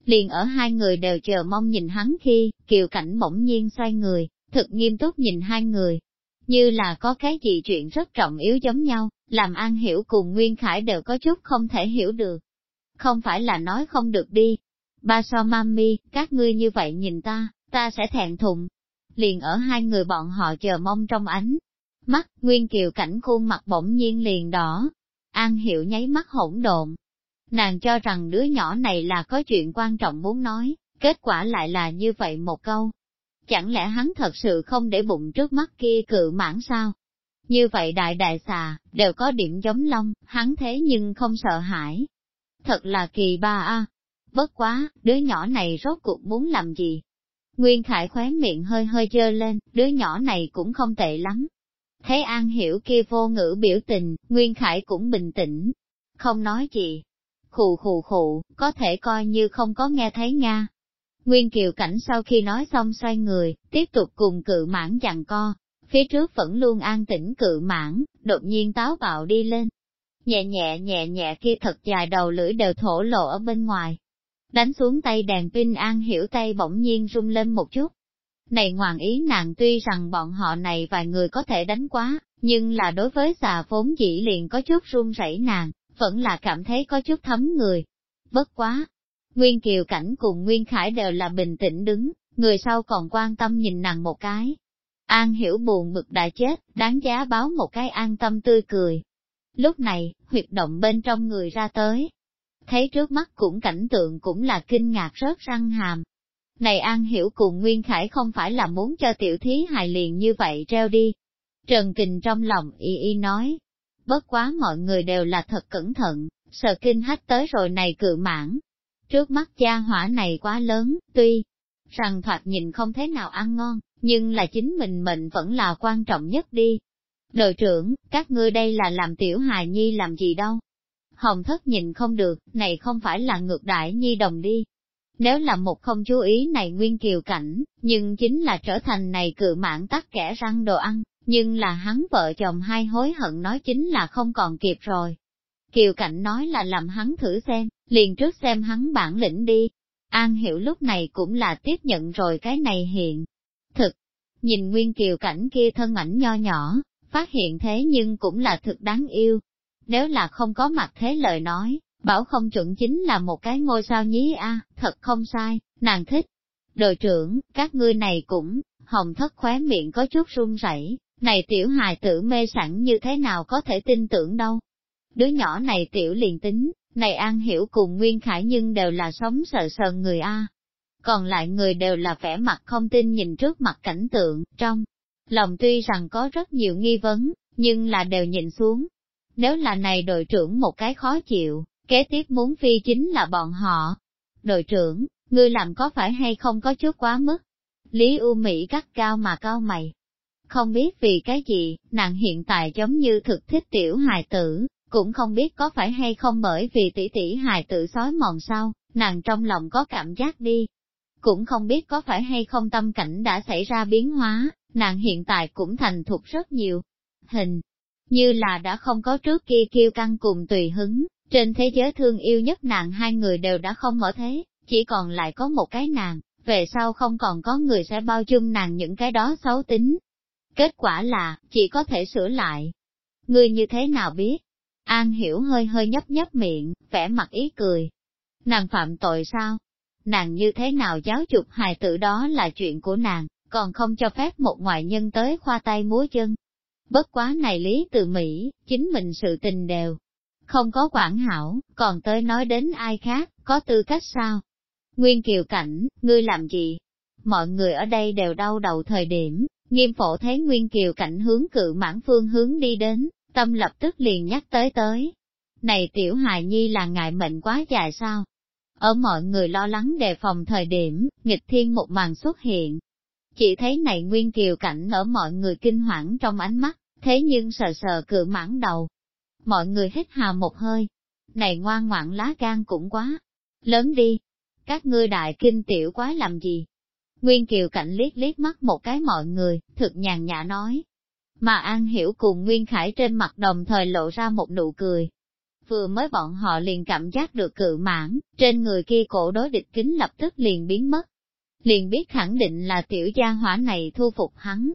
Liền ở hai người đều chờ mong nhìn hắn khi, kiều cảnh bỗng nhiên xoay người, thực nghiêm túc nhìn hai người, như là có cái gì chuyện rất trọng yếu giống nhau, làm An Hiểu cùng Nguyên Khải đều có chút không thể hiểu được. Không phải là nói không được đi. Ba so mami, các ngươi như vậy nhìn ta, ta sẽ thẹn thùng. Liền ở hai người bọn họ chờ mong trong ánh. Mắt, Nguyên Kiều cảnh khuôn mặt bỗng nhiên liền đỏ. An Hiểu nháy mắt hỗn độn. Nàng cho rằng đứa nhỏ này là có chuyện quan trọng muốn nói, kết quả lại là như vậy một câu, Chẳng lẽ hắn thật sự không để bụng trước mắt kia cự mãn sao? Như vậy đại đại xà, đều có điểm giống long, hắn thế nhưng không sợ hãi. Thật là kỳ ba a. Bất quá, đứa nhỏ này rốt cuộc muốn làm gì? Nguyên Khải khóe miệng hơi hơi dơ lên, đứa nhỏ này cũng không tệ lắm. Thấy An hiểu kia vô ngữ biểu tình, Nguyên Khải cũng bình tĩnh, không nói gì. Khù khù khụ, có thể coi như không có nghe thấy Nga. Nguyên Kiều Cảnh sau khi nói xong xoay người, tiếp tục cùng cự mãn dặn co, phía trước vẫn luôn an tĩnh cự mãn, đột nhiên táo bạo đi lên. Nhẹ nhẹ nhẹ nhẹ kia thật dài đầu lưỡi đều thổ lộ ở bên ngoài. Đánh xuống tay đèn pin an hiểu tay bỗng nhiên rung lên một chút. Này ngoạn ý nàng tuy rằng bọn họ này vài người có thể đánh quá, nhưng là đối với xà vốn dĩ liền có chút run rẩy nàng, vẫn là cảm thấy có chút thấm người. Bất quá, Nguyên Kiều Cảnh cùng Nguyên Khải đều là bình tĩnh đứng, người sau còn quan tâm nhìn nàng một cái. An hiểu buồn bực đã chết, đáng giá báo một cái an tâm tươi cười. Lúc này, huyệt động bên trong người ra tới. Thấy trước mắt cũng cảnh tượng cũng là kinh ngạc rớt răng hàm. Này An hiểu cùng Nguyên Khải không phải là muốn cho tiểu thí hài liền như vậy treo đi. Trần Kình trong lòng y y nói. Bất quá mọi người đều là thật cẩn thận, sợ kinh hách tới rồi này cự mãn. Trước mắt gia hỏa này quá lớn, tuy rằng thoạt nhìn không thế nào ăn ngon, nhưng là chính mình mệnh vẫn là quan trọng nhất đi. Đội trưởng, các ngươi đây là làm tiểu hài nhi làm gì đâu? Hồng thất nhìn không được, này không phải là ngược đại nhi đồng đi. Nếu là một không chú ý này nguyên kiều cảnh, nhưng chính là trở thành này cự mạng tắt kẻ răng đồ ăn, nhưng là hắn vợ chồng hai hối hận nói chính là không còn kịp rồi. Kiều cảnh nói là làm hắn thử xem, liền trước xem hắn bản lĩnh đi. An hiểu lúc này cũng là tiếp nhận rồi cái này hiện. Thực, nhìn nguyên kiều cảnh kia thân ảnh nho nhỏ, phát hiện thế nhưng cũng là thực đáng yêu. Nếu là không có mặt thế lời nói, bảo không chuẩn chính là một cái ngôi sao nhí a, thật không sai, nàng thích. Đội trưởng, các ngươi này cũng, hồng thất khóe miệng có chút run rẩy, này tiểu hài tử mê sẵn như thế nào có thể tin tưởng đâu. Đứa nhỏ này tiểu liền tính, này An Hiểu cùng Nguyên Khải nhưng đều là sống sợ sờ người A. Còn lại người đều là vẻ mặt không tin nhìn trước mặt cảnh tượng, trong lòng tuy rằng có rất nhiều nghi vấn, nhưng là đều nhìn xuống. Nếu là này đội trưởng một cái khó chịu, kế tiếp muốn phi chính là bọn họ. Đội trưởng, ngươi làm có phải hay không có chút quá mức? Lý U Mỹ cắt cao mà cao mày. Không biết vì cái gì, nàng hiện tại giống như thực thích tiểu hài tử, cũng không biết có phải hay không bởi vì tỷ tỷ hài tử sói mòn sau, nàng trong lòng có cảm giác đi. Cũng không biết có phải hay không tâm cảnh đã xảy ra biến hóa, nàng hiện tại cũng thành thục rất nhiều. Hình, như là đã không có trước kia kiêu căng cùng tùy hứng, trên thế giới thương yêu nhất nàng hai người đều đã không ở thế, chỉ còn lại có một cái nàng, về sau không còn có người sẽ bao dung nàng những cái đó xấu tính. Kết quả là, chỉ có thể sửa lại. người như thế nào biết? An hiểu hơi hơi nhấp nhấp miệng, vẻ mặt ý cười. Nàng phạm tội sao? Nàng như thế nào giáo dục hài tử đó là chuyện của nàng, còn không cho phép một ngoại nhân tới khoa tay múa chân. Bất quá này lý từ Mỹ, chính mình sự tình đều. Không có quản hảo, còn tới nói đến ai khác, có tư cách sao? Nguyên Kiều Cảnh, ngươi làm gì? Mọi người ở đây đều đau đầu thời điểm, nghiêm phổ thấy Nguyên Kiều Cảnh hướng cự mãn phương hướng đi đến, tâm lập tức liền nhắc tới tới. Này tiểu hài nhi là ngại mệnh quá dài sao? Ở mọi người lo lắng đề phòng thời điểm, nghịch thiên một màn xuất hiện. Chỉ thấy này nguyên kiều cảnh ở mọi người kinh hoảng trong ánh mắt, thế nhưng sờ sờ cự mãn đầu. Mọi người hít hà một hơi. Này ngoan ngoãn lá gan cũng quá. Lớn đi. Các ngươi đại kinh tiểu quái làm gì? Nguyên kiều cảnh liếc liếc mắt một cái mọi người, thực nhàn nhã nói, mà An Hiểu cùng Nguyên Khải trên mặt đồng thời lộ ra một nụ cười. Vừa mới bọn họ liền cảm giác được cự mãn, trên người kia cổ đối địch kính lập tức liền biến mất. Liền biết khẳng định là tiểu gia hỏa này thu phục hắn.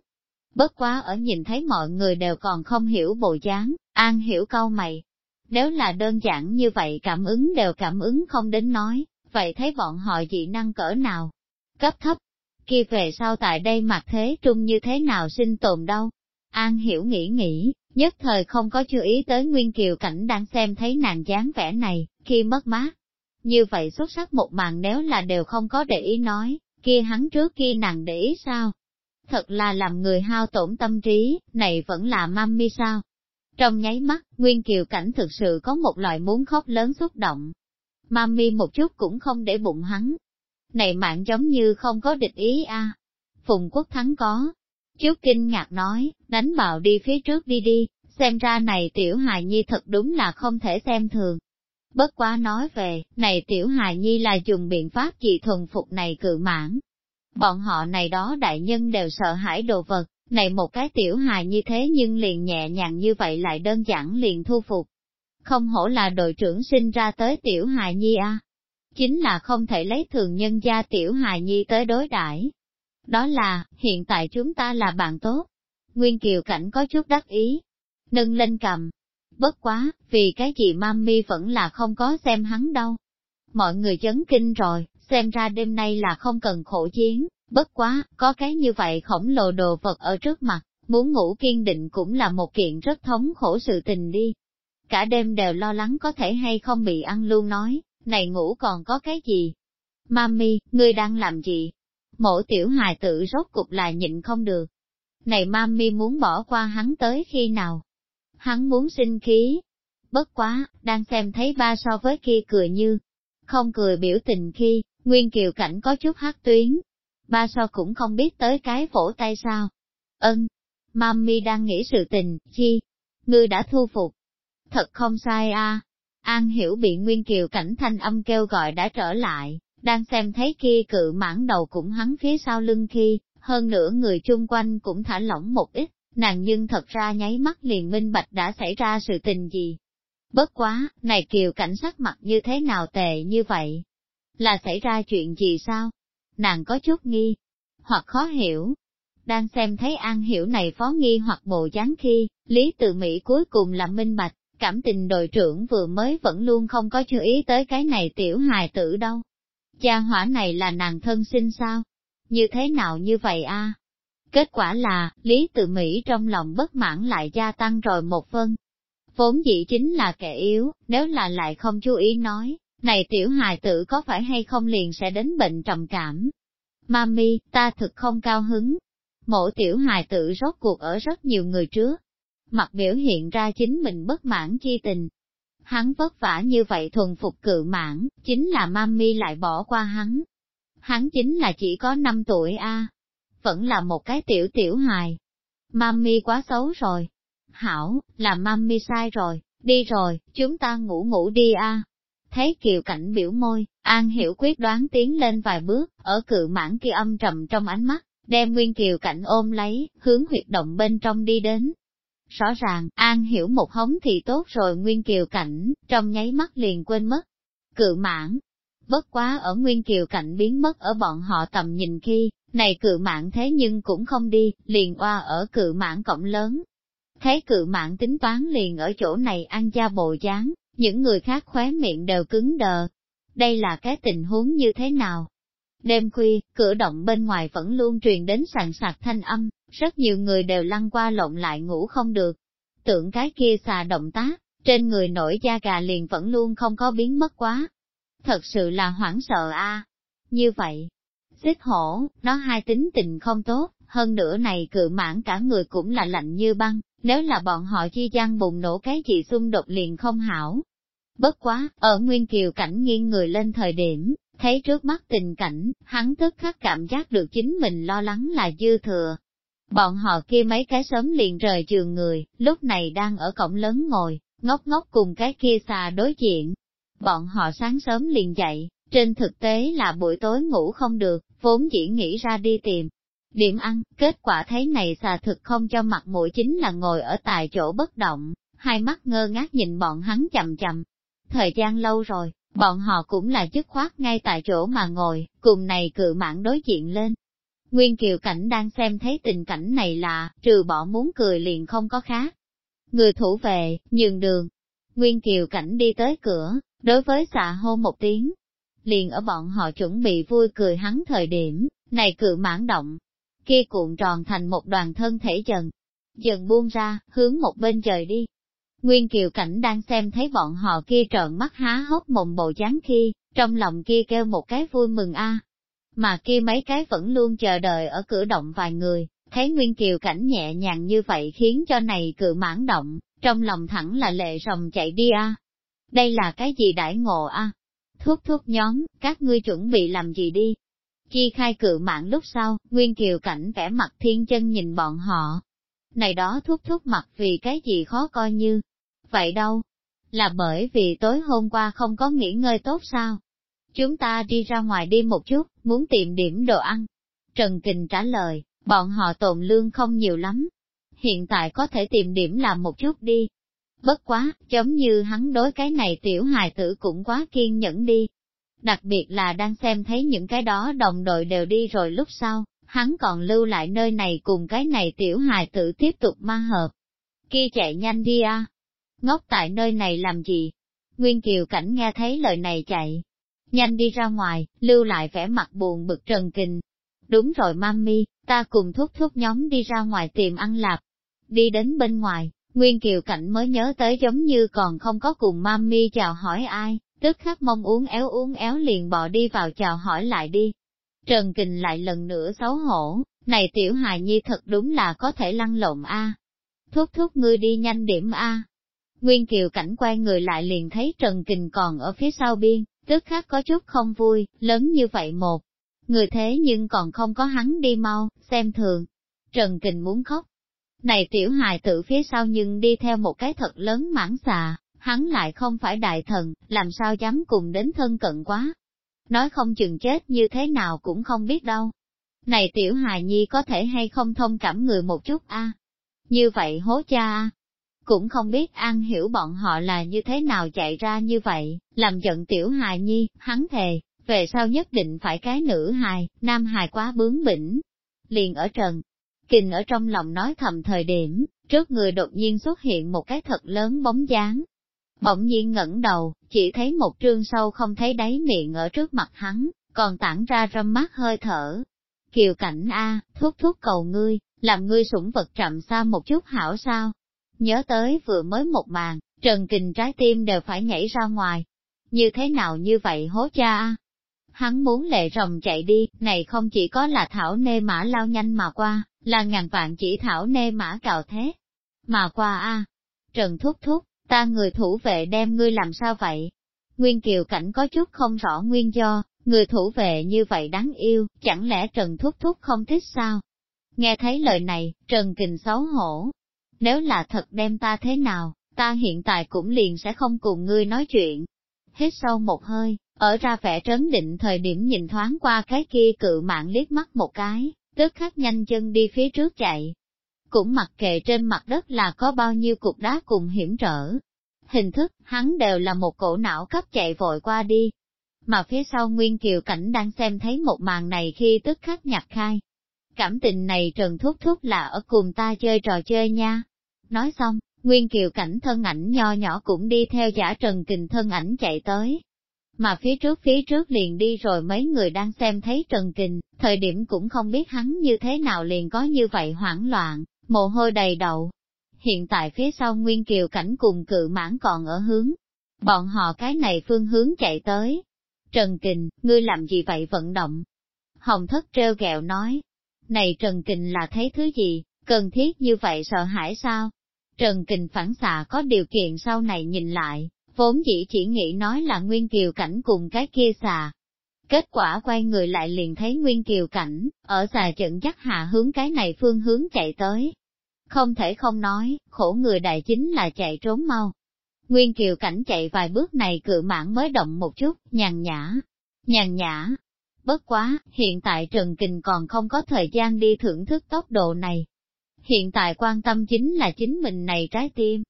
Bất quá ở nhìn thấy mọi người đều còn không hiểu bộ dáng, An Hiểu câu mày. Nếu là đơn giản như vậy cảm ứng đều cảm ứng không đến nói, vậy thấy bọn họ dị năng cỡ nào? Cấp thấp, kia về sau tại đây mặt thế trung như thế nào sinh tồn đâu? An hiểu nghĩ nghĩ, nhất thời không có chú ý tới Nguyên Kiều Cảnh đang xem thấy nàng dáng vẻ này, khi mất mát. Như vậy xuất sắc một màn nếu là đều không có để ý nói, kia hắn trước kia nàng để ý sao? Thật là làm người hao tổn tâm trí, này vẫn là mami sao? Trong nháy mắt, Nguyên Kiều Cảnh thực sự có một loại muốn khóc lớn xúc động. Mami một chút cũng không để bụng hắn. Này mạng giống như không có địch ý a. Phùng Quốc Thắng có, Chút kinh ngạc nói, đánh bạo đi phía trước đi đi, xem ra này tiểu hài nhi thật đúng là không thể xem thường. Bất quá nói về, này tiểu hài nhi là dùng biện pháp gì thuần phục này cự mãn. Bọn họ này đó đại nhân đều sợ hãi đồ vật, này một cái tiểu hài như thế nhưng liền nhẹ nhàng như vậy lại đơn giản liền thu phục. Không hổ là đội trưởng sinh ra tới tiểu hài nhi a, Chính là không thể lấy thường nhân gia tiểu hài nhi tới đối đãi Đó là, hiện tại chúng ta là bạn tốt. Nguyên Kiều Cảnh có chút đắc ý, nâng lên cầm. Bất quá, vì cái gì mami vẫn là không có xem hắn đâu. Mọi người chấn kinh rồi, xem ra đêm nay là không cần khổ chiến, bất quá, có cái như vậy khổng lồ đồ vật ở trước mặt, muốn ngủ kiên định cũng là một kiện rất thống khổ sự tình đi. Cả đêm đều lo lắng có thể hay không bị ăn luôn nói, này ngủ còn có cái gì? Mami, ngươi đang làm gì? Mộ tiểu hài tử rốt cục là nhịn không được. Này mami muốn bỏ qua hắn tới khi nào? Hắn muốn sinh khí. Bất quá, đang xem thấy ba so với kia cười như, không cười biểu tình khi, Nguyên Kiều Cảnh có chút hát tuyến. Ba so cũng không biết tới cái vỗ tay sao. Ân, Mami đang nghĩ sự tình, chi? Ngươi đã thu phục. Thật không sai a. An hiểu bị Nguyên Kiều Cảnh thanh âm kêu gọi đã trở lại, đang xem thấy kia cự mãn đầu cũng hắn phía sau lưng khi, hơn nữa người chung quanh cũng thả lỏng một ít, nàng nhưng thật ra nháy mắt liền minh bạch đã xảy ra sự tình gì. Bất quá, này kiều cảnh sắc mặt như thế nào tệ như vậy? Là xảy ra chuyện gì sao? Nàng có chút nghi, hoặc khó hiểu. Đang xem thấy An Hiểu này phó nghi hoặc bộ dáng khi, Lý Tự Mỹ cuối cùng là minh bạch, cảm tình đội trưởng vừa mới vẫn luôn không có chú ý tới cái này tiểu hài tử đâu. Cha hỏa này là nàng thân sinh sao? Như thế nào như vậy a? Kết quả là, Lý Tự Mỹ trong lòng bất mãn lại gia tăng rồi một phân. Vốn dĩ chính là kẻ yếu, nếu là lại không chú ý nói, này tiểu hài tử có phải hay không liền sẽ đến bệnh trầm cảm. Mami, ta thực không cao hứng. Mộ tiểu hài tử rốt cuộc ở rất nhiều người trước. Mặt biểu hiện ra chính mình bất mãn chi tình. Hắn vất vả như vậy thuần phục cự mãn, chính là mami lại bỏ qua hắn. Hắn chính là chỉ có 5 tuổi a vẫn là một cái tiểu tiểu hài. Mami quá xấu rồi. Hảo, là mami sai rồi, đi rồi, chúng ta ngủ ngủ đi a. Thấy kiều cảnh biểu môi, An hiểu quyết đoán tiến lên vài bước, ở cự mãn kia âm trầm trong ánh mắt, đem nguyên kiều cảnh ôm lấy, hướng huyệt động bên trong đi đến. Rõ ràng, An hiểu một hống thì tốt rồi nguyên kiều cảnh, trong nháy mắt liền quên mất. Cự mãn, bất quá ở nguyên kiều cảnh biến mất ở bọn họ tầm nhìn khi, này cự mãn thế nhưng cũng không đi, liền qua ở cự mãn cổng lớn. Thấy cự mạng tính toán liền ở chỗ này ăn da bộ dáng, những người khác khóe miệng đều cứng đờ. Đây là cái tình huống như thế nào? Đêm khuya, cửa động bên ngoài vẫn luôn truyền đến sàn sạc thanh âm, rất nhiều người đều lăn qua lộn lại ngủ không được. Tưởng cái kia xà động tác, trên người nổi da gà liền vẫn luôn không có biến mất quá. Thật sự là hoảng sợ a. Như vậy, xích hổ, nó hai tính tình không tốt, hơn nữa này cự mãn cả người cũng là lạnh như băng, nếu là bọn họ chi gian bùng nổ cái gì xung đột liền không hảo. Bất quá, ở Nguyên Kiều cảnh nghiêng người lên thời điểm, thấy trước mắt tình cảnh, hắn tức khắc cảm giác được chính mình lo lắng là dư thừa. Bọn họ kia mấy cái sớm liền rời trường người, lúc này đang ở cổng lớn ngồi, ngốc ngốc cùng cái kia xà đối diện. Bọn họ sáng sớm liền dậy, trên thực tế là buổi tối ngủ không được, vốn chỉ nghĩ ra đi tìm. Điểm ăn, kết quả thấy này xà thực không cho mặt mũi chính là ngồi ở tại chỗ bất động, hai mắt ngơ ngác nhìn bọn hắn chậm chậm. Thời gian lâu rồi, bọn họ cũng là dứt khoát ngay tại chỗ mà ngồi, cùng này cự mãn đối diện lên. Nguyên Kiều Cảnh đang xem thấy tình cảnh này là, trừ bỏ muốn cười liền không có khác. Người thủ về, nhường đường. Nguyên Kiều Cảnh đi tới cửa, đối với xà hô một tiếng, liền ở bọn họ chuẩn bị vui cười hắn thời điểm, này cự mãn động, kia cuộn tròn thành một đoàn thân thể dần, dần buông ra, hướng một bên trời đi. Nguyên Kiều Cảnh đang xem thấy bọn họ kia trợn mắt há hốc mồm bộ dáng khi, trong lòng kia kêu một cái vui mừng a. Mà kia mấy cái vẫn luôn chờ đợi ở cửa động vài người, thấy Nguyên Kiều Cảnh nhẹ nhàng như vậy khiến cho này cự mãn động, trong lòng thẳng là lệ rồng chạy đi a. Đây là cái gì đãi ngộ a? Thuốc thuốc nhóm, các ngươi chuẩn bị làm gì đi? Chi khai cự mạng lúc sau, Nguyên Kiều Cảnh vẻ mặt thiên chân nhìn bọn họ. Này đó thúc thúc mặt vì cái gì khó coi như. Vậy đâu? Là bởi vì tối hôm qua không có nghỉ ngơi tốt sao? Chúng ta đi ra ngoài đi một chút, muốn tìm điểm đồ ăn. Trần Kình trả lời, bọn họ tồn lương không nhiều lắm. Hiện tại có thể tìm điểm làm một chút đi, Bất quá, giống như hắn đối cái này tiểu hài tử cũng quá kiên nhẫn đi. Đặc biệt là đang xem thấy những cái đó đồng đội đều đi rồi lúc sau, hắn còn lưu lại nơi này cùng cái này tiểu hài tử tiếp tục ma hợp. Kia chạy nhanh đi a, ngốc tại nơi này làm gì? Nguyên Kiều Cảnh nghe thấy lời này chạy, nhanh đi ra ngoài, lưu lại vẻ mặt buồn bực trần kình. Đúng rồi mami, ta cùng thúc thúc nhóm đi ra ngoài tìm ăn lạp. Đi đến bên ngoài, Nguyên Kiều Cảnh mới nhớ tới giống như còn không có cùng mami chào hỏi ai, tức khắc mong uống éo uống éo liền bỏ đi vào chào hỏi lại đi. Trần Kình lại lần nữa xấu hổ, này tiểu hài nhi thật đúng là có thể lăn lộn a. Thúc thúc ngươi đi nhanh điểm a. Nguyên Kiều Cảnh quay người lại liền thấy Trần Kình còn ở phía sau biên, tức khắc có chút không vui, lớn như vậy một. Người thế nhưng còn không có hắn đi mau, xem thường. Trần Kình muốn khóc. Này tiểu hài tử phía sau nhưng đi theo một cái thật lớn mãn xà, hắn lại không phải đại thần, làm sao dám cùng đến thân cận quá. Nói không chừng chết như thế nào cũng không biết đâu. Này tiểu hài nhi có thể hay không thông cảm người một chút a Như vậy hố cha a cũng không biết an hiểu bọn họ là như thế nào chạy ra như vậy, làm giận tiểu hài nhi, hắn thề, về sau nhất định phải cái nữ hài, nam hài quá bướng bỉnh. Liền ở trần, kình ở trong lòng nói thầm thời điểm, trước người đột nhiên xuất hiện một cái thật lớn bóng dáng. Bỗng nhiên ngẩng đầu, chỉ thấy một trương sâu không thấy đáy miệng ở trước mặt hắn, còn tản ra râm mát hơi thở. Kiều cảnh A, thúc thúc cầu ngươi, làm ngươi sủng vật chậm xa một chút hảo sao, Nhớ tới vừa mới một màn, Trần Kình trái tim đều phải nhảy ra ngoài. Như thế nào như vậy hố cha Hắn muốn lệ rồng chạy đi, này không chỉ có là thảo nê mã lao nhanh mà qua, là ngàn vạn chỉ thảo nê mã cào thế. Mà qua a Trần thúc thúc, ta người thủ vệ đem ngươi làm sao vậy? Nguyên Kiều Cảnh có chút không rõ nguyên do, người thủ vệ như vậy đáng yêu, chẳng lẽ Trần Thúc Thúc không thích sao? Nghe thấy lời này, Trần Kình xấu hổ, nếu là thật đem ta thế nào, ta hiện tại cũng liền sẽ không cùng ngươi nói chuyện. Hít sâu một hơi, ở ra vẻ trấn định thời điểm nhìn thoáng qua cái kia cự mạng liếc mắt một cái, tức khắc nhanh chân đi phía trước chạy. Cũng mặc kệ trên mặt đất là có bao nhiêu cục đá cùng hiểm trở. Hình thức, hắn đều là một cổ não cấp chạy vội qua đi. Mà phía sau Nguyên Kiều Cảnh đang xem thấy một màn này khi tức khắc nhặt khai, cảm tình này Trần Thúc Thúc là ở cùng ta chơi trò chơi nha. Nói xong, Nguyên Kiều cảnh thân ảnh nho nhỏ cũng đi theo giả Trần Kình thân ảnh chạy tới. Mà phía trước phía trước liền đi rồi mấy người đang xem thấy Trần Kình, thời điểm cũng không biết hắn như thế nào liền có như vậy hoảng loạn, mồ hôi đầy đầu. Hiện tại phía sau Nguyên Kiều cảnh cùng cự mãn còn ở hướng. Bọn họ cái này phương hướng chạy tới. Trần Kình, ngươi làm gì vậy vận động? Hồng thất treo gẹo nói, này Trần Kình là thấy thứ gì, cần thiết như vậy sợ hãi sao? Trần Kình phản xạ có điều kiện sau này nhìn lại, vốn dĩ chỉ nghĩ nói là Nguyên Kiều Cảnh cùng cái kia xà. Kết quả quay người lại liền thấy Nguyên Kiều Cảnh, ở xà trận dắt hạ hướng cái này phương hướng chạy tới. Không thể không nói, khổ người đại chính là chạy trốn mau. Nguyên Kiều Cảnh chạy vài bước này cự mãn mới động một chút, nhàn nhã, nhàn nhã, Bất quá, hiện tại Trần Kình còn không có thời gian đi thưởng thức tốc độ này. Hiện tại quan tâm chính là chính mình này trái tim.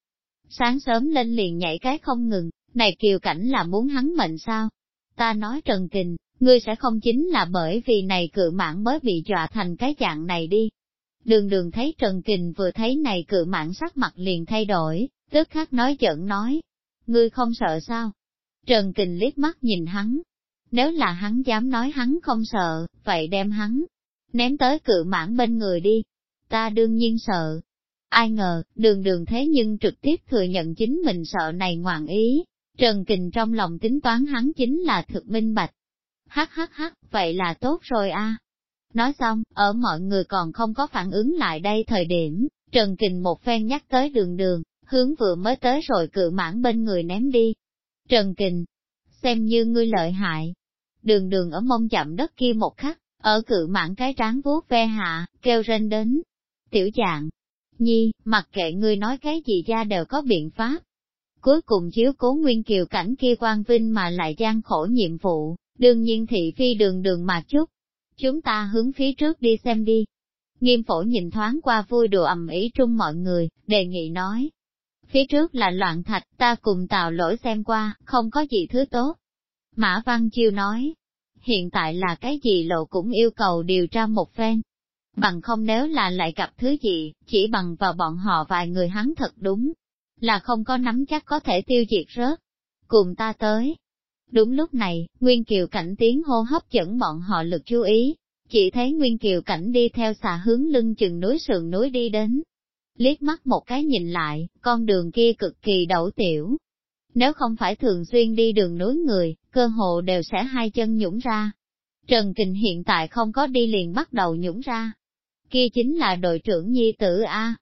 Sáng sớm lên liền nhảy cái không ngừng, này kiều cảnh là muốn hắn mệnh sao? Ta nói Trần Kình, ngươi sẽ không chính là bởi vì này cự mạng mới bị dọa thành cái dạng này đi. Đường đường thấy Trần Kình vừa thấy này cự mạng sắc mặt liền thay đổi, tức khắc nói giận nói. Ngươi không sợ sao? Trần Kình liếc mắt nhìn hắn, nếu là hắn dám nói hắn không sợ, vậy đem hắn ném tới cự mãn bên người đi. Ta đương nhiên sợ. Ai ngờ, đường đường thế nhưng trực tiếp thừa nhận chính mình sợ này ngoạn ý. Trần Kình trong lòng tính toán hắn chính là thực minh bạch. Hắc hắc hắc, vậy là tốt rồi a. Nói xong, ở mọi người còn không có phản ứng lại đây thời điểm, Trần Kình một phen nhắc tới đường đường, hướng vừa mới tới rồi cự mãn bên người ném đi. Trần Kình, xem như ngươi lợi hại. Đường đường ở mông chậm đất kia một khắc, ở cự mãn cái trán vuốt ve hạ, kêu rên đến. Tiểu dạng, nhi, mặc kệ ngươi nói cái gì ra đều có biện pháp. Cuối cùng chiếu cố nguyên kiều cảnh kia quan vinh mà lại gian khổ nhiệm vụ, đương nhiên thị phi đường đường mà chút. Chúng ta hướng phía trước đi xem đi. Nghiêm phổ nhìn thoáng qua vui đùa ầm ý trung mọi người, đề nghị nói. Phía trước là loạn thạch, ta cùng tào lỗi xem qua, không có gì thứ tốt. Mã Văn Chiêu nói, hiện tại là cái gì lộ cũng yêu cầu điều tra một phen. Bằng không nếu là lại gặp thứ gì, chỉ bằng vào bọn họ vài người hắn thật đúng, là không có nắm chắc có thể tiêu diệt rớt. Cùng ta tới. Đúng lúc này, Nguyên Kiều Cảnh tiếng hô hấp dẫn bọn họ lực chú ý, chỉ thấy Nguyên Kiều Cảnh đi theo xà hướng lưng chừng núi sườn núi đi đến. Liếc mắt một cái nhìn lại, con đường kia cực kỳ đậu tiểu. Nếu không phải thường xuyên đi đường núi người, cơ hồ đều sẽ hai chân nhũng ra. Trần Kình hiện tại không có đi liền bắt đầu nhũng ra. Kia chính là đội trưởng nhi tử A.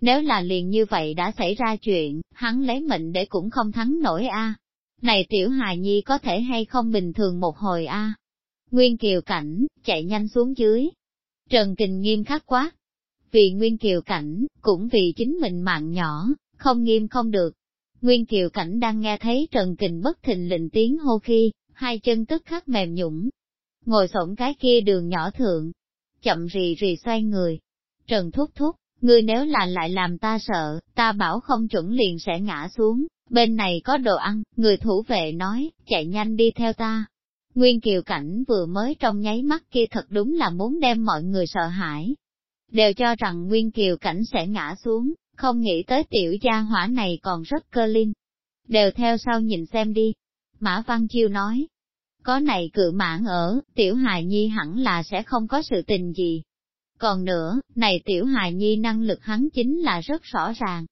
Nếu là liền như vậy đã xảy ra chuyện, hắn lấy mệnh để cũng không thắng nổi A. Này tiểu hài nhi có thể hay không bình thường một hồi A. Nguyên Kiều Cảnh, chạy nhanh xuống dưới. Trần Kình nghiêm khắc quá. Vì Nguyên Kiều Cảnh, cũng vì chính mình mạng nhỏ, không nghiêm không được. Nguyên Kiều Cảnh đang nghe thấy Trần Kình bất thình lình tiếng hô khi, hai chân tức khắc mềm nhũng. Ngồi sổng cái kia đường nhỏ thượng, chậm rì rì xoay người. Trần thúc thúc, ngươi nếu là lại làm ta sợ, ta bảo không chuẩn liền sẽ ngã xuống, bên này có đồ ăn, người thủ vệ nói, chạy nhanh đi theo ta. Nguyên Kiều Cảnh vừa mới trong nháy mắt kia thật đúng là muốn đem mọi người sợ hãi. Đều cho rằng Nguyên Kiều Cảnh sẽ ngã xuống, không nghĩ tới tiểu gia hỏa này còn rất cơ linh. Đều theo sau nhìn xem đi. Mã Văn Chiêu nói, có này cự mãn ở, tiểu hài nhi hẳn là sẽ không có sự tình gì. Còn nữa, này tiểu hài nhi năng lực hắn chính là rất rõ ràng.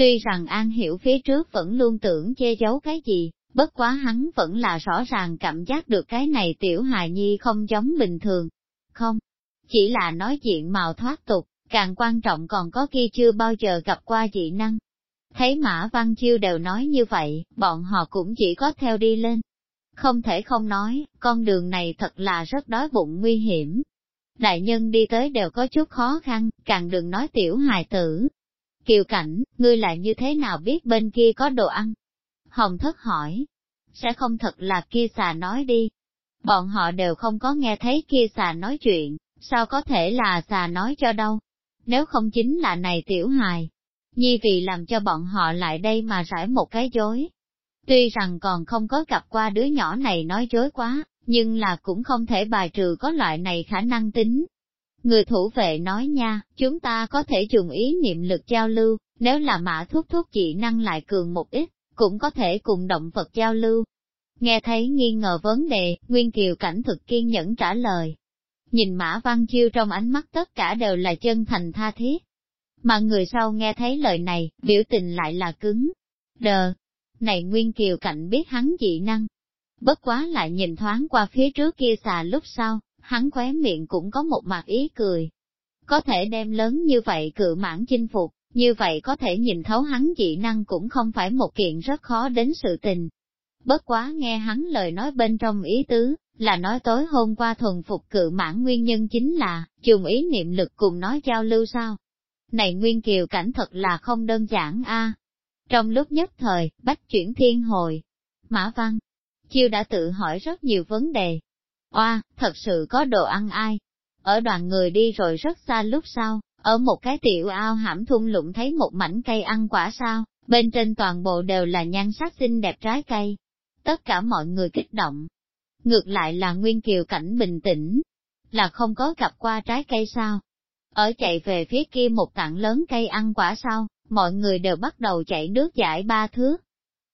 Tuy rằng An Hiểu phía trước vẫn luôn tưởng che giấu cái gì, bất quá hắn vẫn là rõ ràng cảm giác được cái này tiểu hài nhi không giống bình thường. Không, chỉ là nói chuyện màu thoát tục, càng quan trọng còn có khi chưa bao giờ gặp qua dị năng. Thấy Mã Văn Chiêu đều nói như vậy, bọn họ cũng chỉ có theo đi lên. Không thể không nói, con đường này thật là rất đói bụng nguy hiểm. Đại nhân đi tới đều có chút khó khăn, càng đừng nói tiểu hài tử. Kiều cảnh, ngươi lại như thế nào biết bên kia có đồ ăn? Hồng thất hỏi, sẽ không thật là kia xà nói đi. Bọn họ đều không có nghe thấy kia xà nói chuyện, sao có thể là xà nói cho đâu? Nếu không chính là này tiểu hài, nhi vì làm cho bọn họ lại đây mà rải một cái dối. Tuy rằng còn không có gặp qua đứa nhỏ này nói dối quá, nhưng là cũng không thể bài trừ có loại này khả năng tính. Người thủ vệ nói nha, chúng ta có thể dùng ý niệm lực giao lưu, nếu là mã thuốc thuốc dị năng lại cường một ít, cũng có thể cùng động vật giao lưu. Nghe thấy nghi ngờ vấn đề, Nguyên Kiều Cảnh thực kiên nhẫn trả lời. Nhìn Mã Văn Chiêu trong ánh mắt tất cả đều là chân thành tha thiết. Mà người sau nghe thấy lời này, biểu tình lại là cứng. Đờ, này Nguyên Kiều Cảnh biết hắn dị năng. Bất quá lại nhìn thoáng qua phía trước kia xà lúc sau, hắn khóe miệng cũng có một mặt ý cười. Có thể đem lớn như vậy cự mãn chinh phục, như vậy có thể nhìn thấu hắn dị năng cũng không phải một kiện rất khó đến sự tình. Bất quá nghe hắn lời nói bên trong ý tứ, là nói tối hôm qua thuần phục cự mãn nguyên nhân chính là, dùng ý niệm lực cùng nói giao lưu sao. Này Nguyên Kiều cảnh thật là không đơn giản a. Trong lúc nhất thời, bách chuyển thiên hồi, Mã Văn, Chiêu đã tự hỏi rất nhiều vấn đề. Oa, thật sự có đồ ăn ai? Ở đoàn người đi rồi rất xa lúc sau, ở một cái tiểu ao hãm thung lũng thấy một mảnh cây ăn quả sao, bên trên toàn bộ đều là nhan sắc xinh đẹp trái cây. Tất cả mọi người kích động. Ngược lại là Nguyên Kiều cảnh bình tĩnh, là không có gặp qua trái cây sao. Ở chạy về phía kia một tảng lớn cây ăn quả sao, mọi người đều bắt đầu chạy nước giải ba thước.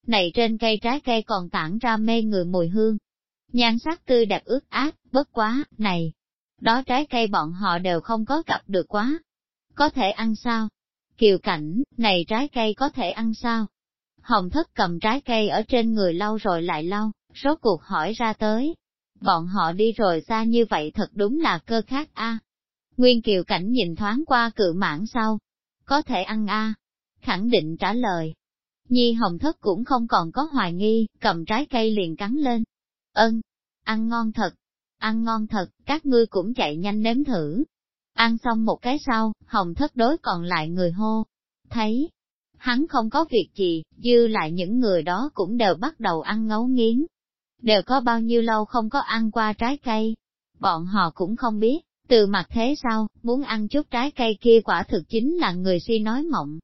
Này trên cây trái cây còn tản ra mê người mùi hương. Nhan sắc tươi đẹp ướt át, bất quá, này. Đó trái cây bọn họ đều không có gặp được quá, có thể ăn sao? Kiều cảnh, này trái cây có thể ăn sao? Hồng thất cầm trái cây ở trên người lâu rồi lại lâu, rốt cuộc hỏi ra tới. Bọn họ đi rồi xa như vậy thật đúng là cơ khác a. Nguyên kiều cảnh nhìn thoáng qua cự mãn sau. Có thể ăn a. Khẳng định trả lời. Nhi hồng thất cũng không còn có hoài nghi, cầm trái cây liền cắn lên. Ân, ăn ngon thật, ăn ngon thật, các ngươi cũng chạy nhanh nếm thử, Ăn xong một cái sau, hồng thất đối còn lại người hô. Thấy, hắn không có việc gì, dư lại những người đó cũng đều bắt đầu ăn ngấu nghiến. Đều có bao nhiêu lâu không có ăn qua trái cây. Bọn họ cũng không biết, từ mặt thế sau, muốn ăn chút trái cây kia quả thực chính là người si nói mộng.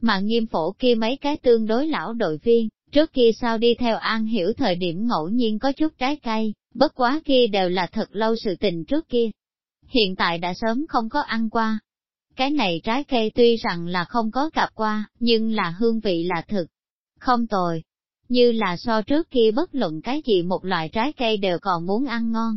Mà nghiêm phổ kia mấy cái tương đối lão đội viên, trước kia sao đi theo An Hiểu thời điểm ngẫu nhiên có chút trái cây, Bất quá kia đều là thật lâu sự tình trước kia. Hiện tại đã sớm không có ăn qua. Cái này trái cây tuy rằng là không có gặp qua, nhưng là hương vị là thực. Không tồi. Như là so trước kia bất luận cái gì một loại trái cây đều còn muốn ăn ngon.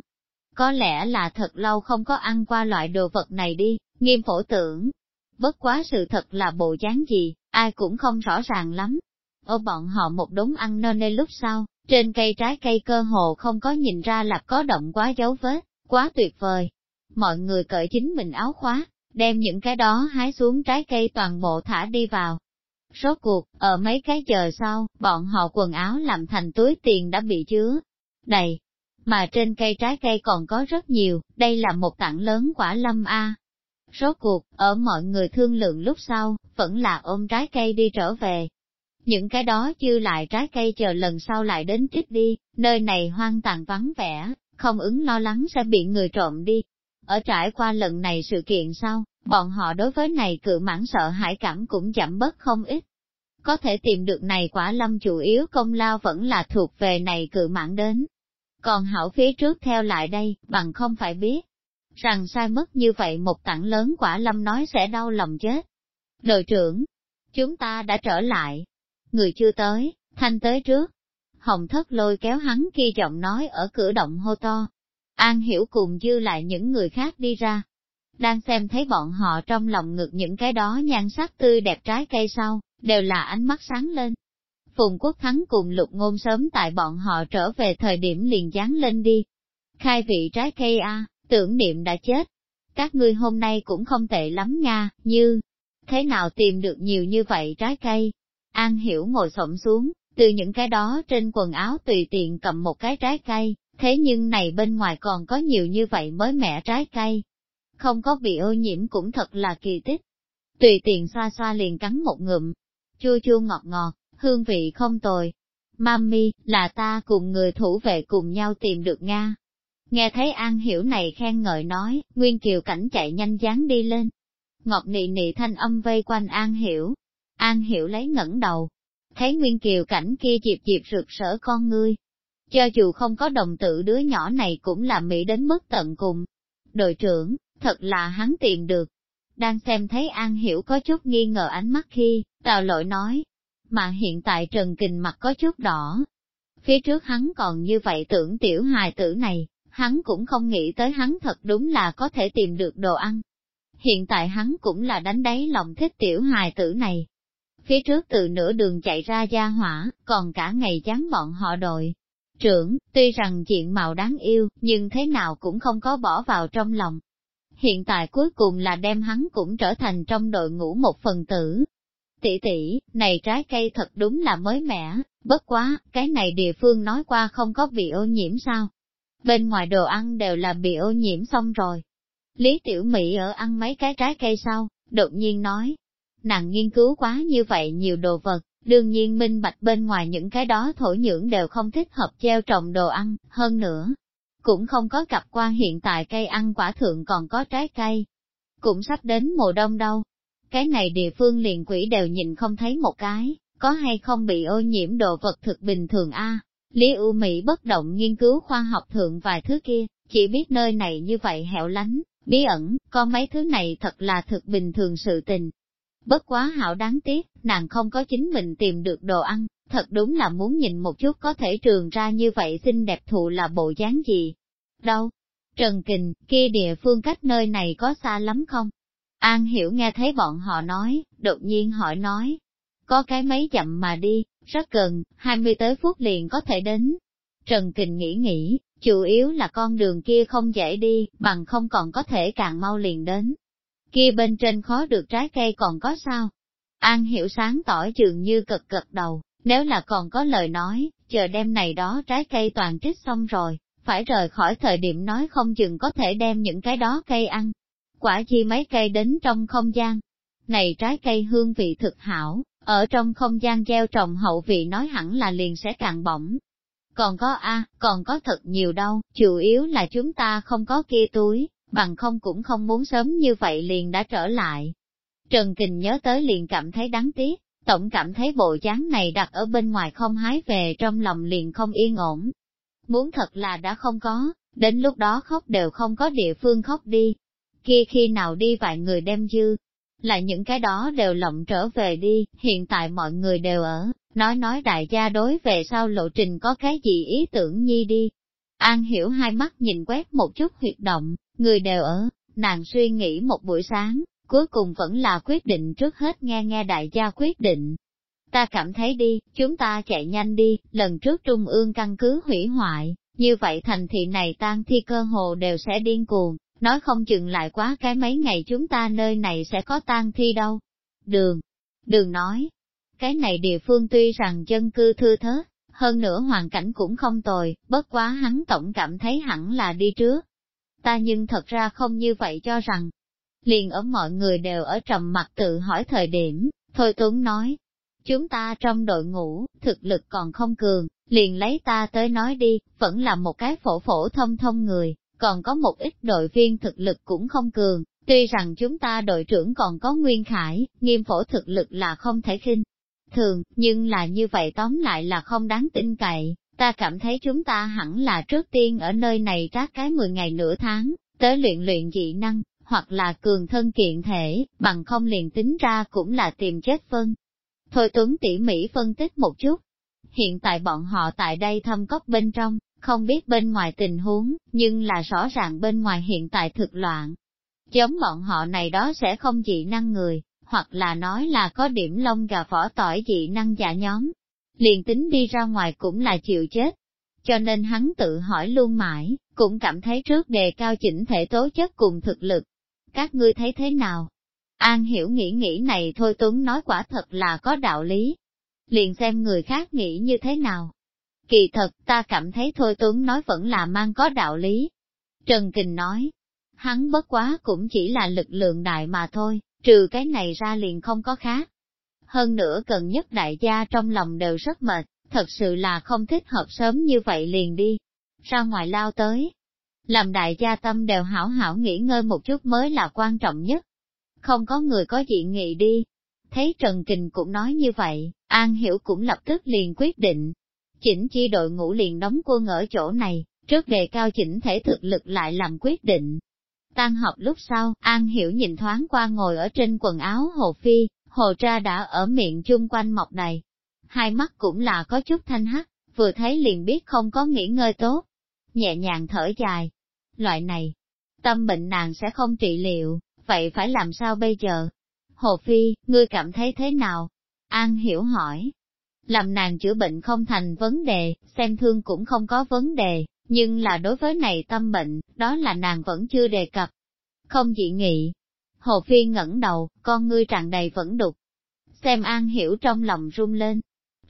Có lẽ là thật lâu không có ăn qua loại đồ vật này đi, nghiêm phổ tưởng. Bất quá sự thật là bộ dáng gì, ai cũng không rõ ràng lắm. Ở bọn họ một đống ăn no nê lúc sau, trên cây trái cây cơ hồ không có nhìn ra là có động quá dấu vết, quá tuyệt vời. Mọi người cởi chính mình áo khóa, đem những cái đó hái xuống trái cây toàn bộ thả đi vào. Rốt cuộc, ở mấy cái giờ sau, bọn họ quần áo làm thành túi tiền đã bị chứa đầy. Mà trên cây trái cây còn có rất nhiều, đây là một tảng lớn quả lâm A. Rốt cuộc, ở mọi người thương lượng lúc sau, vẫn là ôm trái cây đi trở về. Những cái đó chưa lại trái cây chờ lần sau lại đến trích đi, nơi này hoang tàn vắng vẻ, không ứng lo lắng sẽ bị người trộm đi. Ở trải qua lần này sự kiện sau, bọn họ đối với này cự mãn sợ hãi cảm cũng giảm bớt không ít. Có thể tìm được này quả lâm chủ yếu công lao vẫn là thuộc về này cự mãn đến. Còn hảo phía trước theo lại đây, bằng không phải biết, rằng sai mất như vậy một tảng lớn quả lâm nói sẽ đau lòng chết. Đội trưởng, chúng ta đã trở lại. Người chưa tới, thanh tới trước. Hồng thất lôi kéo hắn kia giọng nói ở cửa động hô to. An hiểu cùng dư lại những người khác đi ra. Đang xem thấy bọn họ trong lòng ngực những cái đó nhan sắc tươi đẹp trái cây sau, đều là ánh mắt sáng lên. Phùng Quốc Thắng cùng lục ngôn sớm tại bọn họ trở về thời điểm liền dán lên đi. Khai vị trái cây a tưởng niệm đã chết. Các ngươi hôm nay cũng không tệ lắm nha, như, thế nào tìm được nhiều như vậy trái cây? An hiểu ngồi xổm xuống, từ những cái đó trên quần áo tùy tiện cầm một cái trái cây, thế nhưng này bên ngoài còn có nhiều như vậy mới mẻ trái cây. Không có bị ô nhiễm cũng thật là kỳ tích. Tùy tiện xoa xoa liền cắn một ngụm, chua chua ngọt ngọt, hương vị không tồi. Mami, là ta cùng người thủ vệ cùng nhau tìm được Nga. Nghe thấy An Hiểu này khen ngợi nói, Nguyên Kiều Cảnh chạy nhanh dáng đi lên. Ngọt nị nị thanh âm vây quanh An Hiểu. An Hiểu lấy ngẩng đầu. Thấy Nguyên Kiều Cảnh kia dịp dịp rực rỡ con ngươi. Cho dù không có đồng tự đứa nhỏ này cũng là mỹ đến mức tận cùng. Đội trưởng, thật là hắn tìm được. Đang xem thấy An Hiểu có chút nghi ngờ ánh mắt khi, Tào lội nói. Mà hiện tại Trần Kình mặt có chút đỏ. Phía trước hắn còn như vậy tưởng tiểu hài tử này, hắn cũng không nghĩ tới hắn thật đúng là có thể tìm được đồ ăn. Hiện tại hắn cũng là đánh đáy lòng thích tiểu hài tử này. Phía trước từ nửa đường chạy ra gia hỏa, còn cả ngày chán bọn họ đội. Trưởng, tuy rằng chuyện màu đáng yêu, nhưng thế nào cũng không có bỏ vào trong lòng. Hiện tại cuối cùng là đem hắn cũng trở thành trong đội ngũ một phần tử. Tỷ tỷ, này trái cây thật đúng là mới mẻ, bất quá, cái này địa phương nói qua không có bị ô nhiễm sao? bên ngoài đồ ăn đều là bị ô nhiễm xong rồi. Lý Tiểu Mỹ ở ăn mấy cái trái cây sau, đột nhiên nói, nàng nghiên cứu quá như vậy nhiều đồ vật, đương nhiên minh bạch bên ngoài những cái đó thổ nhưỡng đều không thích hợp treo trồng đồ ăn, hơn nữa, cũng không có cặp quan hiện tại cây ăn quả thượng còn có trái cây. Cũng sắp đến mùa đông đâu. Cái này địa phương liền quỷ đều nhìn không thấy một cái, có hay không bị ô nhiễm đồ vật thực bình thường a Lý U Mỹ bất động nghiên cứu khoa học thượng vài thứ kia, chỉ biết nơi này như vậy hẻo lánh, bí ẩn, có mấy thứ này thật là thực bình thường sự tình. Bất quá hảo đáng tiếc, nàng không có chính mình tìm được đồ ăn, thật đúng là muốn nhìn một chút có thể trường ra như vậy xinh đẹp thụ là bộ dáng gì. Đâu? Trần Kình, kia địa phương cách nơi này có xa lắm không? An Hiểu nghe thấy bọn họ nói, đột nhiên hỏi nói. Có cái mấy chậm mà đi, rất gần, 20 tới phút liền có thể đến. Trần Kình nghĩ nghĩ, chủ yếu là con đường kia không dễ đi, bằng không còn có thể càng mau liền đến. Kia bên trên khó được trái cây còn có sao? An hiểu sáng tỏ trường như cực cực đầu, nếu là còn có lời nói, chờ đêm này đó trái cây toàn trích xong rồi, phải rời khỏi thời điểm nói không chừng có thể đem những cái đó cây ăn. Quả chi mấy cây đến trong không gian. Này trái cây hương vị thực hảo, ở trong không gian gieo trồng hậu vị nói hẳn là liền sẽ càng bỏng. Còn có a, còn có thật nhiều đâu, chủ yếu là chúng ta không có kia túi, bằng không cũng không muốn sớm như vậy liền đã trở lại. Trần Kình nhớ tới liền cảm thấy đáng tiếc, tổng cảm thấy bộ dáng này đặt ở bên ngoài không hái về trong lòng liền không yên ổn. muốn thật là đã không có, đến lúc đó khóc đều không có địa phương khóc đi. Kia khi nào đi vài người đem dư, lại những cái đó đều lộng trở về đi, hiện tại mọi người đều ở, nói nói đại gia đối về sau lộ trình có cái gì ý tưởng nhi đi. An hiểu hai mắt nhìn quét một chút huyệt động, người đều ở, nàng suy nghĩ một buổi sáng, cuối cùng vẫn là quyết định trước hết nghe nghe đại gia quyết định. Ta cảm thấy đi, chúng ta chạy nhanh đi, lần trước trung ương căn cứ hủy hoại, như vậy thành thị này tan thi cơ hồ đều sẽ điên cuồng, nói không chừng lại quá cái mấy ngày chúng ta nơi này sẽ có tan thi đâu. Đường, đường nói, cái này địa phương tuy rằng dân cư thưa thớt, hơn nữa hoàn cảnh cũng không tồi, bất quá hắn tổng cảm thấy hẳn là đi trước. Ta nhưng thật ra không như vậy cho rằng, liền ở mọi người đều ở trầm mặt tự hỏi thời điểm, Thôi Tuấn nói, chúng ta trong đội ngũ, thực lực còn không cường, liền lấy ta tới nói đi, vẫn là một cái phổ phổ thông thông người, còn có một ít đội viên thực lực cũng không cường, tuy rằng chúng ta đội trưởng còn có Nguyên Khải, nghiêm phổ thực lực là không thể khinh. Thường, nhưng là như vậy tóm lại là không đáng tin cậy, ta cảm thấy chúng ta hẳn là trước tiên ở nơi này trác cái 10 ngày nửa tháng, tới luyện luyện dị năng, hoặc là cường thân kiện thể, bằng không liền tính ra cũng là tìm chết phân. Thôi Tuấn tỉ mỉ phân tích một chút. Hiện tại bọn họ tại đây thâm cốc bên trong, không biết bên ngoài tình huống, nhưng là rõ ràng bên ngoài hiện tại thực loạn. Giống bọn họ này đó sẽ không dị năng người, hoặc là nói là có điểm lông gà vỏ tỏi dị năng giả nhóm. Liền tính đi ra ngoài cũng là chịu chết. Cho nên hắn tự hỏi luôn mãi, cũng cảm thấy trước đề cao chỉnh thể tố chất cùng thực lực. Các ngươi thấy thế nào? An hiểu nghĩ nghĩ này thôi Tuấn nói quả thật là có đạo lý. Liền xem người khác nghĩ như thế nào. Kỳ thật, ta cảm thấy Thôi Tuấn nói vẫn là mang có đạo lý. Trần Kình nói, hắn bất quá cũng chỉ là lực lượng đại mà thôi, trừ cái này ra liền không có khác. Hơn nữa cần nhất đại gia trong lòng đều rất mệt, thật sự là không thích hợp sớm như vậy liền đi, ra ngoài lao tới. Làm đại gia tâm đều hảo hảo nghỉ ngơi một chút mới là quan trọng nhất. Không có người có dị nghị đi. Thấy Trần Kình cũng nói như vậy, An Hiểu cũng lập tức liền quyết định, chỉnh chi đội ngũ liền đóng quân ở chỗ này, trước đề cao chỉnh thể thực lực lại làm quyết định. Tan học lúc sau, An Hiểu nhìn thoáng qua ngồi ở trên quần áo Hồ Phi, Hồ Tra đã ở miệng chung quanh mọc đầy. Hai mắt cũng là có chút thanh hắc, vừa thấy liền biết không có nghỉ ngơi tốt. Nhẹ nhàng thở dài. Loại này, tâm bệnh nàng sẽ không trị liệu, vậy phải làm sao bây giờ? Hồ Phi, ngươi cảm thấy thế nào? An Hiểu hỏi, làm nàng chữa bệnh không thành vấn đề, xem thương cũng không có vấn đề, nhưng là đối với này tâm bệnh, đó là nàng vẫn chưa đề cập. Không dị nghị. Hồ Phi ngẩng đầu, con ngươi tràn đầy vẫn đục. Xem An Hiểu trong lòng run lên.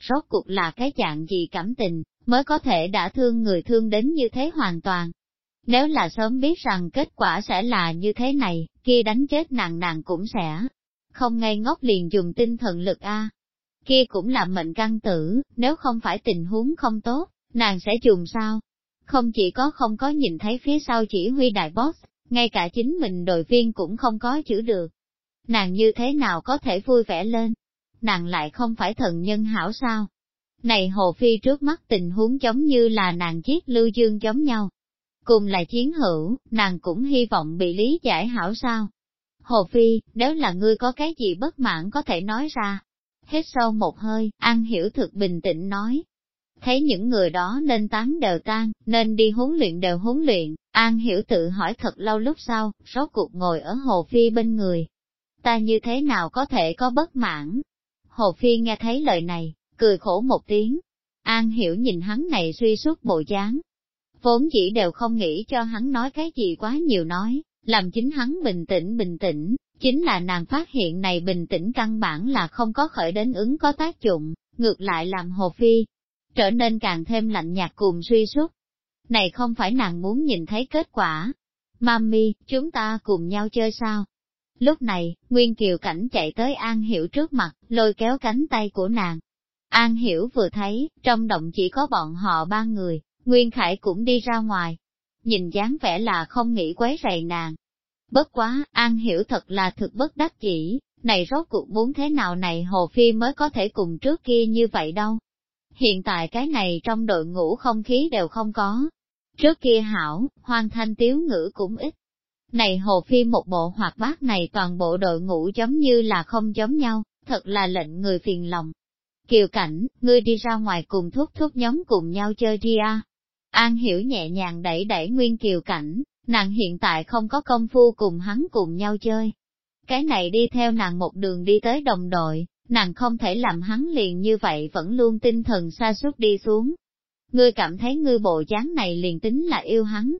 Rốt cuộc là cái dạng gì cảm tình, mới có thể đã thương người thương đến như thế hoàn toàn. Nếu là sớm biết rằng kết quả sẽ là như thế này, kia đánh chết nàng nàng cũng sẽ. Không ngây ngốc liền dùng tinh thần lực A, kia cũng là mệnh căn tử, nếu không phải tình huống không tốt, nàng sẽ dùng sao? Không chỉ có không có nhìn thấy phía sau chỉ huy đại boss, ngay cả chính mình đội viên cũng không có chữ được. Nàng như thế nào có thể vui vẻ lên? Nàng lại không phải thần nhân hảo sao? Này Hồ Phi trước mắt tình huống giống như là nàng giết Lưu Dương giống nhau. Cùng là chiến hữu, nàng cũng hy vọng bị lý giải hảo sao? Hồ Phi, nếu là ngươi có cái gì bất mãn có thể nói ra, Hết sâu một hơi, An Hiểu thực bình tĩnh nói. Thấy những người đó nên tán đều tan, nên đi huấn luyện đều huấn luyện, An Hiểu tự hỏi thật lâu lúc sau, rốt cuộc ngồi ở Hồ Phi bên người. Ta như thế nào có thể có bất mãn? Hồ Phi nghe thấy lời này, cười khổ một tiếng. An Hiểu nhìn hắn này suy suốt bộ dáng. Vốn chỉ đều không nghĩ cho hắn nói cái gì quá nhiều nói, làm chính hắn bình tĩnh bình tĩnh, Chính là nàng phát hiện này bình tĩnh căn bản là không có khởi đến ứng có tác dụng, ngược lại làm Hồ Phi trở nên càng thêm lạnh nhạt cùng suy sút. Này không phải nàng muốn nhìn thấy kết quả. Mami, chúng ta cùng nhau chơi sao? Lúc này, Nguyên Kiều Cảnh chạy tới An Hiểu trước mặt, lôi kéo cánh tay của nàng. An Hiểu vừa thấy, trong động chỉ có bọn họ ba người, Nguyên Khải cũng đi ra ngoài. Nhìn dáng vẻ là không nghĩ quấy rầy nàng, Bất quá, An Hiểu thật là thực bất đắc chỉ, này rốt cuộc muốn thế nào này Hồ Phi mới có thể cùng trước kia như vậy đâu hiện tại cái này trong đội ngũ không khí đều không có. Trước kia hảo, hoang thanh tiếu ngữ cũng ít. Này Hồ Phi một bộ hoạt bát này toàn bộ đội ngũ giống như là không giống nhau, thật là lệnh người phiền lòng. Kiều cảnh, ngươi đi ra ngoài cùng thúc thúc nhóm cùng nhau chơi đi a. An hiểu nhẹ nhàng đẩy đẩy nguyên kiều cảnh, nàng hiện tại không có công phu cùng hắn cùng nhau chơi. Cái này đi theo nàng một đường đi tới đồng đội, nàng không thể làm hắn liền như vậy vẫn luôn tinh thần xa suốt đi xuống. Ngươi cảm thấy ngươi bộ dáng này liền tính là yêu hắn.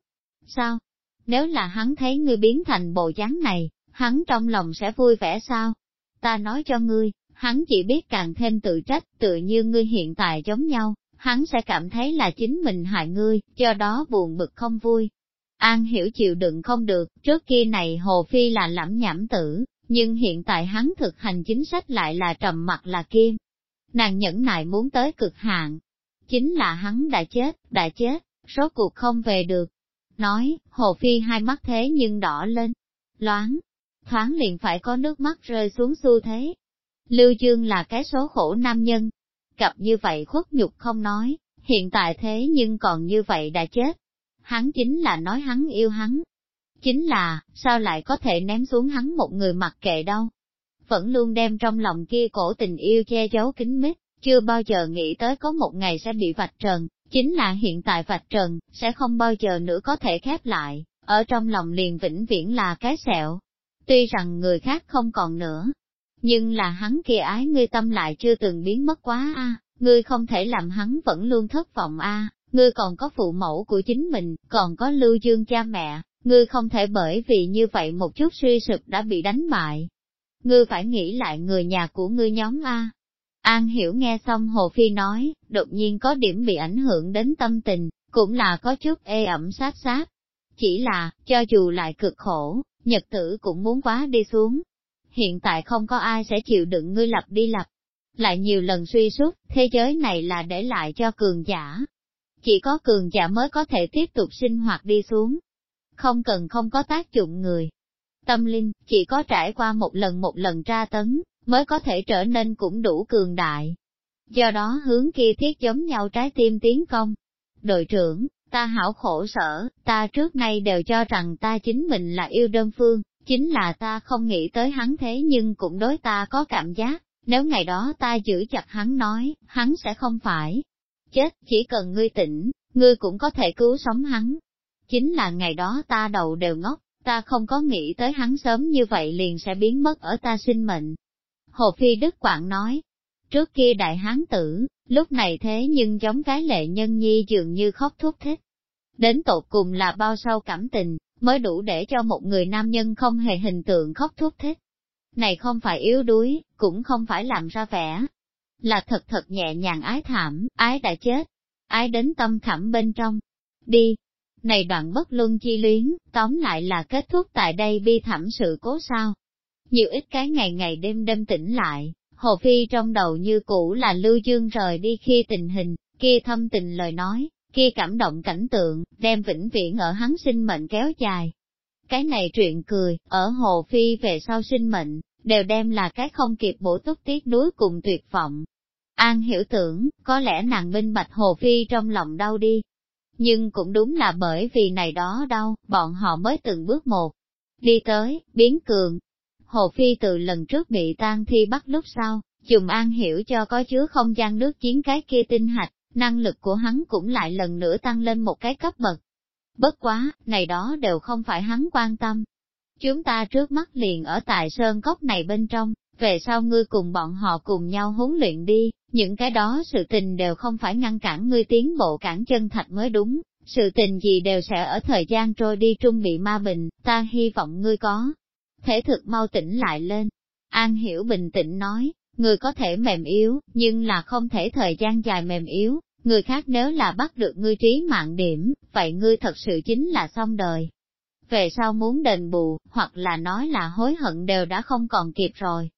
Sao? Nếu là hắn thấy ngươi biến thành bộ dáng này, hắn trong lòng sẽ vui vẻ sao? Ta nói cho ngươi, hắn chỉ biết càng thêm tự trách, tự như ngươi hiện tại giống nhau, hắn sẽ cảm thấy là chính mình hại ngươi, do đó buồn bực không vui. An hiểu chịu đựng không được, trước kia này Hồ Phi là lẩm nhảm tử, nhưng hiện tại hắn thực hành chính sách lại là trầm mặt là kim. Nàng nhẫn nại muốn tới cực hạn. Chính là hắn đã chết, đã chết, số cuộc không về được. Nói, Hồ Phi hai mắt thế nhưng đỏ lên. Loáng, thoáng liền phải có nước mắt rơi xuống xu thế. Lưu Dương là cái số khổ nam nhân. Cặp như vậy khuất nhục không nói, hiện tại thế nhưng còn như vậy đã chết. Hắn chính là nói hắn yêu hắn, Chính là, sao lại có thể ném xuống hắn một người mặc kệ đâu? Vẫn luôn đem trong lòng kia cổ tình yêu che giấu kín mít, chưa bao giờ nghĩ tới có một ngày sẽ bị vạch trần, chính là hiện tại vạch trần, sẽ không bao giờ nữa có thể khép lại, ở trong lòng liền vĩnh viễn là cái sẹo. Tuy rằng người khác không còn nữa, nhưng là hắn kia ái ngươi tâm lại chưa từng biến mất quá a, ngươi không thể làm hắn vẫn luôn thất vọng a, ngươi còn có phụ mẫu của chính mình, còn có lưu dương cha mẹ, Ngươi không thể bởi vì như vậy một chút suy sụp đã bị đánh bại. Ngươi phải nghĩ lại người nhà của ngươi nhóm A. An hiểu nghe xong Hồ Phi nói, đột nhiên có điểm bị ảnh hưởng đến tâm tình, cũng là có chút ê ẩm sát sát. Chỉ là, cho dù lại cực khổ, nhật tử cũng muốn quá đi xuống. Hiện tại không có ai sẽ chịu đựng ngươi lập đi lập. Lại nhiều lần suy sút, thế giới này là để lại cho cường giả. Chỉ có cường giả mới có thể tiếp tục sinh hoạt đi xuống không cần không có tác dụng người. Tâm linh, chỉ có trải qua một lần một lần tra tấn, mới có thể trở nên cũng đủ cường đại. Do đó hướng kia thiết giống nhau trái tim tiến công. Đội trưởng, ta hảo khổ sở, ta trước nay đều cho rằng ta chính mình là yêu đơn phương, chính là ta không nghĩ tới hắn thế nhưng cũng đối ta có cảm giác, nếu ngày đó ta giữ chặt hắn nói, hắn sẽ không phải chết, chỉ cần ngươi tỉnh, ngươi cũng có thể cứu sống hắn. Chính là ngày đó ta đầu đều ngốc, ta không có nghĩ tới hắn sớm như vậy liền sẽ biến mất ở ta sinh mệnh. Hồ Phi Đức Quảng nói, trước kia đại hán tử, lúc này thế nhưng giống cái lệ nhân nhi dường như khóc thúc thích. Đến tột cùng là bao sâu cảm tình, mới đủ để cho một người nam nhân không hề hình tượng khóc thúc thích. Này không phải yếu đuối, cũng không phải làm ra vẻ. Là thật thật nhẹ nhàng ái thảm, ái đã chết, ái đến tâm khảm bên trong. Đi, này đoạn bất luân chi luyến, tóm lại là kết thúc tại đây bi thảm sự cố sao. Nhiều ít cái ngày ngày đêm đêm tỉnh lại, Hồ Phi trong đầu như cũ là Lưu Dương rời đi khi tình hình, kia thâm tình lời nói, kia cảm động cảnh tượng, đem vĩnh viễn ở hắn sinh mệnh kéo dài. Cái này chuyện cười, ở Hồ Phi về sau sinh mệnh, đều đem là cái không kịp bổ túc tiếc đuối cùng tuyệt vọng. An hiểu tưởng, có lẽ nàng minh bạch Hồ Phi trong lòng đau đi, nhưng cũng đúng là bởi vì này đó đâu, bọn họ mới từng bước một. Đi tới, biến cường. Hồ Phi từ lần trước bị tan thi bắt lúc sau, dùng an hiểu cho có chứa không gian nước chiến cái kia tinh hạch, năng lực của hắn cũng lại lần nữa tăng lên một cái cấp bậc. Bất quá, này đó đều không phải hắn quan tâm. Chúng ta trước mắt liền ở tại sơn cốc này bên trong, về sau ngươi cùng bọn họ cùng nhau huấn luyện đi, những cái đó sự tình đều không phải ngăn cản ngươi tiến bộ cản chân thạch mới đúng, sự tình gì đều sẽ ở thời gian trôi đi trung bị ma bình, ta hy vọng ngươi có thể thực mau tỉnh lại lên. An hiểu bình tĩnh nói, người có thể mềm yếu, nhưng là không thể thời gian dài mềm yếu, người khác nếu là bắt được ngươi trí mạng điểm, vậy ngươi thật sự chính là xong đời. Về sau muốn đền bù, hoặc là nói là hối hận đều đã không còn kịp rồi.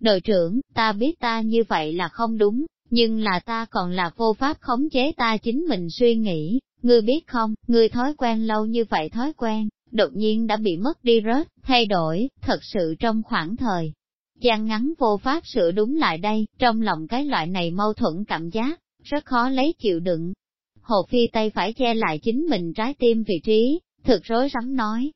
Đội trưởng, ta biết ta như vậy là không đúng, nhưng là ta còn là vô pháp khống chế ta chính mình suy nghĩ, ngươi biết không, ngươi thói quen lâu như vậy thói quen, đột nhiên đã bị mất đi rớt, thay đổi, thật sự trong khoảng thời gian ngắn vô pháp sửa đúng lại đây, trong lòng cái loại này mâu thuẫn cảm giác, rất khó lấy chịu đựng. Hồ Phi tây phải che lại chính mình trái tim vị trí, thực rối rắm nói.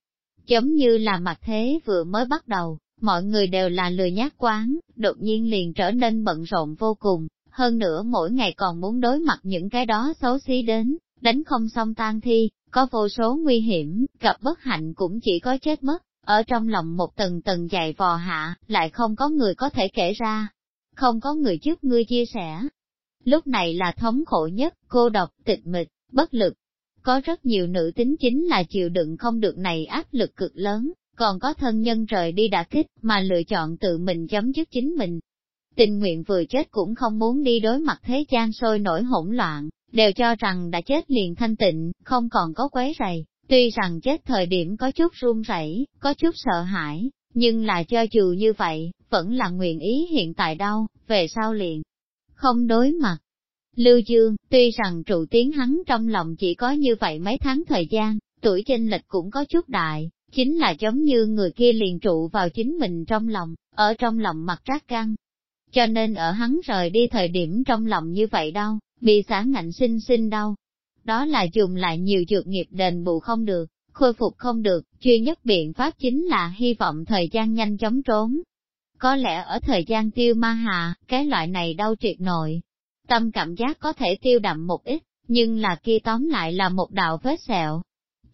Giống như là mặt thế vừa mới bắt đầu, mọi người đều là lười nhát quán, đột nhiên liền trở nên bận rộn vô cùng, hơn nữa mỗi ngày còn muốn đối mặt những cái đó xấu xí đến, đánh không xong tan thi, có vô số nguy hiểm, gặp bất hạnh cũng chỉ có chết mất, ở trong lòng một tầng tầng dày vò hạ, lại không có người có thể kể ra, không có người giúp ngươi chia sẻ. Lúc này là thống khổ nhất, cô độc, tịch mịch, bất lực. Có rất nhiều nữ tính chính là chịu đựng không được này áp lực cực lớn, còn có thân nhân rời đi đã kích mà lựa chọn tự mình chấm dứt chính mình. Tình nguyện vừa chết cũng không muốn đi đối mặt thế gian sôi nổi hỗn loạn, đều cho rằng đã chết liền thanh tịnh, không còn có quấy rầy. Tuy rằng chết thời điểm có chút run rẩy, có chút sợ hãi, nhưng là cho dù như vậy, vẫn là nguyện ý hiện tại đâu, về sau liền. Không đối mặt. Lưu Dương, tuy rằng trụ tiếng hắn trong lòng chỉ có như vậy mấy tháng thời gian, tuổi chênh lệch cũng có chút đại, chính là giống như người kia liền trụ vào chính mình trong lòng, ở trong lòng mặt rác căng. Cho nên ở hắn rời đi thời điểm trong lòng như vậy đâu, bị xã ngạnh sinh sinh đâu. Đó là dùng lại nhiều dược nghiệp đền bù không được, khôi phục không được, duy nhất biện pháp chính là hy vọng thời gian nhanh chóng trốn. Có lẽ ở thời gian tiêu ma hà, cái loại này đau triệt nội, tâm cảm giác có thể tiêu đậm một ít, nhưng là kia tóm lại là một đạo vết sẹo.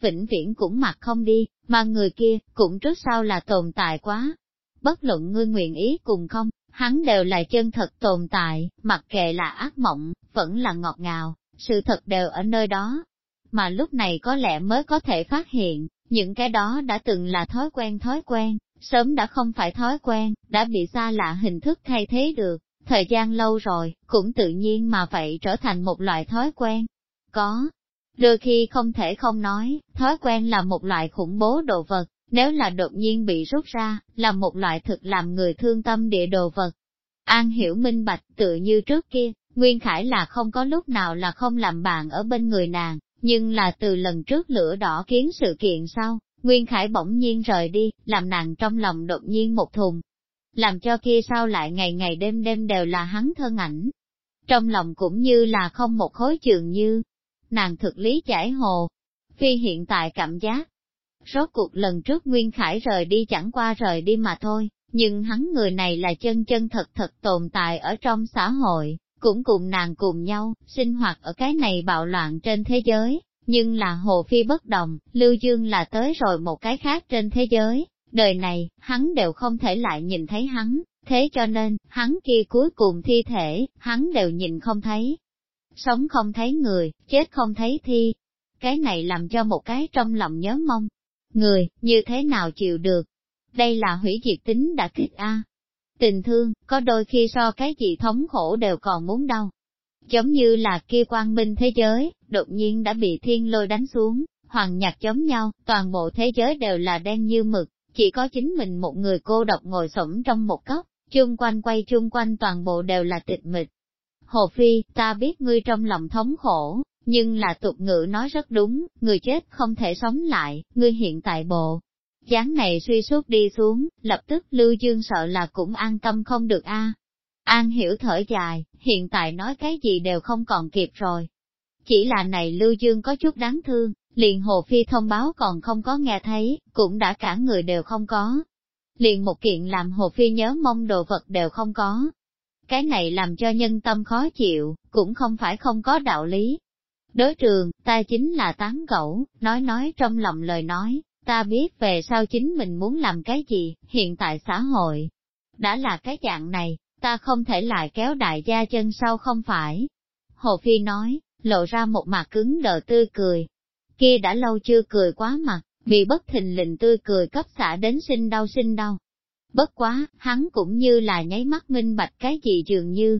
Vĩnh viễn cũng mặc không đi, mà người kia, cũng trước sau là tồn tại quá. Bất luận ngươi nguyện ý cùng không, hắn đều là chân thật tồn tại, mặc kệ là ác mộng, vẫn là ngọt ngào, sự thật đều ở nơi đó. Mà lúc này có lẽ mới có thể phát hiện, những cái đó đã từng là thói quen thói quen, sớm đã không phải thói quen, đã bị xa lạ hình thức thay thế được, thời gian lâu rồi, cũng tự nhiên mà vậy trở thành một loại thói quen. Có, đôi khi không thể không nói, thói quen là một loại khủng bố đồ vật, nếu là đột nhiên bị rút ra, là một loại thực làm người thương tâm địa đồ vật. An hiểu minh bạch tự như trước kia, Nguyên Khải là không có lúc nào là không làm bạn ở bên người nàng, nhưng là từ lần trước lửa đỏ kiến sự kiện sau, Nguyên Khải bỗng nhiên rời đi, làm nàng trong lòng đột nhiên một thùng. Làm cho kia sau lại ngày ngày đêm đêm đều là hắn thân ảnh. Trong lòng cũng như là không một khối trường như. Nàng thực lý giải hồ. Phi hiện tại cảm giác. Rốt cuộc lần trước Nguyên Khải rời đi chẳng qua rời đi mà thôi, nhưng hắn người này là chân chân thật thật tồn tại ở trong xã hội, cũng cùng nàng cùng nhau, sinh hoạt ở cái này bạo loạn trên thế giới, nhưng là Hồ Phi bất đồng, Lưu Dương là tới rồi một cái khác trên thế giới, đời này, hắn đều không thể lại nhìn thấy hắn, thế cho nên, hắn kia cuối cùng thi thể, hắn đều nhìn không thấy. Sống không thấy người, chết không thấy thi. Cái này làm cho một cái trong lòng nhớ mong. Người, như thế nào chịu được? Đây là hủy diệt tính đã kích A. Tình thương, có đôi khi so cái gì thống khổ đều còn muốn đau. Giống như là kia quang minh thế giới, đột nhiên đã bị thiên lôi đánh xuống, hoàng nhạc giống nhau, toàn bộ thế giới đều là đen như mực, chỉ có chính mình một người cô độc ngồi sổng trong một góc, chung quanh quay chung quanh toàn bộ đều là tịch mịch. Hồ Phi, ta biết ngươi trong lòng thống khổ, nhưng là tục ngữ nói rất đúng, người chết không thể sống lại, ngươi hiện tại bộ. Chán này suy suốt đi xuống, lập tức Lưu Dương sợ là cũng an tâm không được a. An hiểu thở dài, hiện tại nói cái gì đều không còn kịp rồi. Chỉ là này Lưu Dương có chút đáng thương, liền Hồ Phi thông báo còn không có nghe thấy, cũng đã cả người đều không có. Liền một kiện làm Hồ Phi nhớ mong đồ vật đều không có. Cái này làm cho nhân tâm khó chịu, cũng không phải không có đạo lý. Đối trường, ta chính là tán gẫu, nói nói trong lòng lời nói, ta biết về sau chính mình muốn làm cái gì, hiện tại xã hội. Đã là cái dạng này, ta không thể lại kéo đại gia chân sau không phải. Hồ Phi nói, lộ ra một mặt cứng đờ tươi cười. Kia đã lâu chưa cười quá mặt, bị bất thình lình tươi cười cấp xả đến sinh đau sinh đau. Bất quá, hắn cũng như là nháy mắt minh bạch cái gì dường như.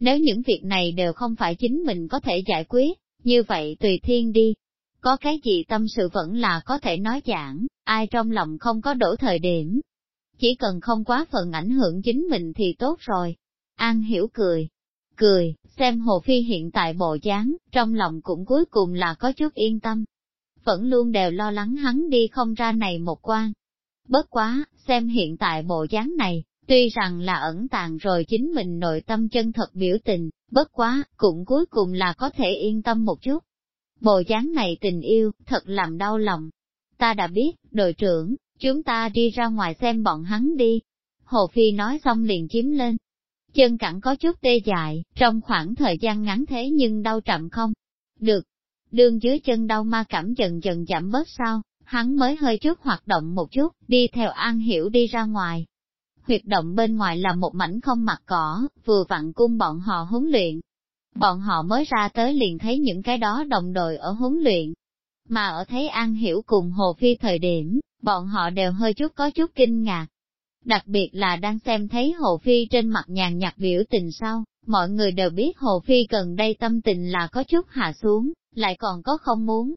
Nếu những việc này đều không phải chính mình có thể giải quyết, như vậy tùy thiên đi. Có cái gì tâm sự vẫn là có thể nói giảng, ai trong lòng không có đổ thời điểm. Chỉ cần không quá phần ảnh hưởng chính mình thì tốt rồi. An hiểu cười, cười, xem Hồ Phi hiện tại bộ dáng, trong lòng cũng cuối cùng là có chút yên tâm. Vẫn luôn đều lo lắng hắn đi không ra này một quan. Bất quá, xem hiện tại bộ dáng này, Tuy rằng là ẩn tàng rồi chính mình nội tâm chân thật biểu tình, bất quá, cũng cuối cùng là có thể yên tâm một chút. Bộ dáng này tình yêu, thật làm đau lòng. Ta đã biết, đội trưởng, chúng ta đi ra ngoài xem bọn hắn đi. Hồ Phi nói xong liền chiếm lên. Chân cẳng có chút tê dại, trong khoảng thời gian ngắn thế nhưng đau chậm không? Được. Đương dưới chân đau ma cảm dần dần giảm bớt sao, hắn mới hơi chút hoạt động một chút, đi theo An Hiểu đi ra ngoài. Huyệt động bên ngoài là một mảnh không mặt cỏ, vừa vặn cung bọn họ huấn luyện. Bọn họ mới ra tới liền thấy những cái đó đồng đội ở huấn luyện. Mà ở thấy An Hiểu cùng Hồ Phi thời điểm, bọn họ đều hơi chút có chút kinh ngạc. Đặc biệt là đang xem thấy Hồ Phi trên mặt nhàn nhạt biểu tình sau, mọi người đều biết Hồ Phi gần đây tâm tình là có chút hạ xuống, lại còn có không muốn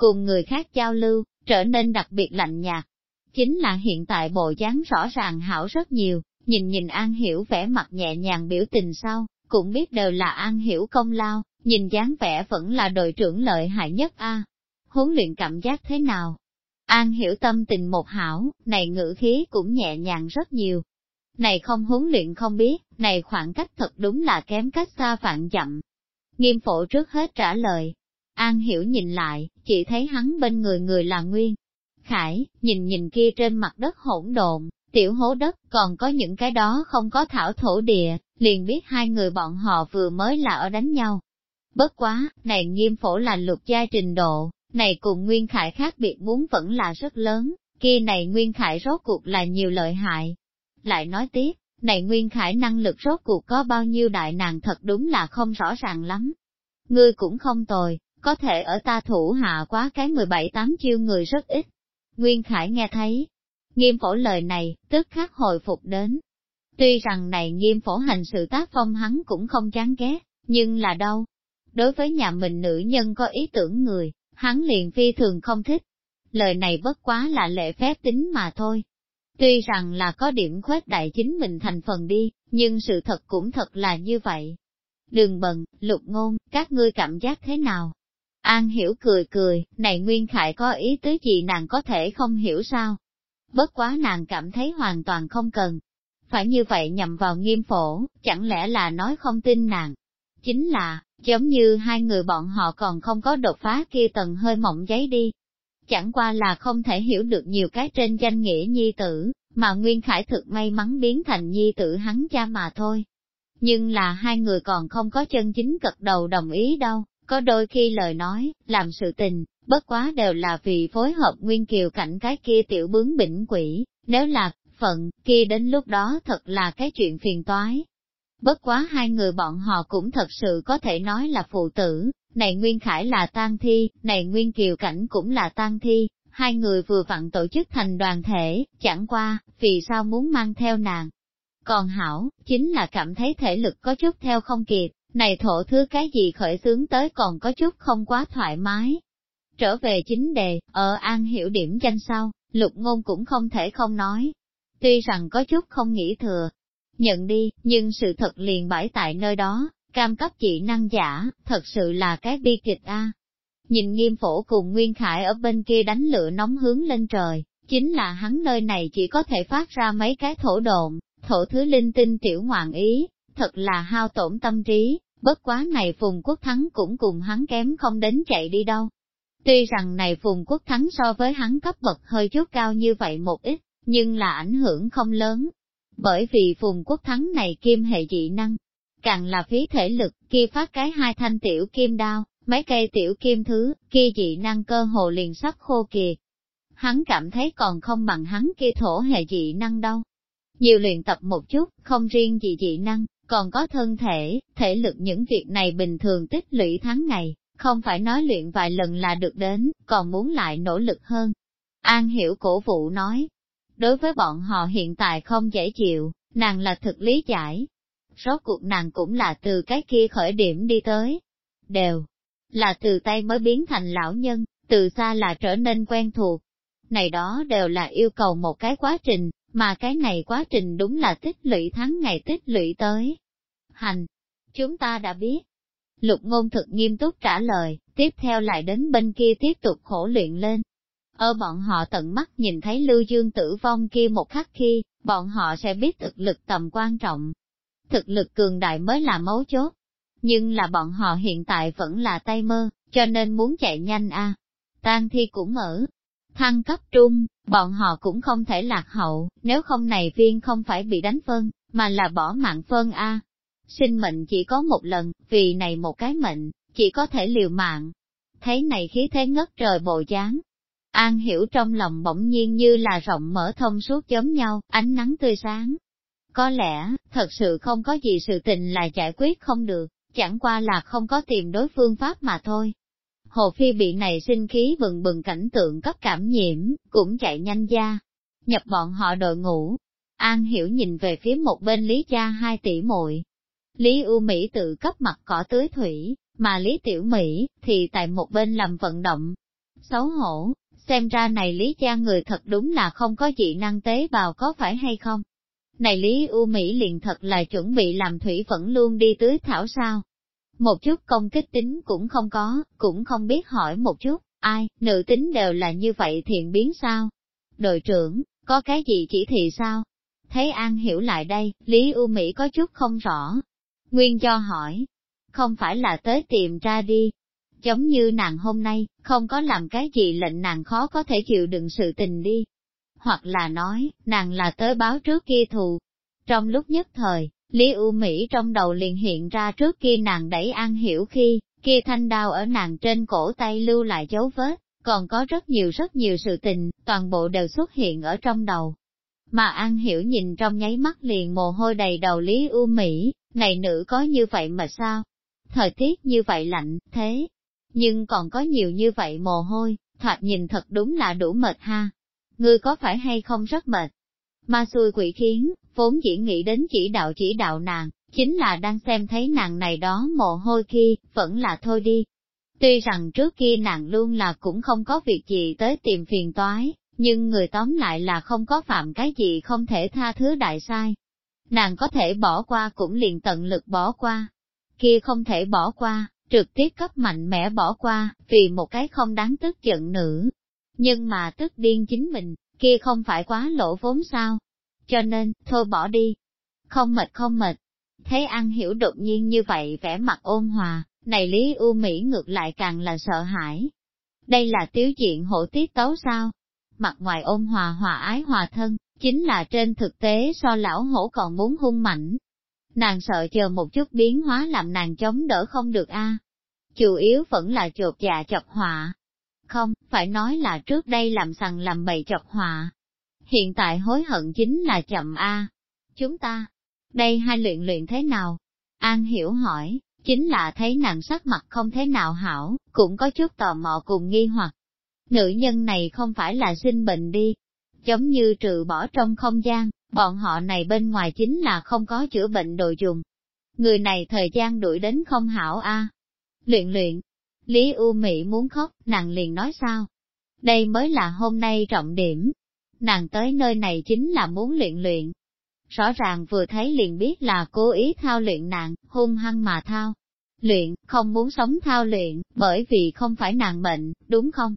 cùng người khác giao lưu, trở nên đặc biệt lạnh nhạt. Chính là hiện tại bộ dáng rõ ràng hảo rất nhiều, nhìn nhìn An Hiểu vẻ mặt nhẹ nhàng biểu tình sau, cũng biết đều là An Hiểu công lao, nhìn dáng vẻ vẫn là đội trưởng lợi hại nhất a. Huấn luyện cảm giác thế nào? An Hiểu tâm tình một hảo, này ngữ khí cũng nhẹ nhàng rất nhiều. Này không huấn luyện không biết, này khoảng cách thật đúng là kém cách xa vạn dặm. Nghiêm phổ trước hết trả lời, An Hiểu nhìn lại, chỉ thấy hắn bên người người là Nguyên. Khải, nhìn nhìn kia trên mặt đất hỗn độn, tiểu hố đất, còn có những cái đó không có thảo thổ địa, liền biết hai người bọn họ vừa mới là ở đánh nhau. Bất quá, này nghiêm phổ là lục giai trình độ, này cùng Nguyên Khải khác biệt muốn vẫn là rất lớn, kia này Nguyên Khải rốt cuộc là nhiều lợi hại. Lại nói tiếp, này Nguyên Khải năng lực rốt cuộc có bao nhiêu đại nàng thật đúng là không rõ ràng lắm. Ngươi cũng không tồi, có thể ở ta thủ hạ quá cái 17-8 chiêu người rất ít. Nguyên Khải nghe thấy, nghiêm phổ lời này, tức khắc hồi phục đến. Tuy rằng này nghiêm phổ hành sự tác phong hắn cũng không chán ghét, nhưng là đâu? Đối với nhà mình nữ nhân có ý tưởng người, hắn liền phi thường không thích. Lời này bất quá là lệ phép tính mà thôi. Tuy rằng là có điểm khuếch đại chính mình thành phần đi, nhưng sự thật cũng thật là như vậy. Đường bần, lục ngôn, các ngươi cảm giác thế nào? An hiểu cười cười, này Nguyên Khải có ý tứ gì nàng có thể không hiểu sao. Bất quá nàng cảm thấy hoàn toàn không cần. Phải như vậy nhằm vào nghiêm phổ, chẳng lẽ là nói không tin nàng. Chính là, giống như hai người bọn họ còn không có đột phá kia tầng hơi mỏng giấy đi. Chẳng qua là không thể hiểu được nhiều cái trên danh nghĩa nhi tử, mà Nguyên Khải thực may mắn biến thành nhi tử hắn cha mà thôi. Nhưng là hai người còn không có chân chính cật đầu đồng ý đâu. Có đôi khi lời nói, làm sự tình, bất quá đều là vì phối hợp nguyên kiều cảnh cái kia tiểu bướng bỉnh quỷ, nếu là phận, kia đến lúc đó thật là cái chuyện phiền toái. Bất quá hai người bọn họ cũng thật sự có thể nói là phụ tử, này Nguyên Khải là tang thi, này Nguyên Kiều Cảnh cũng là tang thi, hai người vừa vặn tổ chức thành đoàn thể, chẳng qua, vì sao muốn mang theo nàng. Còn Hảo, chính là cảm thấy thể lực có chút theo không kịp, này thổ thứ cái gì khởi xướng tới còn có chút không quá thoải mái. Trở về chính đề, ở An Hiểu điểm danh sau, lục ngôn cũng không thể không nói. Tuy rằng có chút không nghĩ thừa, nhận đi, nhưng sự thật liền bãi tại nơi đó, cam cấp chị năng giả, thật sự là cái bi kịch a. Nhìn nghiêm phổ cùng Nguyên Khải ở bên kia đánh lửa nóng hướng lên trời, chính là hắn nơi này chỉ có thể phát ra mấy cái thổ độn, thổ thứ linh tinh tiểu ngoạn ý, thật là hao tổn tâm trí, bất quá này Phùng Quốc Thắng cũng cùng hắn kém không đến chạy đi đâu. Tuy rằng này Phùng Quốc Thắng so với hắn cấp bậc hơi chút cao như vậy một ít, nhưng là ảnh hưởng không lớn. Bởi vì Phùng Quốc Thắng này kim hệ dị năng, càng là phí thể lực, kia phát cái hai thanh tiểu kim đao, mấy cây tiểu kim thứ, kia dị năng cơ hồ liền sắp khô kiệt. Hắn cảm thấy còn không bằng hắn kia thổ hệ dị năng đâu. Nhiều luyện tập một chút, không riêng gì dị năng, còn có thân thể, thể lực những việc này bình thường tích lũy tháng ngày, không phải nói luyện vài lần là được đến, còn muốn lại nỗ lực hơn. An hiểu cổ vụ nói, đối với bọn họ hiện tại không dễ chịu, nàng là thực lý giải. Rốt cuộc nàng cũng là từ cái kia khởi điểm đi tới. Đều là từ tay mới biến thành lão nhân, từ xa là trở nên quen thuộc. Này đó đều là yêu cầu một cái quá trình, mà cái này quá trình đúng là tích lũy tháng ngày tích lũy tới. Hành, chúng ta đã biết. Lục ngôn thực nghiêm túc trả lời, tiếp theo lại đến bên kia tiếp tục khổ luyện lên. Ở bọn họ tận mắt nhìn thấy Lưu Dương tử vong kia một khắc khi, bọn họ sẽ biết thực lực tầm quan trọng. Thực lực cường đại mới là mấu chốt. Nhưng là bọn họ hiện tại vẫn là tay mơ, cho nên muốn chạy nhanh a. tan thi cũng ở. Thăng cấp trung, bọn họ cũng không thể lạc hậu, nếu không này viên không phải bị đánh phân, mà là bỏ mạng phân a. Sinh mệnh chỉ có một lần, vì này một cái mệnh, chỉ có thể liều mạng. Thấy này khí thế ngất trời bộ dáng, An hiểu trong lòng bỗng nhiên như là rộng mở thông suốt giống nhau, ánh nắng tươi sáng. Có lẽ, thật sự không có gì sự tình là giải quyết không được, chẳng qua là không có tìm đối phương pháp mà thôi. Hồ Phi bị này sinh khí bừng bừng cảnh tượng cấp cảm nhiễm, cũng chạy nhanh ra, nhập bọn họ đội ngũ. An hiểu nhìn về phía một bên Lý Cha hai tỷ muội. Lý U Mỹ tự cấp mặt cỏ tưới thủy, mà Lý Tiểu Mỹ thì tại một bên làm vận động. Xấu hổ, xem ra này Lý Cha người thật đúng là không có dị năng tế bào có phải hay không? Này Lý U Mỹ liền thật là chuẩn bị làm thủy vẫn luôn đi tưới thảo sao? Một chút công kích tính cũng không có, cũng không biết hỏi một chút, ai, nữ tính đều là như vậy thiện biến sao? Đội trưởng, có cái gì chỉ thị sao? Thấy An hiểu lại đây, Lý U Mỹ có chút không rõ. Nguyên cho hỏi, không phải là tới tìm ra đi, giống như nàng hôm nay, không có làm cái gì lệnh nàng khó có thể chịu đựng sự tình đi. Hoặc là nói, nàng là tới báo trước kia thù. Trong lúc nhất thời, Lý U Mỹ trong đầu liền hiện ra trước kia nàng đẩy An Hiểu khi, kia thanh đao ở nàng trên cổ tay lưu lại dấu vết, còn có rất nhiều rất nhiều sự tình, toàn bộ đều xuất hiện ở trong đầu. Mà An Hiểu nhìn trong nháy mắt liền mồ hôi đầy đầu Lý U Mỹ, này nữ có như vậy mà sao? Thời tiết như vậy lạnh, thế, nhưng còn có nhiều như vậy mồ hôi, thoạt nhìn thật đúng là đủ mệt ha. Ngươi có phải hay không rất mệt? Ma xui quỷ khiến, vốn chỉ nghĩ đến chỉ đạo chỉ đạo nàng, chính là đang xem thấy nàng này đó mồ hôi khi, vẫn là thôi đi. Tuy rằng trước kia nàng luôn là cũng không có việc gì tới tìm phiền toái, nhưng người tóm lại là không có phạm cái gì không thể tha thứ đại sai. Nàng có thể bỏ qua cũng liền tận lực bỏ qua. Kia không thể bỏ qua, trực tiếp cấp mạnh mẽ bỏ qua, vì một cái không đáng tức giận nữ. Nhưng mà tức điên chính mình, kia không phải quá lỗ vốn sao. Cho nên, thôi bỏ đi. Không mệt không mệt. Thế An Hiểu đột nhiên như vậy vẻ mặt ôn hòa, này Lý U Mỹ ngược lại càng là sợ hãi. Đây là tiếu diện hổ tiết tấu sao? Mặt ngoài ôn hòa hòa ái hòa thân, chính là trên thực tế so lão hổ còn muốn hung mạnh, Nàng sợ chờ một chút biến hóa làm nàng chống đỡ không được a. Chủ yếu vẫn là chột dạ chọc họa. Không, phải nói là trước đây làm sằng làm bậy chọc họa. Hiện tại hối hận chính là chậm a. Chúng ta, đây hai luyện luyện thế nào? An hiểu hỏi, chính là thấy nàng sắc mặt không thế nào hảo, cũng có chút tò mò cùng nghi hoặc. Nữ nhân này không phải là sinh bệnh đi, giống như trừ bỏ trong không gian, bọn họ này bên ngoài chính là không có chữa bệnh đồ dùng. Người này thời gian đuổi đến không hảo a. Luyện luyện, Lý U Mỹ muốn khóc, nàng liền nói sao? Đây mới là hôm nay trọng điểm. Nàng tới nơi này chính là muốn luyện luyện. Rõ ràng vừa thấy liền biết là cố ý thao luyện nàng, hung hăng mà thao. Luyện, không muốn sống thao luyện, bởi vì không phải nàng bệnh, đúng không?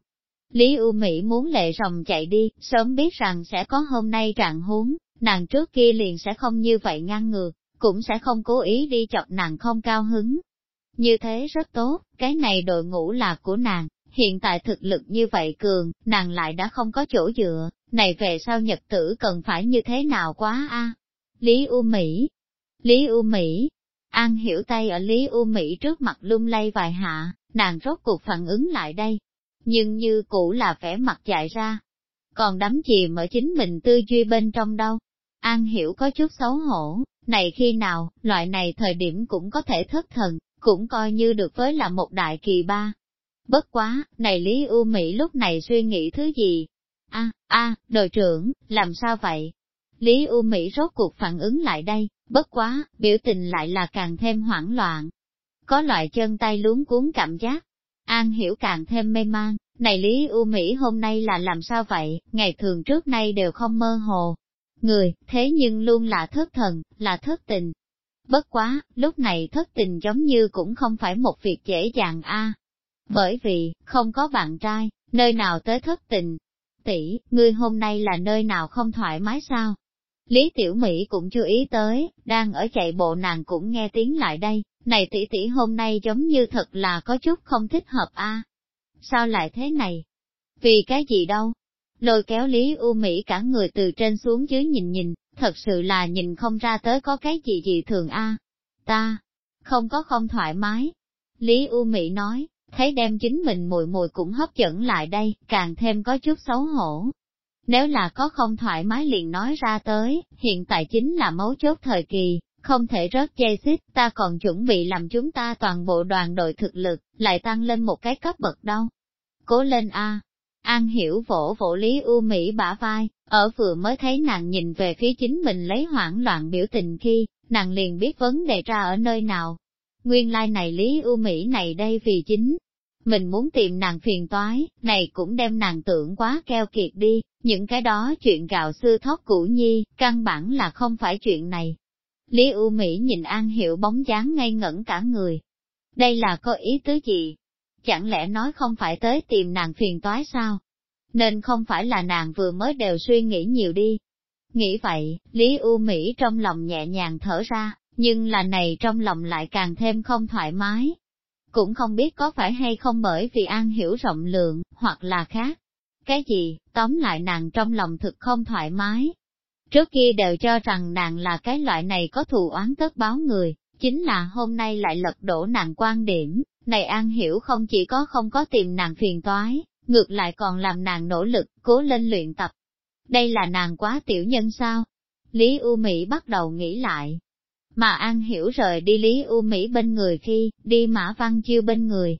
Lý U Mỹ muốn lệ rồng chạy đi, sớm biết rằng sẽ có hôm nay trạng huống, nàng trước kia liền sẽ không như vậy ngăn ngược, cũng sẽ không cố ý đi chọc nàng không cao hứng. Như thế rất tốt, cái này đội ngũ là của nàng, hiện tại thực lực như vậy cường, nàng lại đã không có chỗ dựa, này về sau nhật tử cần phải như thế nào quá a Lý U Mỹ Lý U Mỹ An hiểu tay ở Lý U Mỹ trước mặt lung lay vài hạ, nàng rốt cuộc phản ứng lại đây, nhưng như cũ là vẻ mặt chạy ra. Còn đắm chìm ở chính mình tư duy bên trong đâu. An hiểu có chút xấu hổ, này khi nào, loại này thời điểm cũng có thể thất thần, cũng coi như được với là một đại kỳ ba. Bất quá, này Lý U Mỹ lúc này suy nghĩ thứ gì? a a đội trưởng, làm sao vậy? Lý U Mỹ rốt cuộc phản ứng lại đây, bất quá, biểu tình lại là càng thêm hoảng loạn. Có loại chân tay luống cuốn cảm giác, An hiểu càng thêm mê man, này Lý U Mỹ hôm nay là làm sao vậy, ngày thường trước nay đều không mơ hồ. Người, thế nhưng luôn là thất thần, là thất tình. Bất quá, lúc này thất tình giống như cũng không phải một việc dễ dàng a. Bởi vì, không có bạn trai, nơi nào tới thất tình. tỷ, ngươi hôm nay là nơi nào không thoải mái sao? Lý Tiểu Mỹ cũng chú ý tới, đang ở chạy bộ nàng cũng nghe tiếng lại đây, này tỷ tỷ hôm nay giống như thật là có chút không thích hợp a. Sao lại thế này? Vì cái gì đâu? Lôi kéo Lý U Mỹ cả người từ trên xuống dưới nhìn nhìn, thật sự là nhìn không ra tới có cái gì gì thường a. Ta, không có không thoải mái. Lý U Mỹ nói, thấy đem chính mình mùi mùi cũng hấp dẫn lại đây, càng thêm có chút xấu hổ. Nếu là có không thoải mái liền nói ra tới, hiện tại chính là mấu chốt thời kỳ, không thể rớt dây xích, ta còn chuẩn bị làm chúng ta toàn bộ đoàn đội thực lực, lại tăng lên một cái cấp bậc đâu. Cố lên a An hiểu vỗ vỗ Lý U Mỹ bả vai, ở vừa mới thấy nàng nhìn về phía chính mình lấy hoảng loạn biểu tình khi, nàng liền biết vấn đề ra ở nơi nào. Nguyên lai like này Lý U Mỹ này đây vì chính, mình muốn tìm nàng phiền toái, này cũng đem nàng tưởng quá keo kiệt đi, những cái đó chuyện gạo xưa thót cũ nhi, căn bản là không phải chuyện này. Lý U Mỹ nhìn An Hiểu bóng dáng ngây ngẩn cả người. Đây là có ý tứ gì? Chẳng lẽ nói không phải tới tìm nàng phiền toái sao? Nên không phải là nàng vừa mới đều suy nghĩ nhiều đi. Nghĩ vậy, Lý U Mỹ trong lòng nhẹ nhàng thở ra, nhưng là này trong lòng lại càng thêm không thoải mái. Cũng không biết có phải hay không bởi vì An Hiểu rộng lượng, hoặc là khác. Cái gì, tóm lại nàng trong lòng thực không thoải mái, Trước kia đều cho rằng nàng là cái loại này có thù oán tất báo người, chính là hôm nay lại lật đổ nàng quan điểm, này An Hiểu không chỉ có không có tìm nàng phiền toái, ngược lại còn làm nàng nỗ lực, cố lên luyện tập. Đây là nàng quá tiểu nhân sao? Lý U Mỹ bắt đầu nghĩ lại. Mà An Hiểu rời đi Lý U Mỹ bên người khi, đi Mã Văn Chiêu bên người.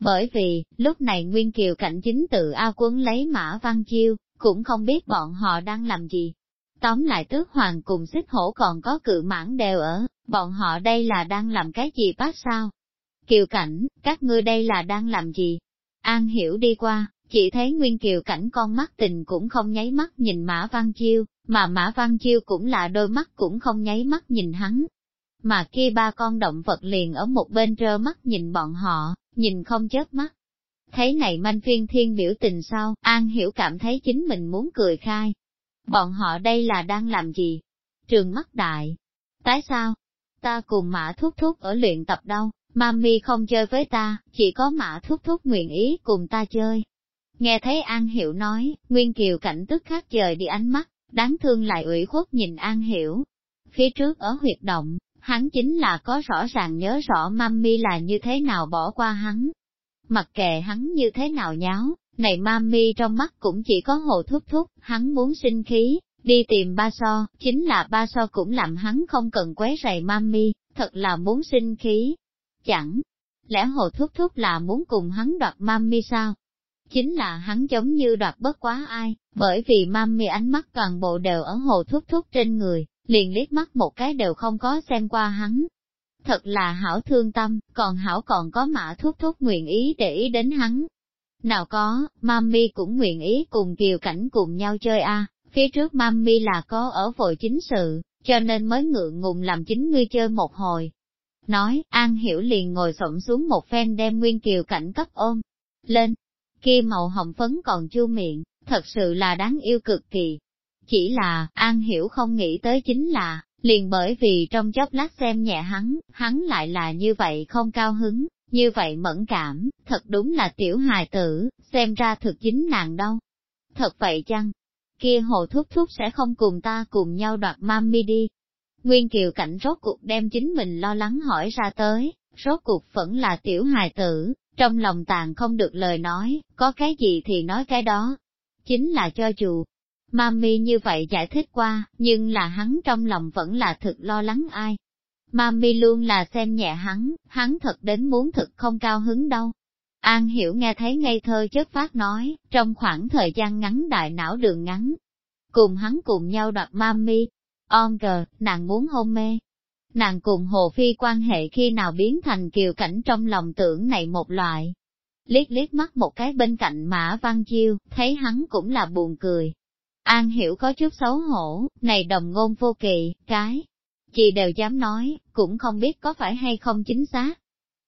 Bởi vì, lúc này Nguyên Kiều cạnh chính tự A Quấn lấy Mã Văn Chiêu, cũng không biết bọn họ đang làm gì. Tóm lại tước hoàng cùng xích hổ còn có cự mãn đều ở, bọn họ đây là đang làm cái gì bác sao? Kiều cảnh, các ngươi đây là đang làm gì? An hiểu đi qua, chỉ thấy Nguyên Kiều cảnh con mắt tình cũng không nháy mắt nhìn Mã Văn Chiêu, mà Mã Văn Chiêu cũng là đôi mắt cũng không nháy mắt nhìn hắn. Mà kia ba con động vật liền ở một bên trơ mắt nhìn bọn họ, nhìn không chớp mắt. Thấy này manh phiên thiên biểu tình sau, An Hiểu cảm thấy chính mình muốn cười khai, Bọn họ đây là đang làm gì? Trường mắt đại. Tại sao? Ta cùng mã thúc thúc ở luyện tập đâu, mami không chơi với ta, chỉ có mã thúc thúc nguyện ý cùng ta chơi. Nghe thấy An Hiểu nói, Nguyên Kiều cảnh tức khắc trời đi ánh mắt, đáng thương lại ủy khuất nhìn An Hiểu. Phía trước ở huyệt động, hắn chính là có rõ ràng nhớ rõ mami là như thế nào bỏ qua hắn. Mặc kệ hắn như thế nào nháo, này mami trong mắt cũng chỉ có hồ thúc thúc, hắn muốn sinh khí, đi tìm ba so, chính là ba so cũng làm hắn không cần quấy rầy mami, thật là muốn sinh khí. Chẳng lẽ hồ thúc thúc là muốn cùng hắn đoạt mami sao? Chính là hắn giống như đoạt bất quá ai, bởi vì mami ánh mắt toàn bộ đều ở hồ thúc thúc trên người, liền liếc mắt một cái đều không có xem qua hắn. Thật là hảo thương tâm, còn hảo còn có mã thúc thúc nguyện ý để ý đến hắn, nào có, mami cũng nguyện ý cùng Kiều Cảnh cùng nhau chơi a. phía trước mami là có ở vội chính sự, cho nên mới ngượng ngùng làm chính ngươi chơi một hồi. Nói, An Hiểu liền ngồi xổm xuống một phen đem Nguyên Kiều Cảnh cấp ôm. Lên, kia màu hồng phấn còn chu miệng, thật sự là đáng yêu cực kỳ. Chỉ là, An Hiểu không nghĩ tới chính là, liền bởi vì trong chốc lát xem nhẹ hắn, hắn lại là như vậy không cao hứng, như vậy mẫn cảm, thật đúng là tiểu hài tử, xem ra thực chính nàng đâu. Thật vậy chăng? Kia hồ thúc thúc sẽ không cùng ta cùng nhau đoạt mami đi. Nguyên Kiều Cảnh rốt cuộc đem chính mình lo lắng hỏi ra tới, rốt cuộc vẫn là tiểu hài tử, trong lòng tàn không được lời nói, có cái gì thì nói cái đó. Chính là cho dù, mami như vậy giải thích qua, nhưng là hắn trong lòng vẫn là thực lo lắng ai, Mami luôn là xem nhẹ hắn, hắn thật đến muốn thực không cao hứng đâu. An hiểu nghe thấy ngây thơ chất phát nói, trong khoảng thời gian ngắn đại não đường ngắn. Cùng hắn cùng nhau đoạt mami. On gờ, nàng muốn hôn mê. Nàng cùng Hồ Phi quan hệ khi nào biến thành kiều cảnh trong lòng tưởng này một loại. Liếc liếc mắt một cái bên cạnh Mã Văn Chiêu, thấy hắn cũng là buồn cười. An hiểu có chút xấu hổ, này đồng ngôn vô kỳ, cái, chị đều dám nói, cũng không biết có phải hay không chính xác.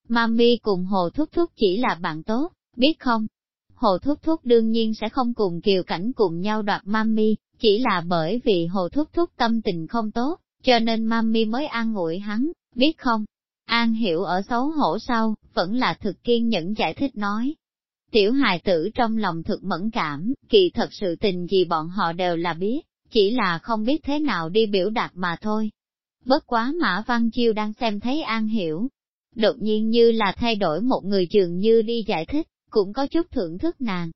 Mami cùng Hồ Thúc Thúc chỉ là bạn tốt, biết không? Hồ Thúc Thúc đương nhiên sẽ không cùng Kiều Cảnh cùng nhau đoạt mami, chỉ là bởi vì Hồ Thúc Thúc tâm tình không tốt, cho nên mami mới an ủi hắn, biết không? An hiểu ở xấu hổ sau, vẫn là thực kiên nhẫn giải thích nói. Tiểu hài tử trong lòng thực mẫn cảm, kỳ thật sự tình gì bọn họ đều là biết, chỉ là không biết thế nào đi biểu đạt mà thôi. Bất quá Mã Văn Chiêu đang xem thấy An hiểu. Đột nhiên như là thay đổi một người trường như đi giải thích, cũng có chút thưởng thức nàng.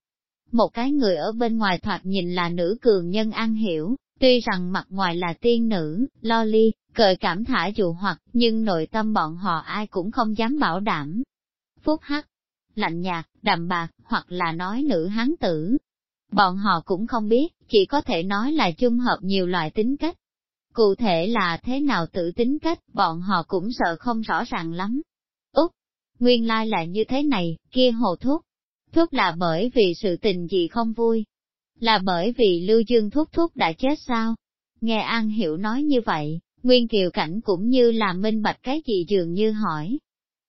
Một cái người ở bên ngoài thoạt nhìn là nữ cường nhân An hiểu, tuy rằng mặt ngoài là tiên nữ, lo ly, cởi cảm thả dụ hoặc, nhưng nội tâm bọn họ ai cũng không dám bảo đảm. Phúc hắc, lạnh nhạt, đạm bạc, hoặc là nói nữ hán tử. Bọn họ cũng không biết, chỉ có thể nói là chung hợp nhiều loại tính cách. Cụ thể là thế nào tự tính cách, bọn họ cũng sợ không rõ ràng lắm. Úc, nguyên lai là như thế này, kia hồ thuốc. Thuốc là bởi vì sự tình gì không vui. Là bởi vì Lưu Dương thúc thúc đã chết sao? Nghe An Hiểu nói như vậy, Nguyên Kiều Cảnh cũng như là minh bạch cái gì dường như hỏi.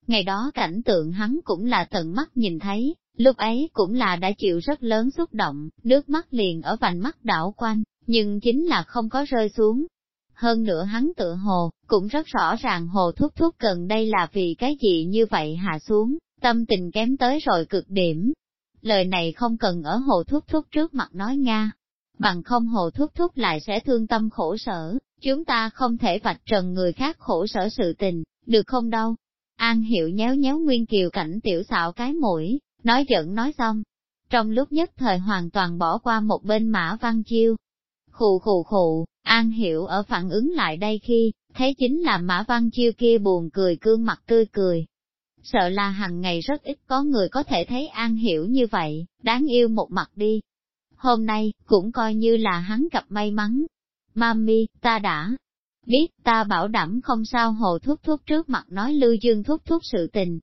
Ngày đó cảnh tượng hắn cũng là tận mắt nhìn thấy, lúc ấy cũng là đã chịu rất lớn xúc động, nước mắt liền ở vành mắt đảo quanh, nhưng chính là không có rơi xuống. Hơn nữa hắn tự hồ, cũng rất rõ ràng hồ thúc thúc cần đây là vì cái gì như vậy hạ xuống, tâm tình kém tới rồi cực điểm. Lời này không cần ở hồ thúc thúc trước mặt nói Nga, bằng không hồ thúc thúc lại sẽ thương tâm khổ sở, chúng ta không thể vạch trần người khác khổ sở sự tình, được không đâu. An hiệu nhéo nhéo Nguyên Kiều cảnh tiểu xạo cái mũi, nói giận nói xong. Trong lúc nhất thời hoàn toàn bỏ qua một bên mã văn chiêu. Khù khù khù, An hiểu ở phản ứng lại đây khi, thấy chính là mã văn chiêu kia buồn cười cương mặt tươi cười. Sợ là hàng ngày rất ít có người có thể thấy An hiểu như vậy, đáng yêu một mặt đi. Hôm nay, cũng coi như là hắn gặp may mắn. Mami, ta đã biết ta bảo đảm không sao hồ thuốc thuốc trước mặt nói lưu dương thuốc thuốc sự tình,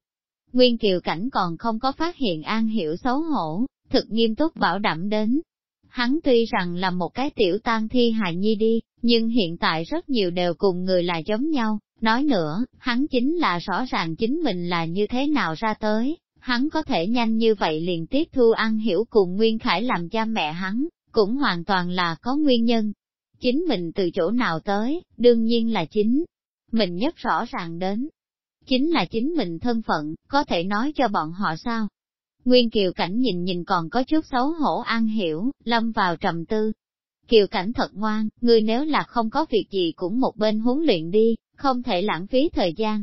Nguyên Kiều Cảnh còn không có phát hiện An Hiểu xấu hổ, thực nghiêm túc bảo đảm đến. Hắn tuy rằng là một cái tiểu tang thi hài nhi đi, nhưng hiện tại rất nhiều đều cùng người là giống nhau, nói nữa, hắn chính là rõ ràng chính mình là như thế nào ra tới, hắn có thể nhanh như vậy liền tiếp thu ăn Hiểu cùng Nguyên Khải làm cha mẹ hắn, cũng hoàn toàn là có nguyên nhân. Chính mình từ chỗ nào tới, đương nhiên là chính. Mình nhất rõ ràng đến, chính là chính mình thân phận, có thể nói cho bọn họ sao. Nguyên Kiều Cảnh nhìn nhìn còn có chút xấu hổ an hiểu, lâm vào trầm tư. Kiều Cảnh thật ngoan, ngươi nếu là không có việc gì cũng một bên huấn luyện đi, không thể lãng phí thời gian.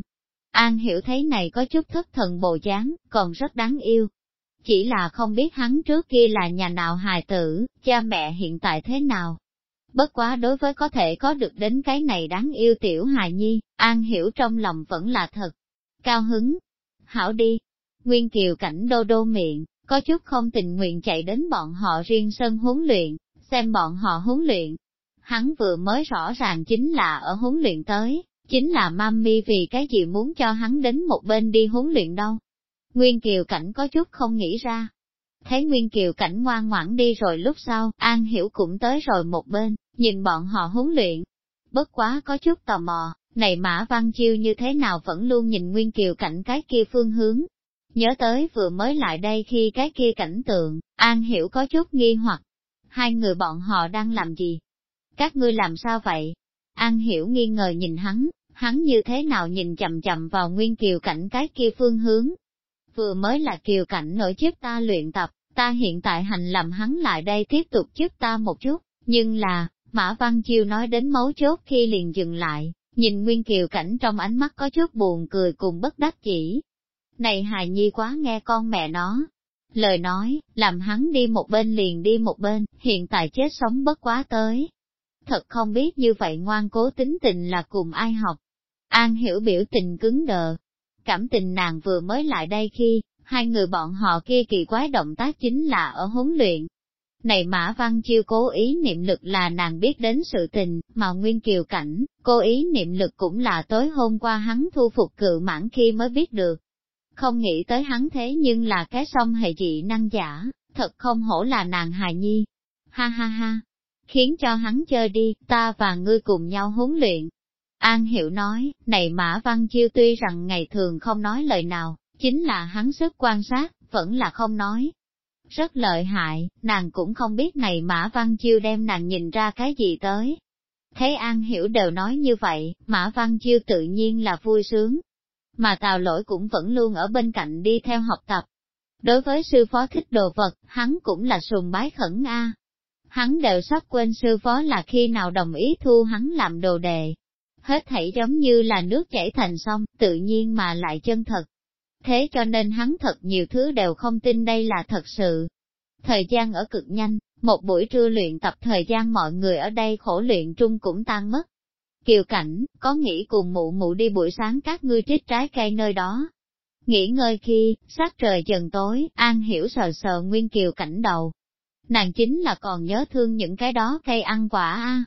An hiểu thấy này có chút thất thần bồ dáng, còn rất đáng yêu. Chỉ là không biết hắn trước kia là nhà nào hài tử, cha mẹ hiện tại thế nào. Bất quá đối với có thể có được đến cái này đáng yêu tiểu hài nhi, An hiểu trong lòng vẫn là thật. Cao hứng. Hảo đi. Nguyên Kiều cảnh đô đô miệng, có chút không tình nguyện chạy đến bọn họ riêng sân huấn luyện, xem bọn họ huấn luyện. Hắn vừa mới rõ ràng chính là ở huấn luyện tới, chính là mami vì cái gì muốn cho hắn đến một bên đi huấn luyện đâu. Nguyên Kiều Cảnh có chút không nghĩ ra. Thấy Nguyên Kiều Cảnh ngoan ngoãn đi rồi lúc sau, An Hiểu cũng tới rồi một bên, nhìn bọn họ huấn luyện. Bất quá có chút tò mò, này Mã Văn Chiêu như thế nào vẫn luôn nhìn Nguyên Kiều cảnh cái kia phương hướng. Nhớ tới vừa mới lại đây khi cái kia cảnh tượng, An Hiểu có chút nghi hoặc. Hai người bọn họ đang làm gì? Các ngươi làm sao vậy? An Hiểu nghi ngờ nhìn hắn, hắn như thế nào nhìn chậm chậm vào Nguyên Kiều cảnh cái kia phương hướng. Vừa mới là Kiều cảnh nổi chiếc ta luyện tập, ta hiện tại hành làm hắn lại đây tiếp tục chức ta một chút, nhưng là, Mã Văn Chiêu nói đến mấu chốt khi liền dừng lại, nhìn Nguyên Kiều cảnh trong ánh mắt có chút buồn cười cùng bất đắc chỉ. Này hài nhi quá nghe con mẹ nó. Lời nói, làm hắn đi một bên liền đi một bên, hiện tại chết sống bất quá tới. Thật không biết như vậy ngoan cố tính tình là cùng ai học. An hiểu biểu tình cứng đờ. Cảm tình nàng vừa mới lại đây khi, hai người bọn họ kia kỳ quái động tác chính là ở huấn luyện, này Mã Văn Chiêu cố ý niệm lực là nàng biết đến sự tình, mà Nguyên Kiều Cảnh, cố ý niệm lực cũng là tối hôm qua hắn thu phục cự mãn khi mới biết được. Không nghĩ tới hắn thế nhưng là cái song hệ dị năng giả, thật không hổ là nàng hài nhi. Ha ha ha, khiến cho hắn chơi đi, ta và ngươi cùng nhau huấn luyện. An Hiểu nói, này Mã Văn Chiêu tuy rằng ngày thường không nói lời nào, chính là hắn sức quan sát, vẫn là không nói, rất lợi hại, nàng cũng không biết này Mã Văn Chiêu đem nàng nhìn ra cái gì tới. Thấy An Hiểu đều nói như vậy, Mã Văn Chiêu tự nhiên là vui sướng. Mà Tào Lỗi cũng vẫn luôn ở bên cạnh đi theo học tập. Đối với sư phó thích đồ vật, hắn cũng là sùng bái khẩn A. Hắn đều sắp quên sư phó là khi nào đồng ý thu hắn làm đồ đề. Hết thảy giống như là nước chảy thành sông, tự nhiên mà lại chân thật thế cho nên hắn thật nhiều thứ đều không tin đây là thật sự. Thời gian ở cực nhanh, một buổi trưa luyện tập thời gian mọi người ở đây khổ luyện trung cũng tan mất. Kiều cảnh, có nghĩ cùng mụ mụ đi buổi sáng các ngươi trích trái cây nơi đó. Nghỉ ngơi khi, sát trời dần tối, An hiểu sờ sờ nguyên kiều cảnh đầu. Nàng chính là còn nhớ thương những cái đó cây ăn quả a.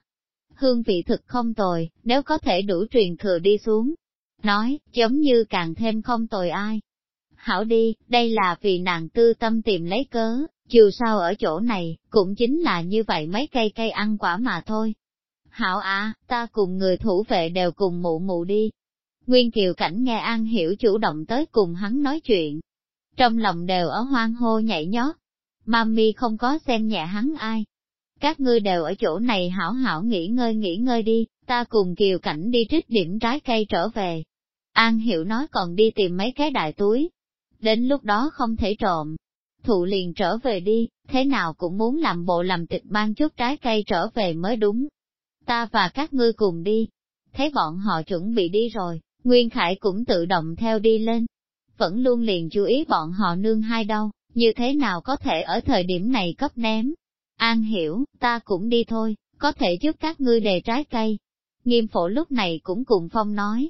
Hương vị thực không tồi, nếu có thể đủ truyền thừa đi xuống. Nói, giống như càng thêm không tồi ai hảo đi, đây là vì nàng tư tâm tìm lấy cớ, dù sao ở chỗ này, cũng chính là như vậy mấy cây cây ăn quả mà thôi. Hảo à, ta cùng người thủ vệ đều cùng mụ mụ đi. Nguyên Kiều Cảnh nghe An Hiểu chủ động tới cùng hắn nói chuyện. Trong lòng đều ở hoang hô nhảy nhót. Mami không có xem nhẹ hắn ai. Các ngươi đều ở chỗ này hảo hảo nghỉ ngơi nghỉ ngơi đi, ta cùng Kiều Cảnh đi trích điểm trái cây trở về. An Hiểu nói còn đi tìm mấy cái đại túi, đến lúc đó không thể trộm. Thụ liền trở về đi, thế nào cũng muốn làm bộ làm tịch mang chút trái cây trở về mới đúng. Ta và các ngươi cùng đi. Thấy bọn họ chuẩn bị đi rồi, Nguyên Khải cũng tự động theo đi lên. Vẫn luôn liền chú ý bọn họ nương hai đâu, như thế nào có thể ở thời điểm này cấp ném. An hiểu, ta cũng đi thôi, có thể giúp các ngươi đề trái cây. Nghiêm phổ lúc này cũng cùng Phong nói,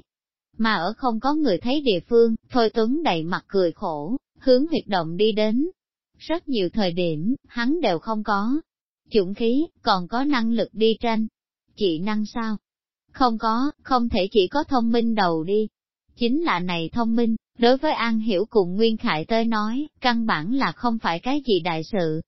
mà ở không có người thấy địa phương, Thôi Tuấn đầy mặt cười khổ, hướng huyệt động đi đến. Rất nhiều thời điểm, hắn đều không có. Chủng khí, còn có năng lực đi tranh. Chị năng sao? Không có, không thể chỉ có thông minh đầu đi. Chính là này thông minh, đối với An Hiểu cùng Nguyên Khải tới nói, căn bản là không phải cái gì đại sự.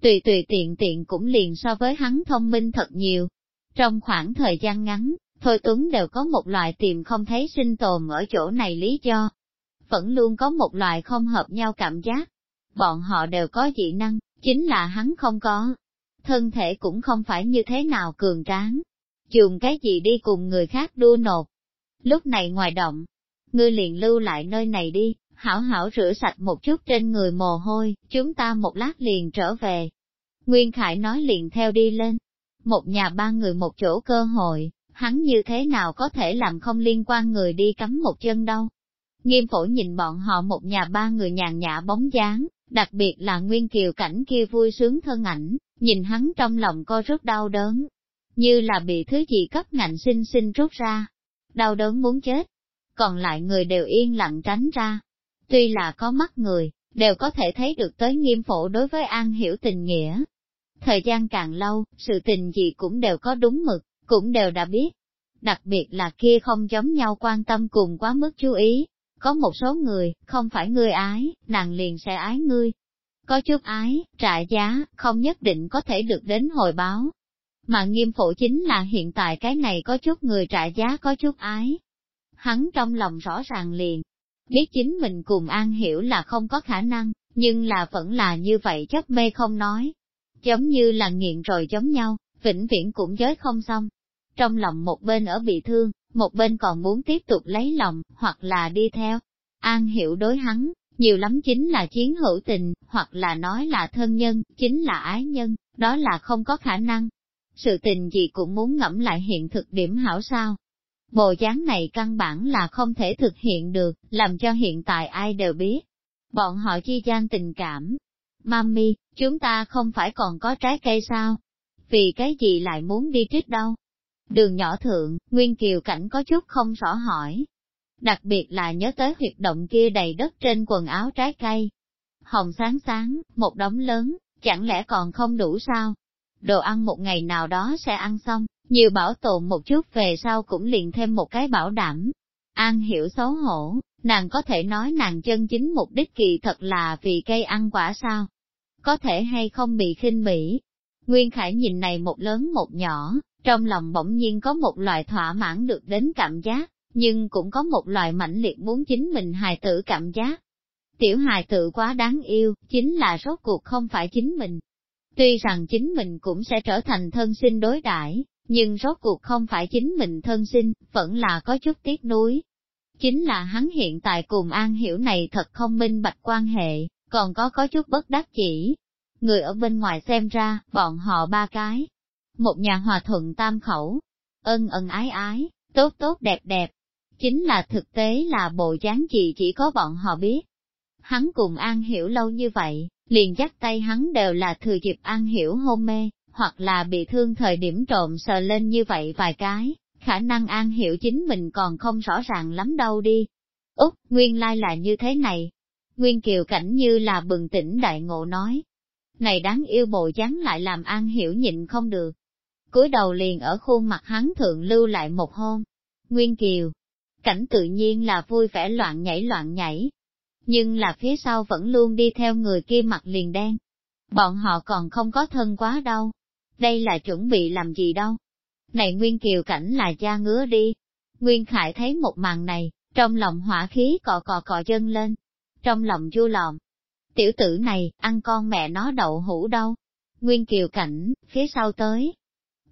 Tùy tùy tiện tiện cũng liền so với hắn thông minh thật nhiều. Trong khoảng thời gian ngắn, Thôi Tuấn đều có một loại tìm không thấy sinh tồn ở chỗ này lý do. Vẫn luôn có một loại không hợp nhau cảm giác. Bọn họ đều có dị năng, chính là hắn không có. Thân thể cũng không phải như thế nào cường tráng. Dùng cái gì đi cùng người khác đua nột. Lúc này ngoài động, ngươi liền lưu lại nơi này đi, hảo hảo rửa sạch một chút trên người mồ hôi, chúng ta một lát liền trở về. Nguyên Khải nói liền theo đi lên. Một nhà ba người một chỗ cơ hội, hắn như thế nào có thể làm không liên quan người đi cắm một chân đâu. Nghiêm phổ nhìn bọn họ một nhà ba người nhàn nhã bóng dáng, đặc biệt là nguyên kiều cảnh kia vui sướng thân ảnh, nhìn hắn trong lòng co rất đau đớn, như là bị thứ gì cấp ngạnh sinh sinh rút ra, đau đớn muốn chết, còn lại người đều yên lặng tránh ra. Tuy là có mắt người, đều có thể thấy được tới nghiêm phổ đối với an hiểu tình nghĩa. Thời gian càng lâu, sự tình gì cũng đều có đúng mực, cũng đều đã biết. Đặc biệt là kia không giống nhau quan tâm cùng quá mức chú ý. Có một số người, không phải ngươi ái, nàng liền sẽ ái ngươi. Có chút ái, trả giá, không nhất định có thể được đến hồi báo. Mà nghiêm phổ chính là hiện tại cái này có chút người trả giá có chút ái. Hắn trong lòng rõ ràng liền, biết chính mình cùng An Hiểu là không có khả năng, nhưng là vẫn là như vậy chấp mê không nói. Giống như là nghiện rồi giống nhau, vĩnh viễn cũng giới không xong, trong lòng một bên ở bị thương, một bên còn muốn tiếp tục lấy lòng, hoặc là đi theo. An hiểu đối hắn, nhiều lắm chính là chiến hữu tình, hoặc là nói là thân nhân, chính là ái nhân, đó là không có khả năng. Sự tình gì cũng muốn ngẫm lại hiện thực điểm hảo sao. Bộ dáng này căn bản là không thể thực hiện được, làm cho hiện tại ai đều biết. Bọn họ chi gian tình cảm. Mami, chúng ta không phải còn có trái cây sao? Vì cái gì lại muốn đi trích đâu? Đường nhỏ thượng, Nguyên Kiều Cảnh có chút không rõ hỏi. Đặc biệt là nhớ tới huyệt động kia đầy đất trên quần áo trái cây. Hồng sáng sáng, một đống lớn, chẳng lẽ còn không đủ sao? Đồ ăn một ngày nào đó sẽ ăn xong, nhiều bảo tồn một chút về sau cũng liền thêm một cái bảo đảm. An hiểu xấu hổ, nàng có thể nói nàng chân chính mục đích kỳ thật là vì cây ăn quả sao? Có thể hay không bị khinh bỉ? Nguyên Khải nhìn này một lớn một nhỏ, trong lòng bỗng nhiên có một loại thỏa mãn được đến cảm giác, nhưng cũng có một loại mãnh liệt muốn chính mình hài tử cảm giác. Tiểu hài tử quá đáng yêu, chính là rốt cuộc không phải chính mình. Tuy rằng chính mình cũng sẽ trở thành thân sinh đối đãi, nhưng rốt cuộc không phải chính mình thân sinh, vẫn là có chút tiếc nuối. Chính là hắn hiện tại cùng An Hiểu này thật không minh bạch quan hệ, còn có có chút bất đắc chỉ. Người ở bên ngoài xem ra, bọn họ ba cái. Một nhà hòa thuận tam khẩu, ân ân ái ái, tốt tốt đẹp đẹp. Chính là thực tế là bộ dáng gì chỉ có bọn họ biết. Hắn cùng An Hiểu lâu như vậy, liền dắt tay hắn đều là thừa dịp An Hiểu hôn mê, hoặc là bị thương thời điểm trộm sờ lên như vậy vài cái, khả năng An Hiểu chính mình còn không rõ ràng lắm đâu đi. Úc, nguyên lai là như thế này. Nguyên Kiều cảnh như là bừng tỉnh đại ngộ nói. Này đáng yêu bộ dáng lại làm An Hiểu nhịn không được. cúi đầu liền ở khuôn mặt hắn thượng lưu lại một hôn. Nguyên Kiều, cảnh tự nhiên là vui vẻ loạn nhảy loạn nhảy. Nhưng là phía sau vẫn luôn đi theo người kia mặt liền đen. Bọn họ còn không có thân quá đâu. Đây là chuẩn bị làm gì đâu. Này Nguyên Kiều cảnh là cha ngứa đi. Nguyên Khải thấy một màn này, trong lòng hỏa khí cọ cọ cọ dâng lên. Trong lòng chua lòm. Tiểu tử này, ăn con mẹ nó đậu hũ đâu. Nguyên Kiều cảnh, phía sau tới.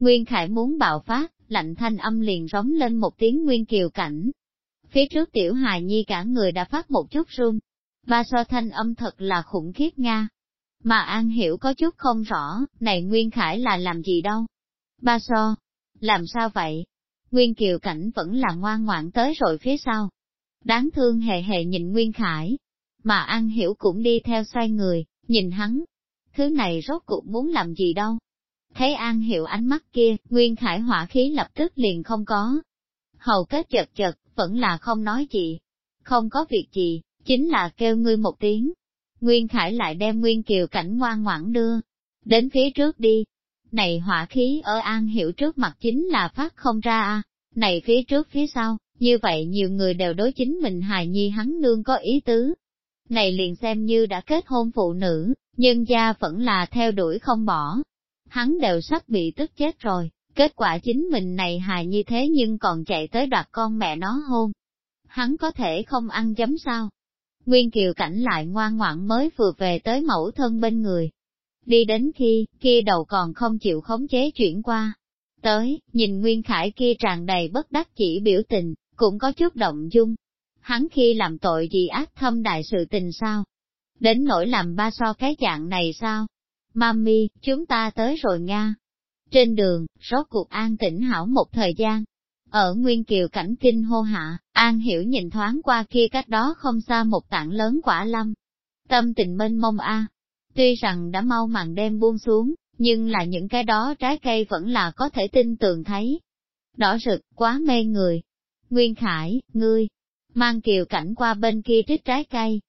Nguyên Khải muốn bạo phát, lạnh thanh âm liền rống lên một tiếng Nguyên Kiều cảnh. Phía trước tiểu hài nhi cả người đã phát một chút run. Ba so thanh âm thật là khủng khiếp Nga. Mà An Hiểu có chút không rõ, này Nguyên Khải là làm gì đâu. Ba so, làm sao vậy? Nguyên Kiều Cảnh vẫn là ngoan ngoãn tới rồi phía sau. Đáng thương hề hề nhìn Nguyên Khải, mà An Hiểu cũng đi theo xoay người, nhìn hắn. Thứ này rốt cuộc muốn làm gì đâu. Thấy An Hiểu ánh mắt kia, Nguyên Khải hỏa khí lập tức liền không có. Hầu kết chật chật, vẫn là không nói gì. Không có việc gì, chính là kêu ngươi một tiếng. Nguyên Khải lại đem Nguyên Kiều cảnh ngoan ngoãn đưa. Đến phía trước đi. Này hỏa khí ở An Hiểu trước mặt chính là phát không ra a Này phía trước phía sau, như vậy nhiều người đều đối chính mình hài nhi hắn nương có ý tứ. Này liền xem như đã kết hôn phụ nữ, nhưng gia vẫn là theo đuổi không bỏ. Hắn đều sắp bị tức chết rồi, kết quả chính mình này hài nhi thế nhưng còn chạy tới đoạt con mẹ nó hôn. Hắn có thể không ăn chấm sao? Nguyên Kiều Cảnh lại ngoan ngoãn mới vừa về tới mẫu thân bên người. Đi đến khi, kia đầu còn không chịu khống chế chuyển qua. Tới, nhìn Nguyên Khải kia tràn đầy bất đắc chỉ biểu tình, cũng có chút động dung. Hắn khi làm tội gì ác thâm đại sự tình sao? Đến nỗi làm ba so cái dạng này sao? Mami, chúng ta tới rồi Nga. Trên đường, rốt cuộc an tĩnh hảo một thời gian, ở Nguyên Kiều cảnh kinh hô hạ, An Hiểu nhìn thoáng qua kia cách đó không xa một tảng lớn quả lâm. Tâm tình mênh mông a. Tuy rằng đã mau màn đêm buông xuống, nhưng là những cái đó trái cây vẫn là có thể tin tưởng thấy. Đỏ rực, quá mê người. Nguyên Khải, ngươi, mang kiều cảnh qua bên kia trích trái cây.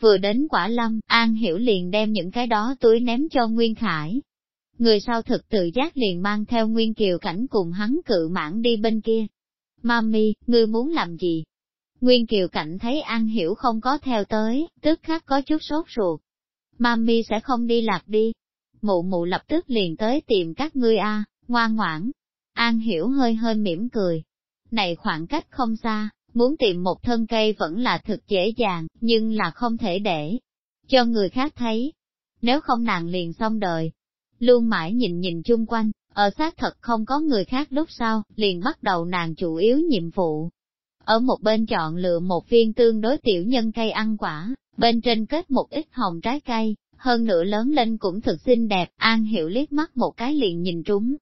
Vừa đến quả lâm, An Hiểu liền đem những cái đó túi ném cho Nguyên Khải, Người sau thực tự giác liền mang theo Nguyên Kiều Cảnh cùng hắn cự mãn đi bên kia. Mami, ngươi muốn làm gì? Nguyên Kiều Cảnh thấy An Hiểu không có theo tới, tức khắc có chút sốt ruột. Mami sẽ không đi lạc đi. Mụ mụ lập tức liền tới tìm các ngươi a, ngoan ngoãn. An Hiểu hơi hơi mỉm cười. Này khoảng cách không xa, muốn tìm một thân cây vẫn là thực dễ dàng, nhưng là không thể để cho người khác thấy. Nếu không nàng liền xong đời, luôn mãi nhìn nhìn chung quanh, ở xác thật không có người khác lúc sau, liền bắt đầu nàng chủ yếu nhiệm vụ. Ở một bên chọn lựa một viên tương đối tiểu nhân cây ăn quả, bên trên kết một ít hồng trái cây, hơn nữa lớn lên cũng thực xinh đẹp, An Hiểu liếc mắt một cái liền nhìn trúng.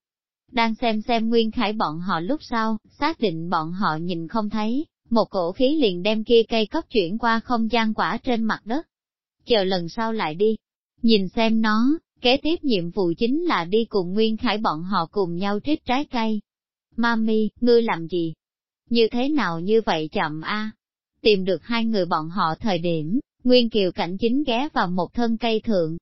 Đang xem xem Nguyên Khải bọn họ lúc sau, xác định bọn họ nhìn không thấy, một cổ khí liền đem kia cây cấp chuyển qua không gian quả trên mặt đất. Chờ lần sau lại đi, nhìn xem nó, Kế tiếp nhiệm vụ chính là đi cùng Nguyên Khải bọn họ cùng nhau trích trái cây. Mami, ngươi làm gì? Như thế nào như vậy chậm a? Tìm được hai người bọn họ thời điểm, Nguyên Kiều cảnh chính ghé vào một thân cây thượng.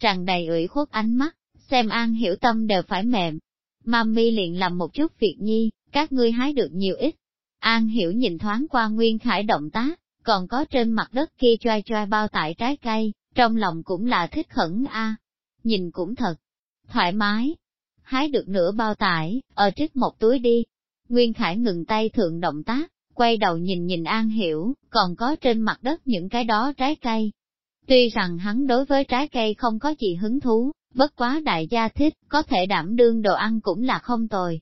Tràn đầy ủy khuất ánh mắt, xem An hiểu tâm đều phải mềm. Mami liền làm một chút việc nhi, các ngươi hái được nhiều ít. An hiểu nhìn thoáng qua Nguyên Khải động tác, còn có trên mặt đất kia choai choai bao tải trái cây, trong lòng cũng là thích khẩn a nhìn cũng thật thoải mái. Hái được nửa bao tải, ở trước một túi đi. Nguyên Khải ngừng tay thượng động tác, quay đầu nhìn nhìn An Hiểu, còn có trên mặt đất những cái đó trái cây. Tuy rằng hắn đối với trái cây không có gì hứng thú, bất quá đại gia thích, có thể đảm đương đồ ăn cũng là không tồi.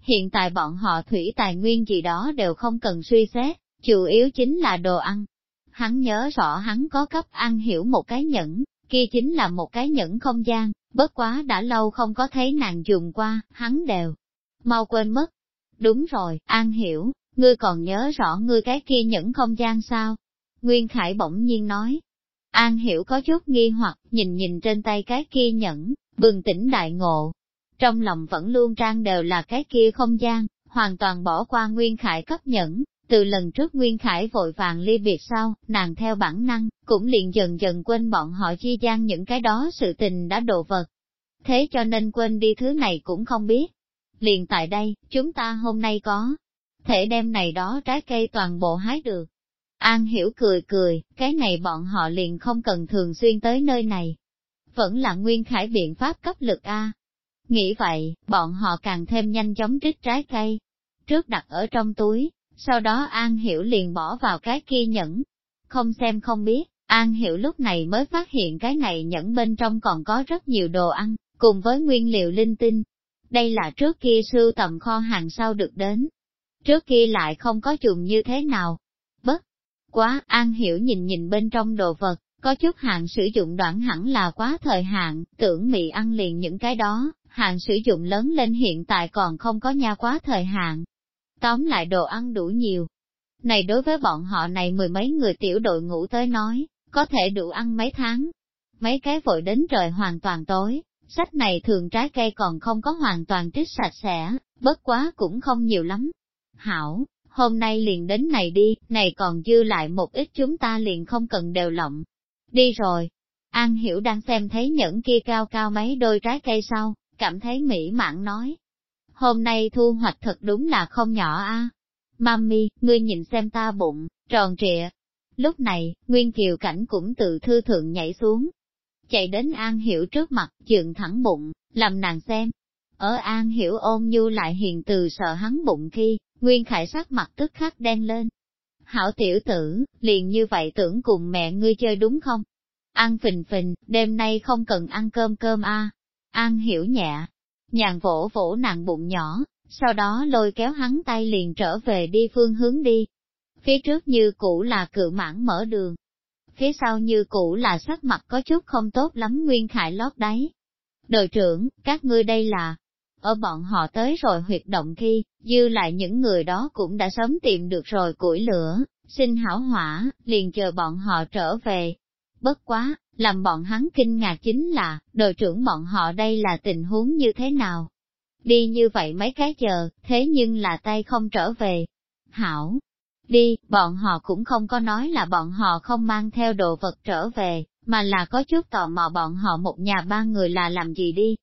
Hiện tại bọn họ thủy tài nguyên gì đó đều không cần suy xét, chủ yếu chính là đồ ăn. Hắn nhớ rõ hắn có cấp An Hiểu một cái nhẫn, kia chính là một cái nhẫn không gian, bất quá đã lâu không có thấy nàng dùng qua, hắn đều mau quên mất. Đúng rồi, An Hiểu, ngươi còn nhớ rõ ngươi cái kia nhẫn không gian sao? Nguyên Khải bỗng nhiên nói. An Hiểu có chút nghi hoặc, nhìn nhìn trên tay cái kia nhẫn, bừng tỉnh đại ngộ. Trong lòng vẫn luôn trang đều là cái kia không gian, hoàn toàn bỏ qua Nguyên Khải cấp nhẫn, từ lần trước Nguyên Khải vội vàng ly biệt sau, nàng theo bản năng, cũng liền dần dần quên bọn họ chi gian những cái đó sự tình đã đồ vật. Thế cho nên quên đi thứ này cũng không biết. Liền tại đây, chúng ta hôm nay có thể đem này đó trái cây toàn bộ hái được. An hiểu cười cười, cái này bọn họ liền không cần thường xuyên tới nơi này. Vẫn là nguyên khải biện pháp cấp lực A. Nghĩ vậy, bọn họ càng thêm nhanh chóng trích trái cây. Trước đặt ở trong túi, sau đó An Hiểu liền bỏ vào cái kia nhẫn. Không xem không biết, An Hiểu lúc này mới phát hiện cái này nhẫn bên trong còn có rất nhiều đồ ăn, cùng với nguyên liệu linh tinh. Đây là trước kia sưu tầm kho hàng sau được đến. Trước kia lại không có dùng như thế nào. Bất quá, An Hiểu nhìn nhìn bên trong đồ vật, có chút hạn sử dụng đoạn hẳn là quá thời hạn, tưởng mị ăn liền những cái đó, hạn sử dụng lớn lên hiện tại còn không có nha quá thời hạn, Tóm lại đồ ăn đủ nhiều. Này đối với bọn họ này mười mấy người tiểu đội ngủ tới nói, có thể đủ ăn mấy tháng. Mấy cái vội đến trời hoàn toàn tối, sách này thường trái cây còn không có hoàn toàn trích sạch sẽ, bất quá cũng không nhiều lắm. Hảo, hôm nay liền đến này đi, này còn dư lại một ít chúng ta liền không cần đều lộng. Đi rồi. An Hiểu đang xem thấy những kia cao cao mấy đôi trái cây sau, cảm thấy mỹ mãn nói, hôm nay thu hoạch thật đúng là không nhỏ a. Mami, ngươi nhìn xem ta bụng, tròn trịa. Lúc này, Nguyên Kiều Cảnh cũng tự thư thượng nhảy xuống. Chạy đến An Hiểu trước mặt, dựng thẳng bụng, làm nàng xem. Ở An Hiểu ôm nhu lại hiền từ sợ hắn bụng khi, Nguyên Khải sắc mặt tức khắc đen lên. Hảo tiểu tử, liền như vậy tưởng cùng mẹ ngươi chơi đúng không? Ăn phình phình, đêm nay không cần ăn cơm cơm a. An Hiểu nhẹ, nhàn vỗ vỗ nàng bụng nhỏ, sau đó lôi kéo hắn tay liền trở về đi phương hướng đi. Phía trước như cũ là cự mãn mở đường. Phía sau như cũ là sắc mặt có chút không tốt lắm Nguyên Khải lót đáy. Đội trưởng, các ngươi đây là... Ở bọn họ tới rồi huyệt động khi, dư lại những người đó cũng đã sớm tìm được rồi củi lửa, xin hảo hỏa, liền chờ bọn họ trở về. Bất quá, làm bọn hắn kinh ngạc chính là, đội trưởng bọn họ đây là tình huống như thế nào? Đi như vậy mấy cái chờ, thế nhưng là tay không trở về. Hảo, đi, bọn họ cũng không có nói là bọn họ không mang theo đồ vật trở về, mà là có chút tò mò bọn họ một nhà ba người là làm gì đi.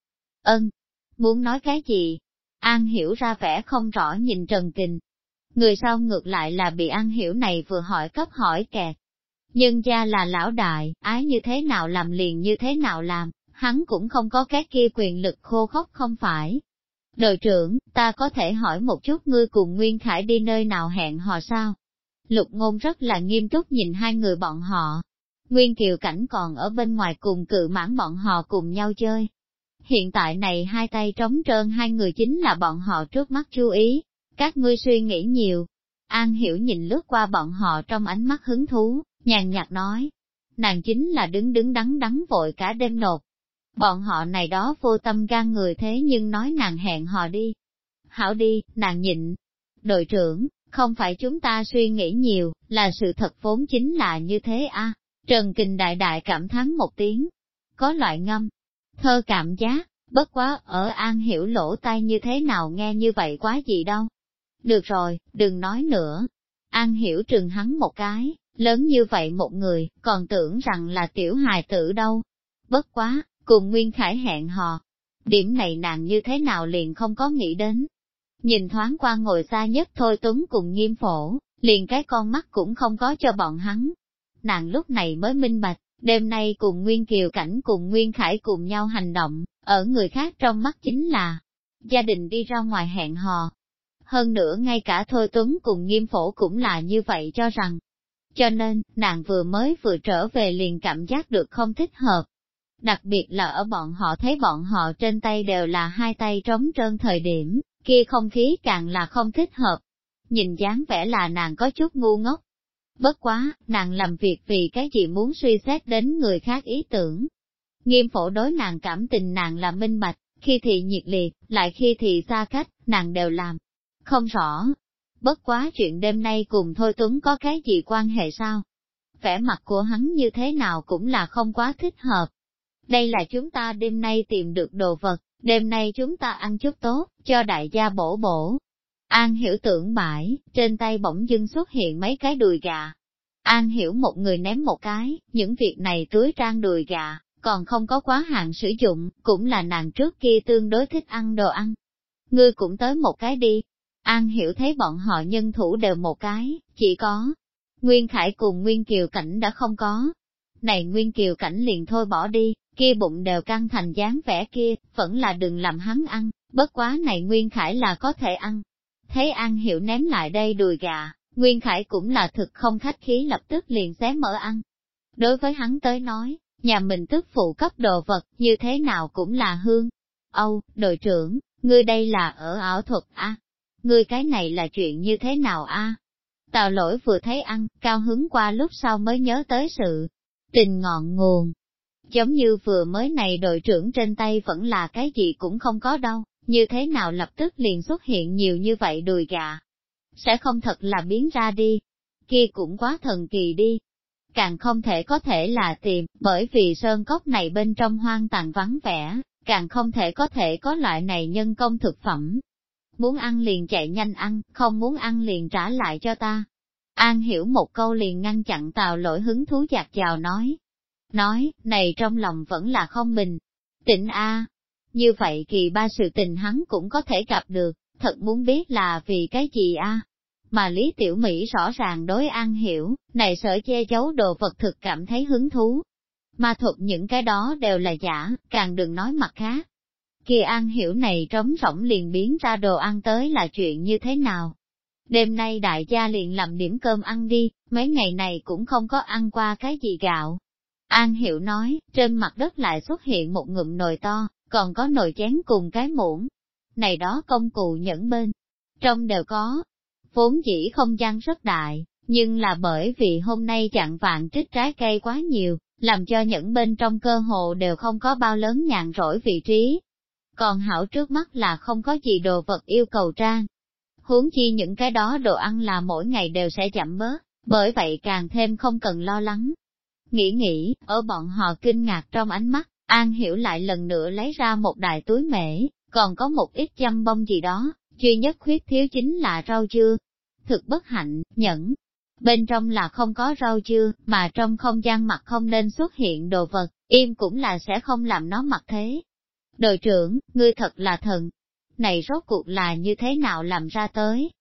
Ân, muốn nói cái gì? An hiểu ra vẻ không rõ nhìn Trần Kình. Người sau ngược lại là bị An hiểu này vừa hỏi cấp hỏi kẹt nhân gia là lão đại, ái như thế nào làm liền như thế nào làm, hắn cũng không có cái kia quyền lực khô khốc không phải. Đội trưởng, ta có thể hỏi một chút ngươi cùng Nguyên Khải đi nơi nào hẹn hò sao? Lục ngôn rất là nghiêm túc nhìn hai người bọn họ. Nguyên Kiều Cảnh còn ở bên ngoài cùng cự mãn bọn họ cùng nhau chơi. Hiện tại này hai tay trống trơn hai người chính là bọn họ trước mắt chú ý. Các ngươi suy nghĩ nhiều. An hiểu nhìn lướt qua bọn họ trong ánh mắt hứng thú, nhàn nhạt nói, nàng chính là đứng đứng đắn đắn vội cả đêm nộp Bọn họ này đó vô tâm gan người thế nhưng nói nàng hẹn họ đi. Hảo đi, nàng nhịn. Đội trưởng, không phải chúng ta suy nghĩ nhiều, là sự thật vốn chính là như thế a. Trần Kình đại đại cảm thán một tiếng. Có loại ngâm, thơ cảm giác, bất quá ở An Hiểu lỗ tai như thế nào nghe như vậy quá gì đâu. Được rồi, đừng nói nữa. An Hiểu trừng hắn một cái, Lớn như vậy một người, còn tưởng rằng là tiểu hài tử đâu. Bất quá, cùng Nguyên Khải hẹn hò. Điểm này nàng như thế nào liền không có nghĩ đến. Nhìn thoáng qua ngồi xa nhất thôi Tuấn cùng nghiêm phổ, liền cái con mắt cũng không có cho bọn hắn. Nàng lúc này mới minh bạch, đêm nay cùng Nguyên Kiều Cảnh cùng Nguyên Khải cùng nhau hành động, ở người khác trong mắt chính là gia đình đi ra ngoài hẹn hò. Hơn nữa ngay cả Thôi Tuấn cùng nghiêm phổ cũng là như vậy cho rằng. Cho nên, nàng vừa mới vừa trở về liền cảm giác được không thích hợp. Đặc biệt là ở bọn họ thấy bọn họ trên tay đều là hai tay trống trơn thời điểm, kia không khí càng là không thích hợp. Nhìn dáng vẻ là nàng có chút ngu ngốc. Bất quá, nàng làm việc vì cái gì muốn suy xét đến người khác ý tưởng. Nghiêm phổ đối nàng cảm tình nàng là minh bạch, khi thì nhiệt liệt, lại khi thì xa cách, nàng đều làm. Không rõ. Bất quá chuyện đêm nay cùng Thôi Tuấn có cái gì quan hệ sao? Vẻ mặt của hắn như thế nào cũng là không quá thích hợp. Đây là chúng ta đêm nay tìm được đồ vật, đêm nay chúng ta ăn chút tốt, cho đại gia bổ bổ. An hiểu tưởng bãi, trên tay bỗng dưng xuất hiện mấy cái đùi gà. An hiểu một người ném một cái, những việc này tưới trang đùi gà, còn không có quá hạn sử dụng, cũng là nàng trước kia tương đối thích ăn đồ ăn. Ngươi cũng tới một cái đi. An hiểu thấy bọn họ nhân thủ đều một cái, chỉ có. Nguyên Khải cùng Nguyên Kiều Cảnh đã không có. Này Nguyên Kiều Cảnh liền thôi bỏ đi, kia bụng đều căng thành dáng vẻ kia, vẫn là đừng làm hắn ăn, bất quá này Nguyên Khải là có thể ăn. Thấy An Hiểu ném lại đây đùi gà, Nguyên Khải cũng là thực không khách khí lập tức liền xé mở ăn. Đối với hắn tới nói, nhà mình tức phụ cấp đồ vật, như thế nào cũng là hương. Âu, đội trưởng, ngươi đây là ở ảo thuật a Ngươi cái này là chuyện như thế nào a Tào lỗi vừa thấy ăn, cao hứng qua lúc sau mới nhớ tới sự tình ngọn nguồn. Giống như vừa mới này đội trưởng trên tay vẫn là cái gì cũng không có đâu, như thế nào lập tức liền xuất hiện nhiều như vậy đùi gà. Sẽ không thật là biến ra đi. Kia cũng quá thần kỳ đi, càng không thể có thể là tìm, bởi vì sơn cốc này bên trong hoang tàn vắng vẻ, càng không thể có thể có loại này nhân công thực phẩm. Muốn ăn liền chạy nhanh ăn, không muốn ăn liền trả lại cho ta. An hiểu một câu liền ngăn chặn tào lỗi hứng thú giạt chào nói. Nói, này trong lòng vẫn là không bình. Tịnh A. Như vậy kỳ ba sự tình hắn cũng có thể gặp được, thật muốn biết là vì cái gì A mà Lý Tiểu Mỹ rõ ràng đối An Hiểu, này sở che giấu đồ vật thực cảm thấy hứng thú. Mà thuật những cái đó đều là giả, càng đừng nói mặt khác. Kia An Hiểu này trống rỗng liền biến ra đồ ăn tới là chuyện như thế nào? Đêm nay đại gia liền làm điểm cơm ăn đi, mấy ngày này cũng không có ăn qua cái gì gạo. An Hiểu nói, trên mặt đất lại xuất hiện một ngụm nồi to, còn có nồi chén cùng cái muỗng. Này đó công cụ nhẫn bên, trong đều có, vốn dĩ không gian rất đại, nhưng là bởi vì hôm nay chặn vạn trích trái cây quá nhiều, làm cho những bên trong cơ hồ đều không có bao lớn nhàn rỗi vị trí. Còn hảo trước mắt là không có gì đồ vật yêu cầu trang. Huống chi những cái đó đồ ăn là mỗi ngày đều sẽ giảm bớt, bởi vậy càng thêm không cần lo lắng. Nghĩ nghĩ, ở bọn họ kinh ngạc trong ánh mắt, An Hiểu lại lần nữa lấy ra một đại túi mễ, còn có một ít chăm bông gì đó, duy nhất khuyết thiếu chính là rau dưa. Thực bất hạnh, nhẫn. Bên trong là không có rau dưa, mà trong không gian mặt không nên xuất hiện đồ vật, im cũng là sẽ không làm nó mặc thế. Đội trưởng, ngươi thật là thần. Này rốt cuộc là như thế nào làm ra tới?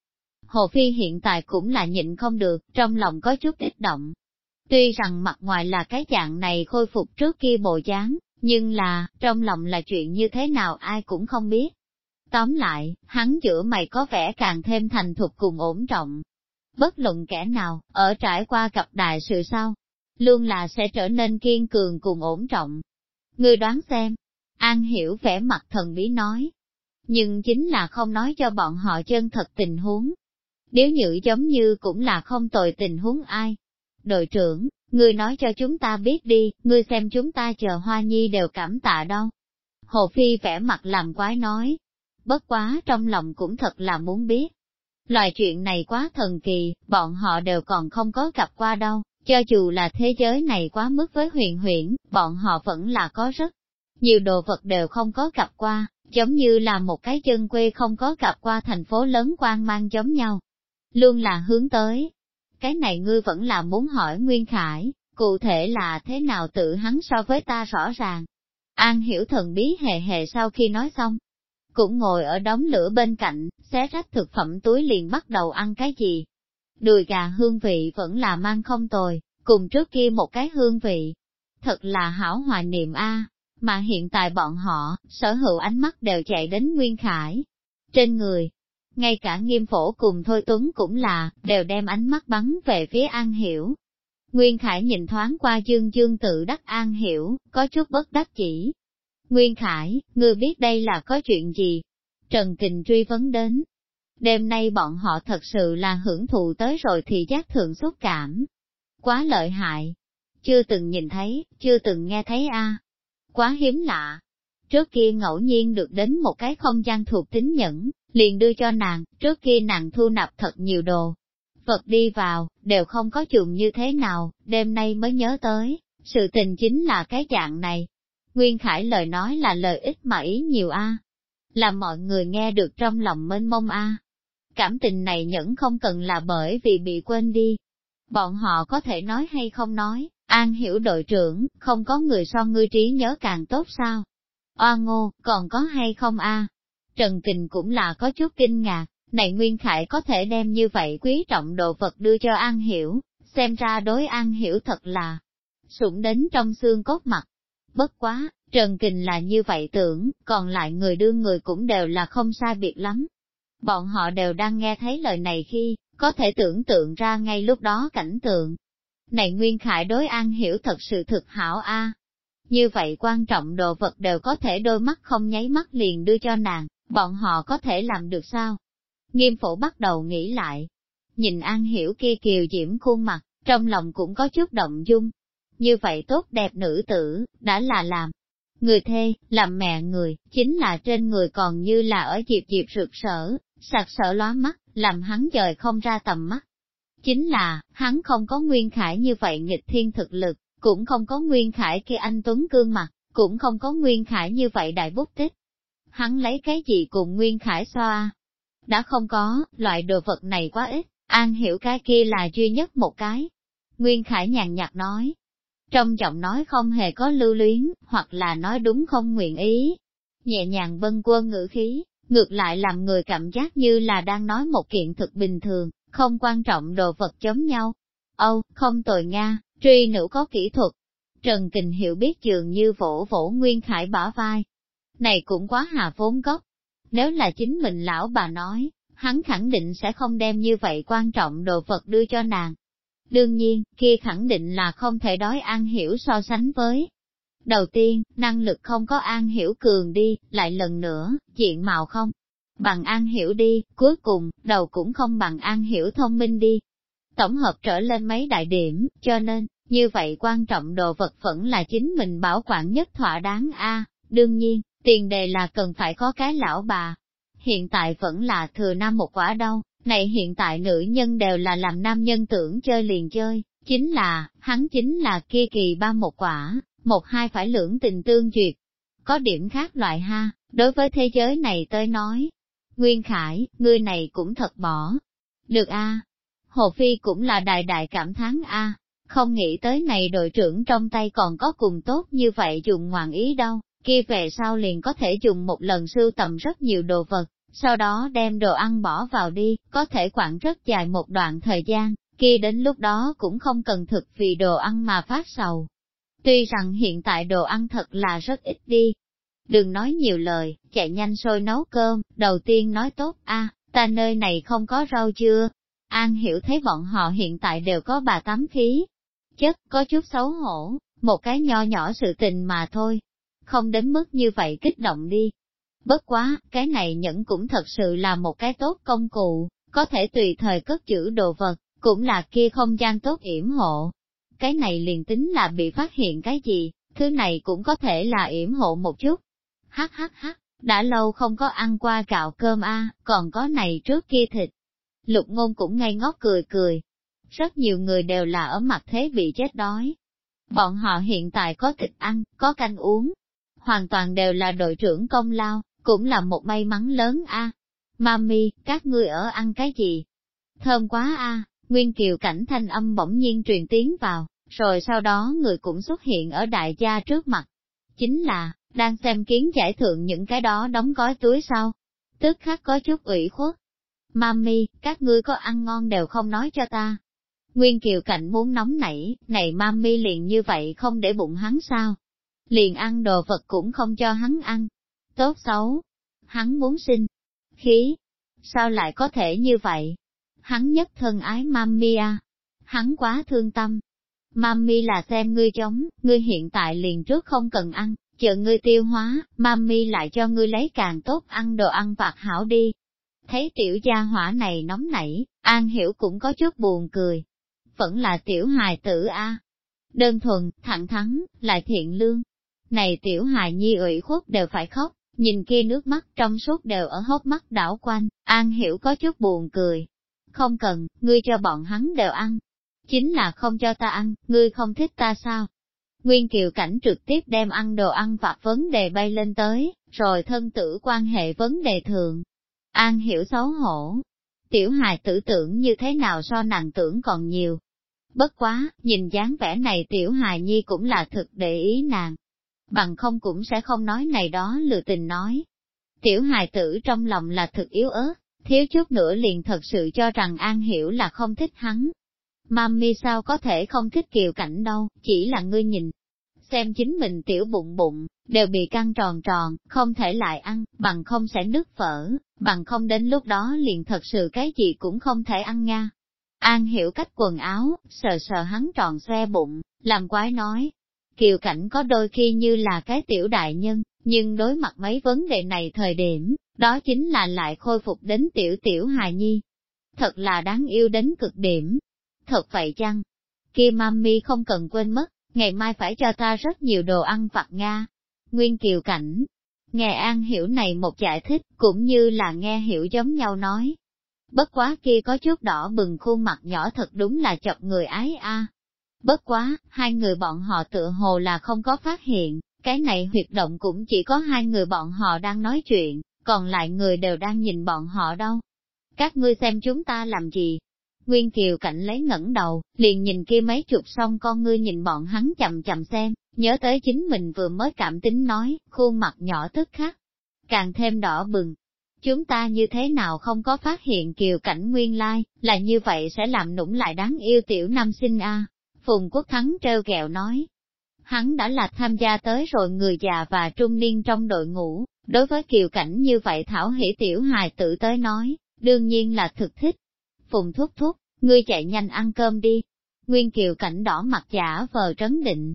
Hồ Phi hiện tại cũng là nhịn không được, trong lòng có chút kích động. Tuy rằng mặt ngoài là cái dạng này khôi phục trước kia bộ dáng, nhưng là, trong lòng là chuyện như thế nào ai cũng không biết. Tóm lại, hắn giữa mày có vẻ càng thêm thành thục cùng ổn trọng. Bất luận kẻ nào, ở trải qua gặp đại sự sau, luôn là sẽ trở nên kiên cường cùng ổn trọng. Ngươi đoán xem, An hiểu vẻ mặt thần bí nói, nhưng chính là không nói cho bọn họ chân thật tình huống. Nếu như giống như cũng là không tồi tình huống ai. Đội trưởng, ngươi nói cho chúng ta biết đi, ngươi xem chúng ta chờ Hoa Nhi đều cảm tạ đâu. Hồ Phi vẻ mặt làm quái nói, bất quá trong lòng cũng thật là muốn biết. Loài chuyện này quá thần kỳ, bọn họ đều còn không có gặp qua đâu, cho dù là thế giới này quá mức với huyền huyễn, bọn họ vẫn là có rất nhiều đồ vật đều không có gặp qua, giống như là một cái chân quê không có gặp qua thành phố lớn quan mang giống nhau. Luôn là hướng tới. Cái này ngươi vẫn là muốn hỏi Nguyên Khải, cụ thể là thế nào tự hắn so với ta rõ ràng. An hiểu thần bí hề hề sau khi nói xong, cũng ngồi ở đống lửa bên cạnh, xé rách thực phẩm túi liền bắt đầu ăn cái gì. Đùi gà hương vị vẫn là mang không tồi, cùng trước kia một cái hương vị. Thật là hảo hoài niệm a mà hiện tại bọn họ, sở hữu ánh mắt đều chạy đến Nguyên Khải. Trên người, ngay cả nghiêm phổ cùng Thôi Tuấn cũng là, đều đem ánh mắt bắn về phía An Hiểu. Nguyên Khải nhìn thoáng qua Dương Dương tự đắc An Hiểu, có chút bất đắc chỉ. Nguyên Khải, ngươi biết đây là có chuyện gì? Trần Kình truy vấn đến. Đêm nay bọn họ thật sự là hưởng thụ tới rồi thì giác thượng xúc cảm. Quá lợi hại. Chưa từng nhìn thấy, chưa từng nghe thấy a Quá hiếm lạ. Trước kia ngẫu nhiên được đến một cái không gian thuộc tính nhẫn, liền đưa cho nàng, trước kia nàng thu nạp thật nhiều đồ. Vật đi vào, đều không có dùng như thế nào, đêm nay mới nhớ tới, sự tình chính là cái dạng này. Nguyên Khải lời nói là lời ít mà ý nhiều a, làm mọi người nghe được trong lòng mênh mông a. Cảm tình này nhẫn không cần là bởi vì bị quên đi. Bọn họ có thể nói hay không nói, An hiểu đội trưởng, không có người so ngươi trí nhớ càng tốt sao? Oa ngô, còn có hay không a? Trần Kình cũng là có chút kinh ngạc, này Nguyên Khải có thể đem như vậy quý trọng đồ vật đưa cho An Hiểu, xem ra đối An Hiểu thật là sủng đến trong xương cốt mặt. Bất quá, Trần Kình là như vậy tưởng, còn lại người đương người cũng đều là không sai biệt lắm. Bọn họ đều đang nghe thấy lời này khi, có thể tưởng tượng ra ngay lúc đó cảnh tượng. Này Nguyên Khải đối An Hiểu thật sự thực hảo a. Như vậy quan trọng đồ vật đều có thể đôi mắt không nháy mắt liền đưa cho nàng, bọn họ có thể làm được sao? Nghiêm phổ bắt đầu nghĩ lại. Nhìn An Hiểu kia kiều diễm khuôn mặt, trong lòng cũng có chút động dung. Như vậy tốt đẹp nữ tử, đã là làm. Người thê, làm mẹ người, chính là trên người còn như là ở dịp dịp rực sở, sạc sở lóa mắt, làm hắn dời không ra tầm mắt. Chính là, hắn không có nguyên khải như vậy nghịch thiên thực lực, cũng không có nguyên khải kia anh Tuấn cương mặt, cũng không có nguyên khải như vậy đại bút tích. Hắn lấy cái gì cùng nguyên khải xoa? Đã không có, loại đồ vật này quá ít, an hiểu cái kia là duy nhất một cái. Nguyên khải nhàn nhạt nói. Trong giọng nói không hề có lưu luyến, hoặc là nói đúng không nguyện ý. Nhẹ nhàng bân quân ngữ khí, ngược lại làm người cảm giác như là đang nói một kiện thực bình thường, không quan trọng đồ vật chống nhau. Âu, không tồi Nga, truy nữ có kỹ thuật. Trần Kình hiểu biết dường như vỗ vỗ Nguyên Khải bả vai. Này cũng quá hà vốn gốc. Nếu là chính mình lão bà nói, hắn khẳng định sẽ không đem như vậy quan trọng đồ vật đưa cho nàng. Đương nhiên, kia khẳng định là không thể đói an hiểu so sánh với. Đầu tiên, năng lực không có an hiểu cường đi, lại lần nữa, diện mạo không. Bằng an hiểu đi, cuối cùng, đầu cũng không bằng an hiểu thông minh đi, tổng hợp trở lên mấy đại điểm, cho nên, như vậy quan trọng đồ vật vẫn là chính mình bảo quản nhất thỏa đáng a. đương nhiên, tiền đề là cần phải có cái lão bà. Hiện tại vẫn là thừa nam một quả đâu, này hiện tại nữ nhân đều là làm nam nhân tưởng chơi liền chơi, chính là, hắn chính là kia kỳ ba một quả, một hai phải lưỡng tình tương duyệt. Có điểm khác loại ha, đối với thế giới này tôi nói. Nguyên Khải, ngươi này cũng thật bỏ. Được a Hồ Phi cũng là đại đại cảm thán a, không nghĩ tới này đội trưởng trong tay còn có cùng tốt như vậy dùng ngoạn ý đâu, kia về sau liền có thể dùng một lần sưu tầm rất nhiều đồ vật, sau đó đem đồ ăn bỏ vào đi, có thể quản rất dài một đoạn thời gian, kia đến lúc đó cũng không cần thực vì đồ ăn mà phát sầu. Tuy rằng hiện tại đồ ăn thật là rất ít đi. Đừng nói nhiều lời, chạy nhanh sôi nấu cơm, đầu tiên nói tốt a, ta nơi này không có rau chưa, An hiểu thấy bọn họ hiện tại đều có bà tắm khí. Chất, có chút xấu hổ, một cái nho nhỏ sự tình mà thôi. Không đến mức như vậy kích động đi. Bất quá, cái này nhẫn cũng thật sự là một cái tốt công cụ, có thể tùy thời cất giữ đồ vật, cũng là kia không gian tốt yểm hộ. Cái này liền tính là bị phát hiện cái gì, thứ này cũng có thể là yểm hộ một chút. Hắc hắc hắc, đã lâu không có ăn qua gạo cơm a, còn có này trước kia thịt, Lục ngôn cũng ngây ngốc cười cười. Rất nhiều người đều là ở mặt thế bị chết đói. Bọn họ hiện tại có thịt ăn, có canh uống. Hoàn toàn đều là đội trưởng công lao, cũng là một may mắn lớn a. Mami, các ngươi ở ăn cái gì? Thơm quá a. Nguyên Kiều cảnh thanh âm bỗng nhiên truyền tiếng vào, rồi sau đó người cũng xuất hiện ở đại gia trước mặt. Chính là, đang xem kiến giải thượng những cái đó đóng gói túi sau. Tức khắc có chút ủy khuất, Mami, các ngươi có ăn ngon đều không nói cho ta. Nguyên Kiều cạnh muốn nóng nảy, này Mami liền như vậy không để bụng hắn sao? Liền ăn đồ vật cũng không cho hắn ăn. Tốt xấu. Hắn muốn sinh. Khí. sao lại có thể như vậy? Hắn nhất thân ái Mami à, hắn quá thương tâm. Mami là xem ngươi chống, ngươi hiện tại liền trước không cần ăn, chờ ngươi tiêu hóa, Mami lại cho ngươi lấy càng tốt ăn đồ ăn vặt hảo đi. Thấy tiểu gia hỏa này nóng nảy, An Hiểu cũng có chút buồn cười. Vẫn là tiểu hài tử a, Đơn thuần, thẳng thắn, lại thiện lương. Này tiểu hài nhi ủy khuất đều phải khóc, nhìn kia nước mắt trong suốt đều ở hốc mắt đảo quanh, An Hiểu có chút buồn cười. Không cần, ngươi cho bọn hắn đều ăn. Chính là không cho ta ăn, ngươi không thích ta sao? Nguyên Kiều Cảnh trực tiếp đem ăn đồ ăn vặt vấn đề bay lên tới, rồi thân tử quan hệ vấn đề thường. An hiểu xấu hổ. Tiểu hài tử tưởng như thế nào so nàng tưởng còn nhiều. Bất quá, nhìn dáng vẻ này tiểu hài nhi cũng là thực để ý nàng. Bằng không cũng sẽ không nói này đó lừa tình nói. Tiểu hài tử trong lòng là thực yếu ớt, thiếu chút nữa liền thật sự cho rằng An Hiểu là không thích hắn. Mami sao có thể không thích kiều cảnh đâu, chỉ là ngươi nhìn. Xem chính mình tiểu bụng bụng, đều bị căng tròn tròn, không thể lại ăn, bằng không sẽ nứt phở, bằng không đến lúc đó liền thật sự cái gì cũng không thể ăn nha. An hiểu cách quần áo, sờ sờ hắn tròn xe bụng, làm quái nói. Kiều cảnh có đôi khi như là cái tiểu đại nhân, nhưng đối mặt mấy vấn đề này thời điểm, đó chính là lại khôi phục đến tiểu tiểu hài nhi. Thật là đáng yêu đến cực điểm. Thật vậy chăng? Kia mami không cần quên mất, ngày mai phải cho ta rất nhiều đồ ăn vặt Nga. Nguyên Kiều Cảnh, nghe An Hiểu này một giải thích, cũng như là nghe Hiểu giống nhau nói. Bất quá kia có chút đỏ bừng khuôn mặt nhỏ thật đúng là chọc người ái a. Bất quá, hai người bọn họ tựa hồ là không có phát hiện, cái này huyệt động cũng chỉ có hai người bọn họ đang nói chuyện, còn lại người đều đang nhìn bọn họ đâu. Các ngươi xem chúng ta làm gì? Nguyên Kiều Cảnh lấy ngẩng đầu, liền nhìn kia mấy chục xong con ngươi nhìn bọn hắn chậm chậm xem, nhớ tới chính mình vừa mới cảm tính nói, khuôn mặt nhỏ tức khắc, càng thêm đỏ bừng. Chúng ta như thế nào không có phát hiện Kiều Cảnh nguyên lai, là như vậy sẽ làm nũng lại đáng yêu tiểu nam sinh a. Phùng Quốc Thắng trêu ghẹo nói, hắn đã là tham gia tới rồi người già và trung niên trong đội ngũ, đối với kiều cảnh như vậy thảo hỷ tiểu hài tự tới nói, đương nhiên là thực thích. Phùng thúc thúc, ngươi chạy nhanh ăn cơm đi. Nguyên kiều cảnh đỏ mặt giả vờ trấn định.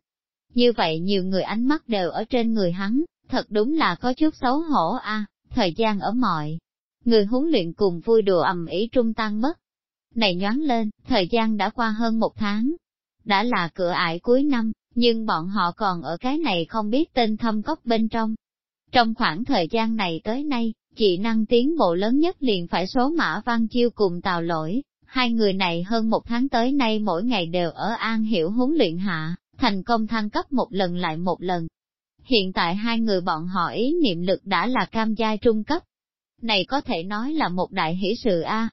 Như vậy nhiều người ánh mắt đều ở trên người hắn, thật đúng là có chút xấu hổ a. thời gian ở mọi. Người huấn luyện cùng vui đùa ầm ý trung tăng mất. Này nhoáng lên, thời gian đã qua hơn một tháng. Đã là cửa ải cuối năm, nhưng bọn họ còn ở cái này không biết tên thâm cốc bên trong. Trong khoảng thời gian này tới nay, chị năng tiến bộ lớn nhất liền phải số mã văn chiêu cùng tào lỗi, hai người này hơn một tháng tới nay mỗi ngày đều ở An Hiểu huấn luyện hạ, thành công thăng cấp một lần lại một lần. Hiện tại hai người bọn họ ý niệm lực đã là cam giai trung cấp. Này có thể nói là một đại hỷ sự A,